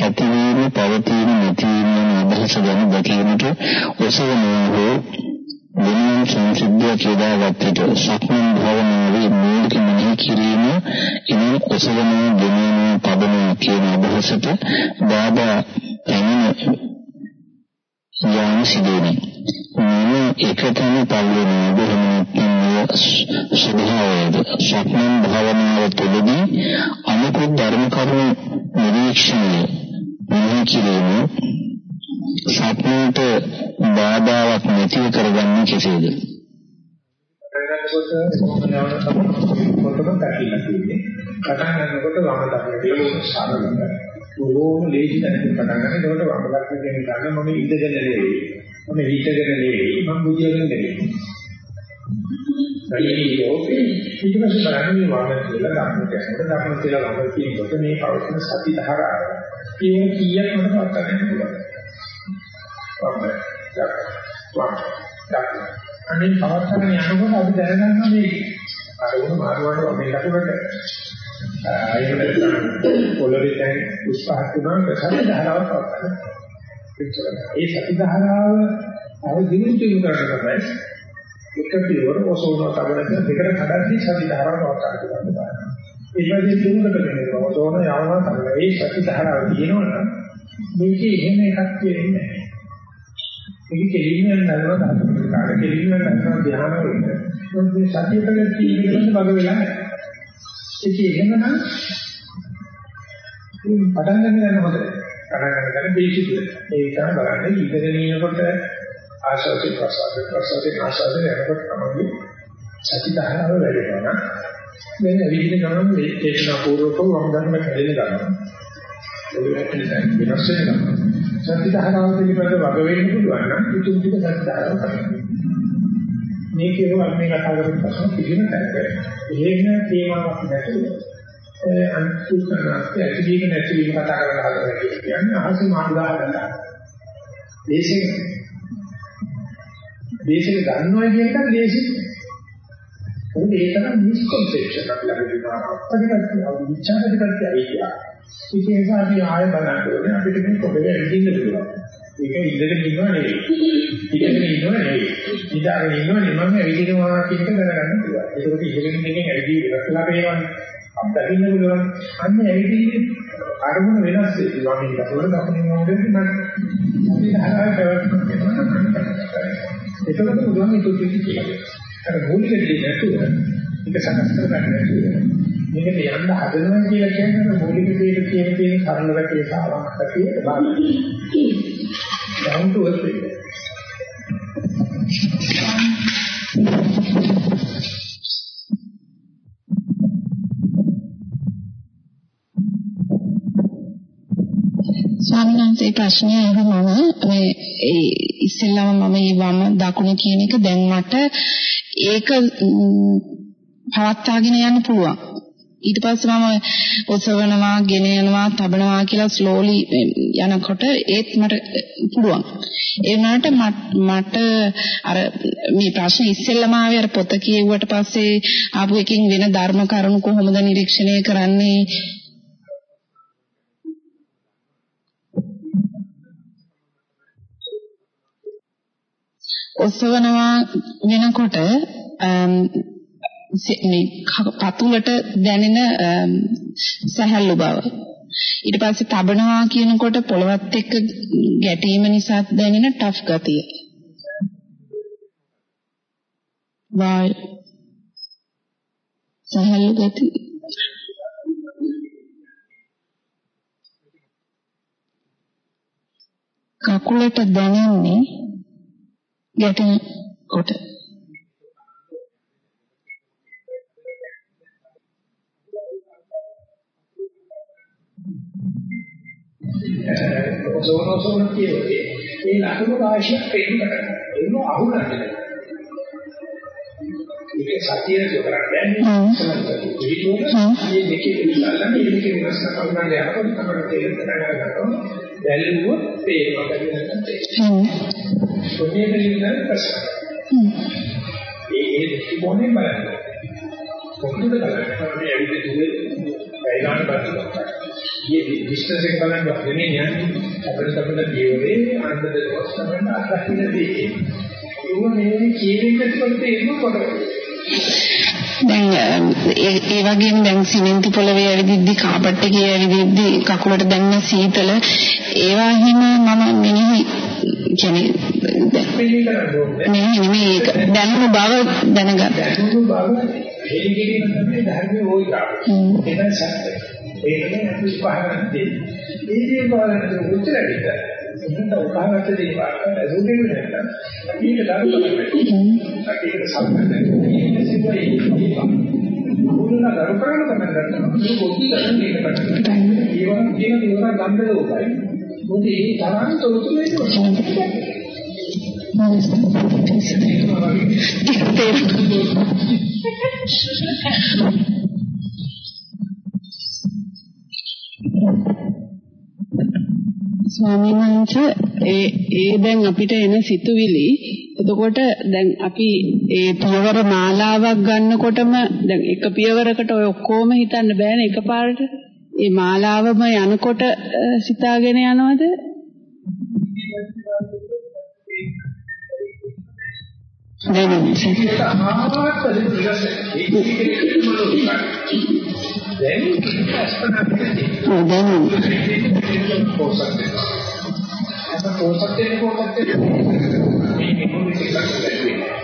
ඇතිවීම පවතීම නැතිවීම යන අදහස ගැන දැකීමට ඔසවනවා හෝ ගෙනීම සංසිද්ධිය කියලා ගත්තට සක්මන් භාවනාවේ මූලික මෙනෙහි කිරීම ඉන් ඔසවනවා ගෙනීම තබනවා කියන අදහසට බාධා පැමිණ යාම සිදුවෙනවා. මම එකතන පල්ලෙන බොහොම ස්වභාවයද සක්මන් භාවනාව තුළදී අනුකුත් ධර්ම කරුණු නිරීක්ෂණය මෙහි කිරීම සක්මන්ට බාධාවක් නැතිව කරගන්නේ කෙසේද? කරගන්නකොට මොකද යවන කොටම පැකිලා තියෙන්නේ. පටන් ගන්නකොට වම දකුණ කියලා සාරලයි. ඕම ලේසි දැනගෙන පටන් ගන්න. ඒකට වම දකුණ කියන ගන්න මම ඉඳගෙන නෙවෙයි. මම හිටගෙන නෙවෙයි. මම බුදියාගෙන නෙවෙයි. ඊට පස්සේ බලන්නේ වම කියලා දකුණ කියනකොට දකුණ කියලා වම කියනකොට මේ පවතින සති ධාරාව. ඒක කීයක් මට වත් ගන්න පුළුවන්. වම දකුණ දකුණ අනේ පවත්තගෙන යනකොට අපි දැනගන්නවා මේ අරමුණ මාරුවට වමෙන් ලකුණට ආයෙත් පොළවේ දැන් උත්සාහ කරන ප්‍රසන්න ධාරාවක් පවත්තන. ඒ සති ධාරාව අර දිනු දිනු කරනවා එක පියවර ඔසවන තබන දෙකට කඩද්දී සති ධාරාව පවත්තන ගන්නවා. ඒ වගේ දිනුකට වෙනවා ඔසවන යවන තබන ඒ සති ධාරාව තියෙනවනම් මේකේ එහෙම එකක් කියන්නේ නැහැ. ඒක කෙලින්ම යනවා තමයි. කාට කෙලින්ම යනවා ධ්‍යාන වලට. මොකද සතියකට කීයකට වග වෙලා නැහැ. ඒක එහෙමනම් පටන් ගන්න යන හොඳයි. පටන් ගන්න ගන්න බේසික් එක. ඒ තමයි බලන්නේ ඉඳගෙන ඉනකොට ආශාසි ප්‍රසාද ප්‍රසාද ආශාද යනකොට තමයි සති ධාරාව වැඩි වෙනවා. මෙන්න විදිහ ගමන් මේ චේතනා පූර්වකව වම් ධර්ම කැඩෙන ගමන්. ඒක වෙනස් වෙනවා. සති ධාරාව පිළිබඳව වග වෙන්න පුළුවන් නම් උතුම් ටික සති ධාරාව තමයි. මේකේ වල් මේ කතා කරපු ප්‍රශ්න කිසිම තැනක එහෙම තේමාවක් නැතුව අන්තිමට ඇතිවීම නැතිවීම කතා කරන හදන කියන්නේ අහස මාර්ගා ගන්න. දේශේ දේශේ ගන්නවා කියන එක දේශේ මොකද ඒක නම් මිස්කන්සෙප්ෂන් අපි ළඟ තියෙනවා අපිට අපි විචාරකකට ඇවිල්ලා ඒක නිසා අපි ආය බලන්න ඕනේ අපිට මේ පොඩේ ඇවිදින්න පුළුවන්. ඒක ඉඳගෙන ඉන්නව නෙවෙයි. ඉඳගෙන ඉන්නව නෙවෙයි. ඉඳගෙන ඉන්නව නෙවෙයි මම ඇවිදිනවා කියන එක දැනගන්න පුළුවන්. ඒකෝට ඉඳගෙන ඉන්නකෙන් ඇවිදී ඉවරලා පේනවනේ. අපිට පුළුවන්. අන්න ඇවිදින්නේ අරමුණ වෙනස් වෙනවා. වගේ දකුණට දකුණින් මොකද මම අපි ධාරාව පැවැත්මක් වෙනවා. ඒකකට පුළුවන් ඒක කිව්වේ. අර මූලික දේ නැතුව ඒක සකස් කරගන්න නැතුව මේකට යන්න හදනවා කියලා කියන්නේ මූලික දේ කියන තියෙන සරල වැටේ සාවාක්කතිය බාහිර. down to earth ස්වාමීන් වහන්සේ ප්‍රශ්නය අහනවා මේ ඒ ඉස්සෙල්ලාම මම මේ වම දකුණ කියන එක දැන් මට ඒක පවත්වාගෙන යන්න පුළුවන්. ඊට පස්සේ මම ඔසවනවා, ගෙන යනවා, තබනවා කියලා ස්ලෝලි යනකොට ඒත් මට පුළුවන්. ඒ වුණාට මට අර මේ ප්‍රශ්නේ ඉස්සෙල්ලාම ආවේ අර පොත කියෙව්වට පස්සේ ආපු එකකින් වෙන ධර්ම කරුණු කොහොමද නිරීක්ෂණය කරන්නේ ඔසවනවා වෙනකොට මේ පතුලට දැනෙන සැහැල්ලු බව. ඊට පස්සේ තබනවා කියනකොට පොළවත් එක්ක ගැටීම නිසා දැනෙන ටෆ් ගතිය. වාල් සැහැල්ලු ගතිය කකුලට දැනෙන්නේ điều trị ổn định một số nó số nó chia đổi nên là chúng ta sẽ tính là đúng nó ẩu là ඒක සතිය කරන්නේ නැහැ සමහරවිට විදුන මේ දෙකේ ඉස්සල්ලා මේ දෙකේ වෙනස් කරනවා යනකොට තමයි තේරෙන්න ගන්නවා දැල්ලුව පේනවා කියලා තමයි ඔන්නේ දෙලින් ප්‍රශ්න. ඒ ඒ මොනේ බලන්න. කොහොමද බලන්නේ? මේ ඇවිත් දුවේ වේලාන බලන්න. මේ බිස්නස් එක බලන්න වගේ යන්නේ අපිට අපිට ජීවිතේ ආනන්ද දවස් තමයි අත්දැකීමදී. ඒක මේ කීවෙන්නත් කොට ඒක කොට. දැන් ඒ ඒ වගේම දැන් සිමෙන්ති පොළවේ ඇවිදිද්දි කාපට් එකේ ඇවිදිද්දි කකුලට දැනෙන සීතල ඒවා හිම මම මෙනෙහි කියන්නේ නෙමෙයි ඒක දැනුණු බව දැනගත්තා. දැනුණු බව හේලිගෙන තමයි ධර්මයේ ওই ගාව. ඒක සත්‍යයි. ඒකනේ අපි පහරන්නේ. ඒ දේ බලන්න උත්තර දෙන්න. එහෙනම් උදාහරණයක් දෙන්න අසුදෙන්න නැත්නම් මේක දරුවකට. ඒක සම්බන්ධයි. ඒක සිදුවයි. මුලින්ම දරු කරන තමයි ගන්නවා. මේ පොඩි ගන්න මේක කරන්නේ. ඒවා කියන දේවල් ගන්න ඕකයි. මොකද ඒ තරම් තොරතුරු එන්නේ. ස්වාමීන් වහන්සේ ඒ ඒ දැන් අපිට එන සිතුවිලි එතකොට දැන් අපි ඒ පියවර මාලාවක් ගන්නකොටම දැන් එක පියවරකට ඔය ඔක්කොම හිතන්න බෑනේ එකපාරට. ඒ මාලාවම යනකොට සිතාගෙන යනවද?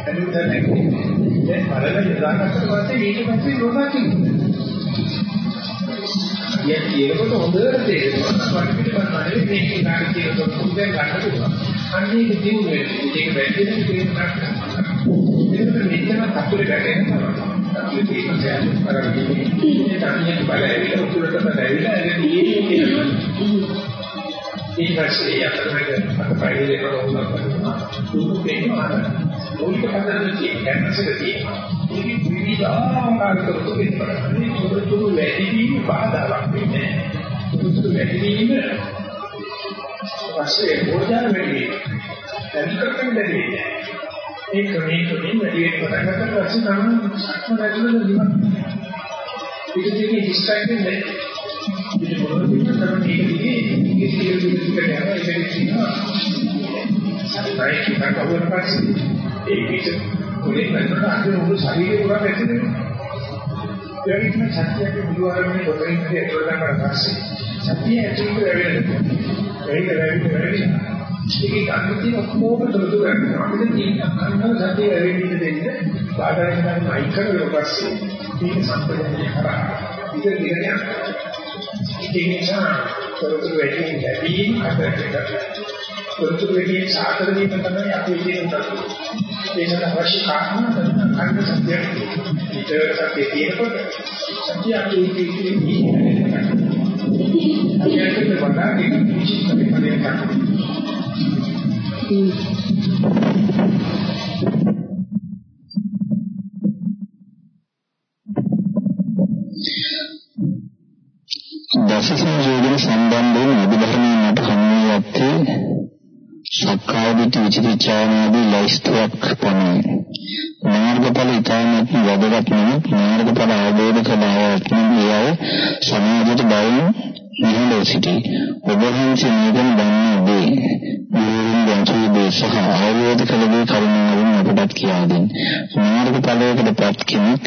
එතන දැන් බලලා යදාගත්ත පස්සේ ඊට පස්සේ රෝගා කියනවා. ඊය කියනකොට හොඳට තේරෙනවා. වඩ පිටපත් මේ කෙනාට කියනකොට හොඳට ගන්න පුළුවන්. අන්නේ දිනු වෙන්නේ. ඒක වැදෙන තේරුමක්. ඒක මෙතන කතුරේ වැටෙනවා. අපි තියෙන සෑම කරන්නේ ඒ තනියෙන් බලයිල උතුරට බලයිල ඇදී කියනවා ඊට පස්සේ අපිට අපේ පරිලේ කරවන්න කරනවා දුක පේනවා මොනික පදන්නේ කැන්සර් තියෙනවා ඒක විවිධාකාර කරුණු වෙනවා මේ තොරතුරු වැඩි වීම බාධාවක් වෙන්නේ තොරතුරු වැඩි වීම පස්සේ ඕජාන වැඩි වෙනවා දැන් කරන්නේ වැඩි වෙනවා ඒ ක්‍රමයෙන් ක්‍රමයෙන් වැඩි වෙන පටන් ගන්නකොට පස්සේ තමයි සක්ම නැතුව දිවන. පිටින් ඩිස්ට්‍රැක්ටින් නේ. ඉතින් මොනවද කියන්නේ මේක දිගේ ඉංග්‍රීසි කියන විදිහට යනවා ඒක කියනවා. සයියි කියන කවුරුන් පස්සේ ඒ විදිහ කොලේ කරනකොට අද උණු ශරීරේ පුරා පැතිරෙනවා. ඒ වගේම සත්‍යයේ බුදුආරමේ කොටින් ඉඳි ඇතුළට ගන්න පස්සේ සත්‍යය ඇතුළට වැවෙනවා. ඒක වැවෙන්නේ වැවෙන්නේ ඒකේ ගන්න තියෙන ඔක්කොම තොරතුරු ගන්න අපිට තියෙන අන්නව සතිය වෙන්නේ දෙන්න. බාධා කරන අයින් කරලා පස්සේ මේක සම්පූර්ණයෙන් කරා. ඉතින් ඉගෙන ඒ නිසා තොරතුරු වැඩි ලැබීම හදට තොරතුරු වැඩි සාකර වීම තමයි අපි කියන තත්ත්වය. ඒකට අවශ්‍ය කාරණා. තමයි අන්න සත්‍යයක් විතර සත්‍ය තියෙනකොට සත්‍ය අපි ඉන්නේ අපි අද වඩා එක විශේෂ පරිපාලනයක් කරනවා දස සංයෝජන සම්බන්ධයෙන් අභිධර්මයේ මට හමු යත්තේ සක්කාය දිට්ඨි විචිකිච්ඡානාදී ලයිස්තුවක් පමණයි. මාර්ගඵල ඉතාමත් වැදගත් නමුත් මාර්ගඵල අවබෝධ කළාවත් නියය සමාජයට බයින් නිහඬව සිටී. ඔබ වහන්සේ මේකෙන් දන්නේ මේ වන්සු දේශහ අවබෝධ කළ දේ කරුණාවෙන් අපට කියා දෙන්න. මාර්ගඵලයකට පත් කෙනෙක්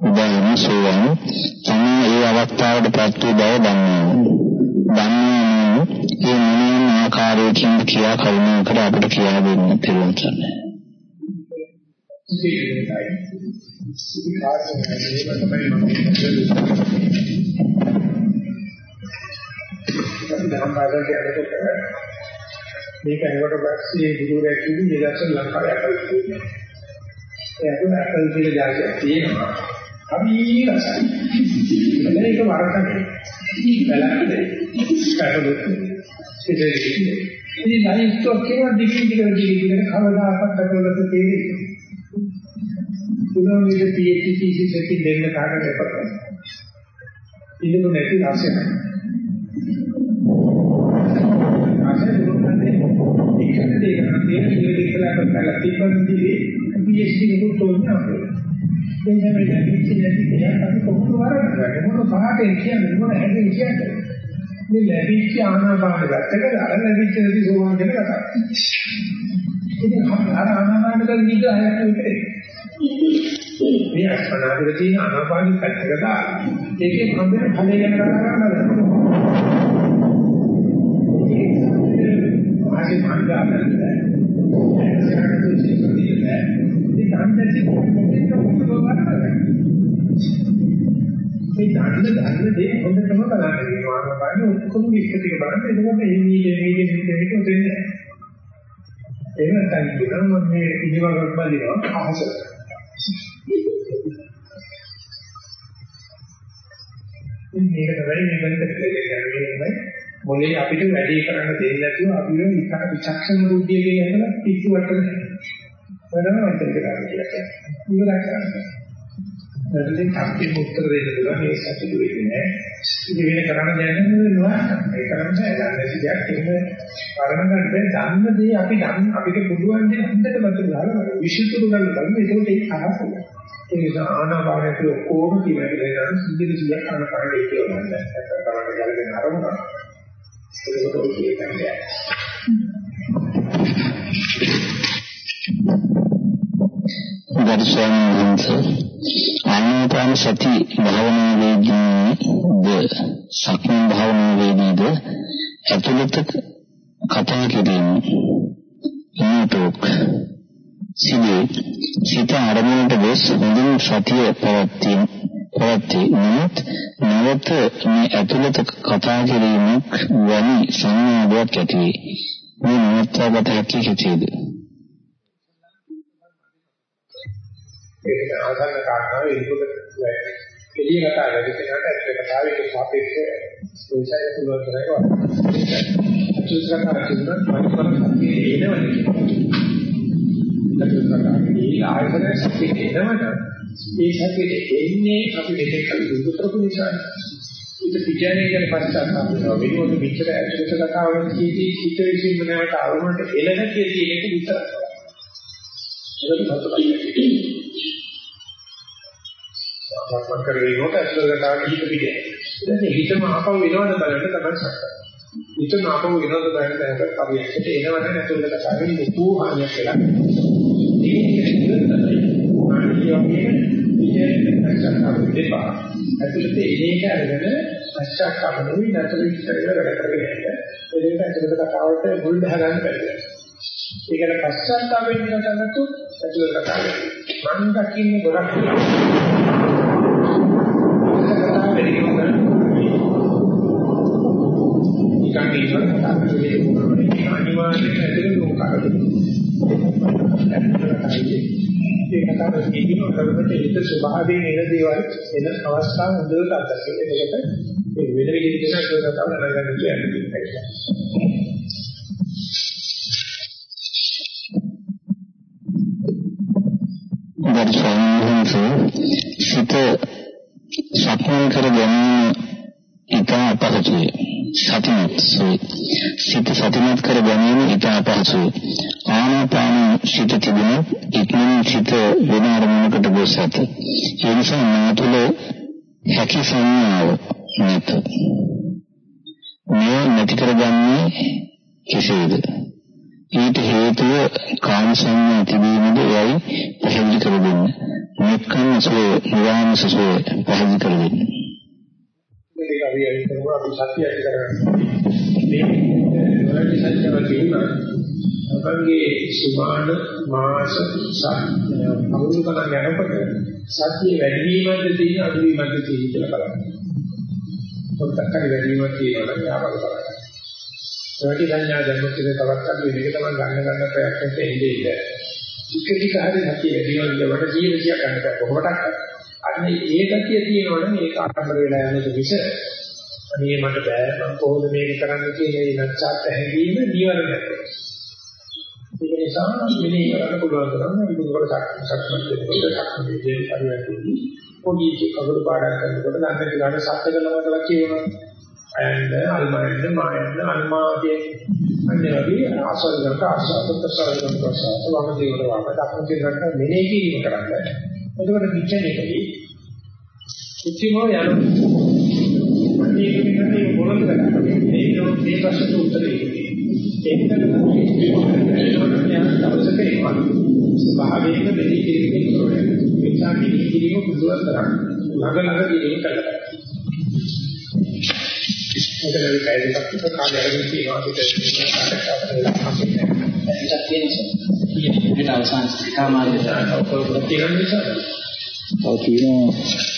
උදාහරණ සෝවන් තමයි ඒ අවස්ථාවට පත් වූ බව දන්නවා. දන්නවා ඒ මොන ආකාරයකින් කියා කරුණාකට අපට කියා දෙන්න තිරුවන්සන්නේ. ධර්මපාදක යනකොට මේක ඇහුවට පස්සේ ගුරුවරයා කිව්වේ මේ දවස්වල ලංකාවේ අකල් තියෙනවා. ඒ අකල් අකල් කියලා જાතියක් තියෙනවා. අපි රසයි. මේක වරකට බලන්නේ. ඉතින් ලයිස්ට්ොක් කියන දිගින් දිගට දිගින් දිගට කවදාකවත් අතවලට තේරෙන්නේ. පුනෝමිද PhD thesis එකකින් දෙන්න කාටද එපා. ඉන්නු නැති රසය ඒකට දෙන්න තියෙන විදිහට ඉස්සරහට කරලා තිබ්බන්දී PhD එකක් තෝරන්න අපේ. එන්නේ මේ නැති නැති දෙයක් අපි කොහොමද වරන්නේ මොන පහටෙන් කියන්නේ මොන හැදෙන්නේ කියන්නේ මේ ලැබිච්ච ආනාපාන වැත්තක අර ලැබිච්ච දේ සෝවාන් කියන කතාව. ඉතින් අර ආනාපාන වල නිගහයක් නෙවෙයි. මේ අස්පනාදේ තියෙන ආනාපාන පැත්තක දාලා ඒකේ හම්බෙන ඵලය ගැන කතා කරනවා. ආගේ මංගාලන්නේ. ඒක අන්තිමට කොහොමද මේ දන්න දන්න දේ හොඳටම බලන්න වෙනවා. බලන්න ඔක්කොම විස්තර ටික බලන්න. එතකොට මේ මේ මේ මේ මේක උදෙන්නේ. ඒක නැත්නම් කියනවා මම මේ ඉනිවගක් බලනවා අහස. මේක තමයි මේ වෙනත කියන්නේ මොලේ අපිට වැඩි කරන්න දෙන්නේ නැතුව අපි විතර විචක්ෂණ බුද්ධිය කියන එක පිටුවට වෙනම අන්තර්ගත කරලා කියන්නේ. ඉවරයි කරන්නේ. නැත්නම් කප්පේ උත්තර දෙන්න පුළුවන් මේ සතුටු වෙන්නේ නැහැ. ඉතින් වෙන කරන්න දෙන්නේ නෑ. ඒ කරන්නේ නැති දෙයක් ඉන්නේ කරන ගන්න දන්න දේ අපි දන්න අපිට පුළුවන් දේ හොඳට මතක දාලා විශේෂ කරගන්න බලන්න ඒකට ඒක අහසක්. ඒ නිසා ආනාපානයේ ඔක්කොම කියන්නේ නේද සිද්ධි සිද්ධ කරන කාරණේ කියනවා. නැත්නම් කරන්න ගැලපෙන අරමුණ. ඒකට ඔය කියන්නේ. ගරු ස්වාමීන් වහන්සේ ආනාපාන සති භාවනාවේදීද සක්මන් භාවනාවේදීද ඇතුළත කතා කිරීම නෝටෝක් සිදේ සිත අරමුණට ගොස් හොඳින් සතිය පවත්වීම පවත්වී නමුත් නැවත මේ ඇතුළත කතා කිරීමක් වැනි සංවාදයක් ඇති වේ මේ නවත්වා ගත හැකි කෙසේද ඒක ආසන්න කාරණාව ඒකට එළිය කතා කරගෙන ඇත්තට කතාවේ සාපේක්ෂ ස්පේසය පුළුවන් කරේවා. අචුත්‍රකා කියනවා පරිපරණ සතියේ එනවනේ. අචුත්‍රකා මේ ආයතන සතියේ එනවන ඒ සතියේ එන්නේ අපි මෙතෙක් කල දුරු කරපු නිසා. ඒක පිටියනේ කියන පස්සක් අපිනවා. වෙනකොට විතර ඇතුළත කතාවල කීටි හිත විසින්ම නැවට ආවමකට එළන කියන එක විතරයි. ඒක සතුටයි. සක්මන් කරගෙනනකොට ඇතුළට තාම හිත පිටේ. ඊට හිතම ආපහු එනවද බලන්න තමයි සක්මන්. හිතම ආපහු එනවද බලන්න දැනගන්න පරියක්ෂයට එනවද ඇතුළට තාම ලොකු හානියක් වෙලා. ඒක ඇතුළත එනේක අරගෙන පශ්චාත්තාපණුයි නැතුව ඉස්සරහට වැඩ කරගෙන යන්න. ඒක ඇතුළත කතාවට මුල් බහ ගන්න බැහැ. ඒකට පශ්චාත්තාපයෙන් නටනතු ඇතුළත කතාවේ මම දකින්නේ ගොඩක් නිකන් ඉන්නවද කතා කරන්නේ අනිවාර්යයෙන් ඇතුලේ ලෝකාරද ඒ කතාව කියනවා කරකට හිත ස්වභාවයෙන් එන දේවල් එන අවස්ථාව හොඳට අත්දැකීම. ඒකට මේ වෙන විදිහට කියන කතාව දැනගන්න කියන්නේ. ගරු ස්වාමීන් සිත සක්මන් කර ගැනීම ඉතා අපහසුයි. සතිමත් සුයි. සිත සතිමත් කර ගැනීම ඉතා අපහසුයි. ආනාපාන සිත තිබුණොත් ඉක්මනින් සිත වෙන අරමුණකට ගොස් ඇත. ඒ නිසා මාතුල හැකි සංඥාව නැත. මේ නැති කරගන්නේ කෙසේද? ඊට හේතුව කාම සංඥා තිබීමද යයි පැහැදිලි කර දෙන්න. මෙක්කම සෝ නිවාන සෝ පැහැදිලි කර දෙන්න. මේක අපි අයින් කරනවා අපි සත්‍ය ඇති කරගන්න. මේ වලට සත්‍යව කියනවා අපගේ සුමාන මාස අවුරුදු ගණන් යනකොට සත්‍ය වැඩි වීමද තියෙන අඩු වීමද තියෙන කියලා බලන්න. පොඩ්ඩක් හරි වැඩි වීමක් තියෙනවා නම් යාපක බලන්න. වැඩි සංඥා දැම්මොත් ඒක තවත් අඩු වෙන එක තමයි ගන්න ගන්න ප්‍රයත්නෙට එන්නේ ඉන්නේ. ටික ටික හරි නැති වැඩි වෙනවා වට ජීවිතය ගන්න කොහොමදක් අන්න ඒ ගතිය තියෙනවනම් ඒක ආරම්භ වෙලා යන විස අනේ මට බෑ මම කොහොමද මේක කරන්න කියන ඒ නැච්චාත් හැංගීම නිවරණයක්. ඒක නිසා මෙලේ කරන්න පුළුවන් තරම් විදුකට සක්මන් දෙනකොට සක්මන් දෙන්නේ පරිවර්තනදී පොඩි කවුරු පාඩම් කරනකොට නැත්නම් ගන්න සත්‍ය කරනවා කියනවා. අයන්න අල්මයන්ද මායන්ද අනුමාදයේ අන්නේ වගේ ආසල් කරක ආසල් ප්‍රසාර කරන ප්‍රසාර වම දේවල වම දක්න දෙන්නට මෙනෙහි කිරීම කරන්න. එතකොට පිටේකදී උචිමෝ යන අන්නේ කියන්නේ මොනවද කරන්නේ? ඒක මේ ප්‍රශ්නට උත්තර දෙන්නේ. ඒකට තමයි දවසක එකක් ස්වභාවයෙන් මෙනෙහි කිරීමේ කරන්නේ. ඒ නිසා මෙනෙහි කිරීම පුළුවන් තරම් ළඟ ළඟ කිරීම කරලා මොකද මේ කය දෙකක් විතර කාලය අරගෙන තියෙනවා අපිට සාකච්ඡා කරලා අපිට තියෙනවා ඊට අවසන් ස්ථිකාමාරය ඔක්කොම තියෙන නිසා තව තියෙනවා ඒක සෑහෙන තියෙනවා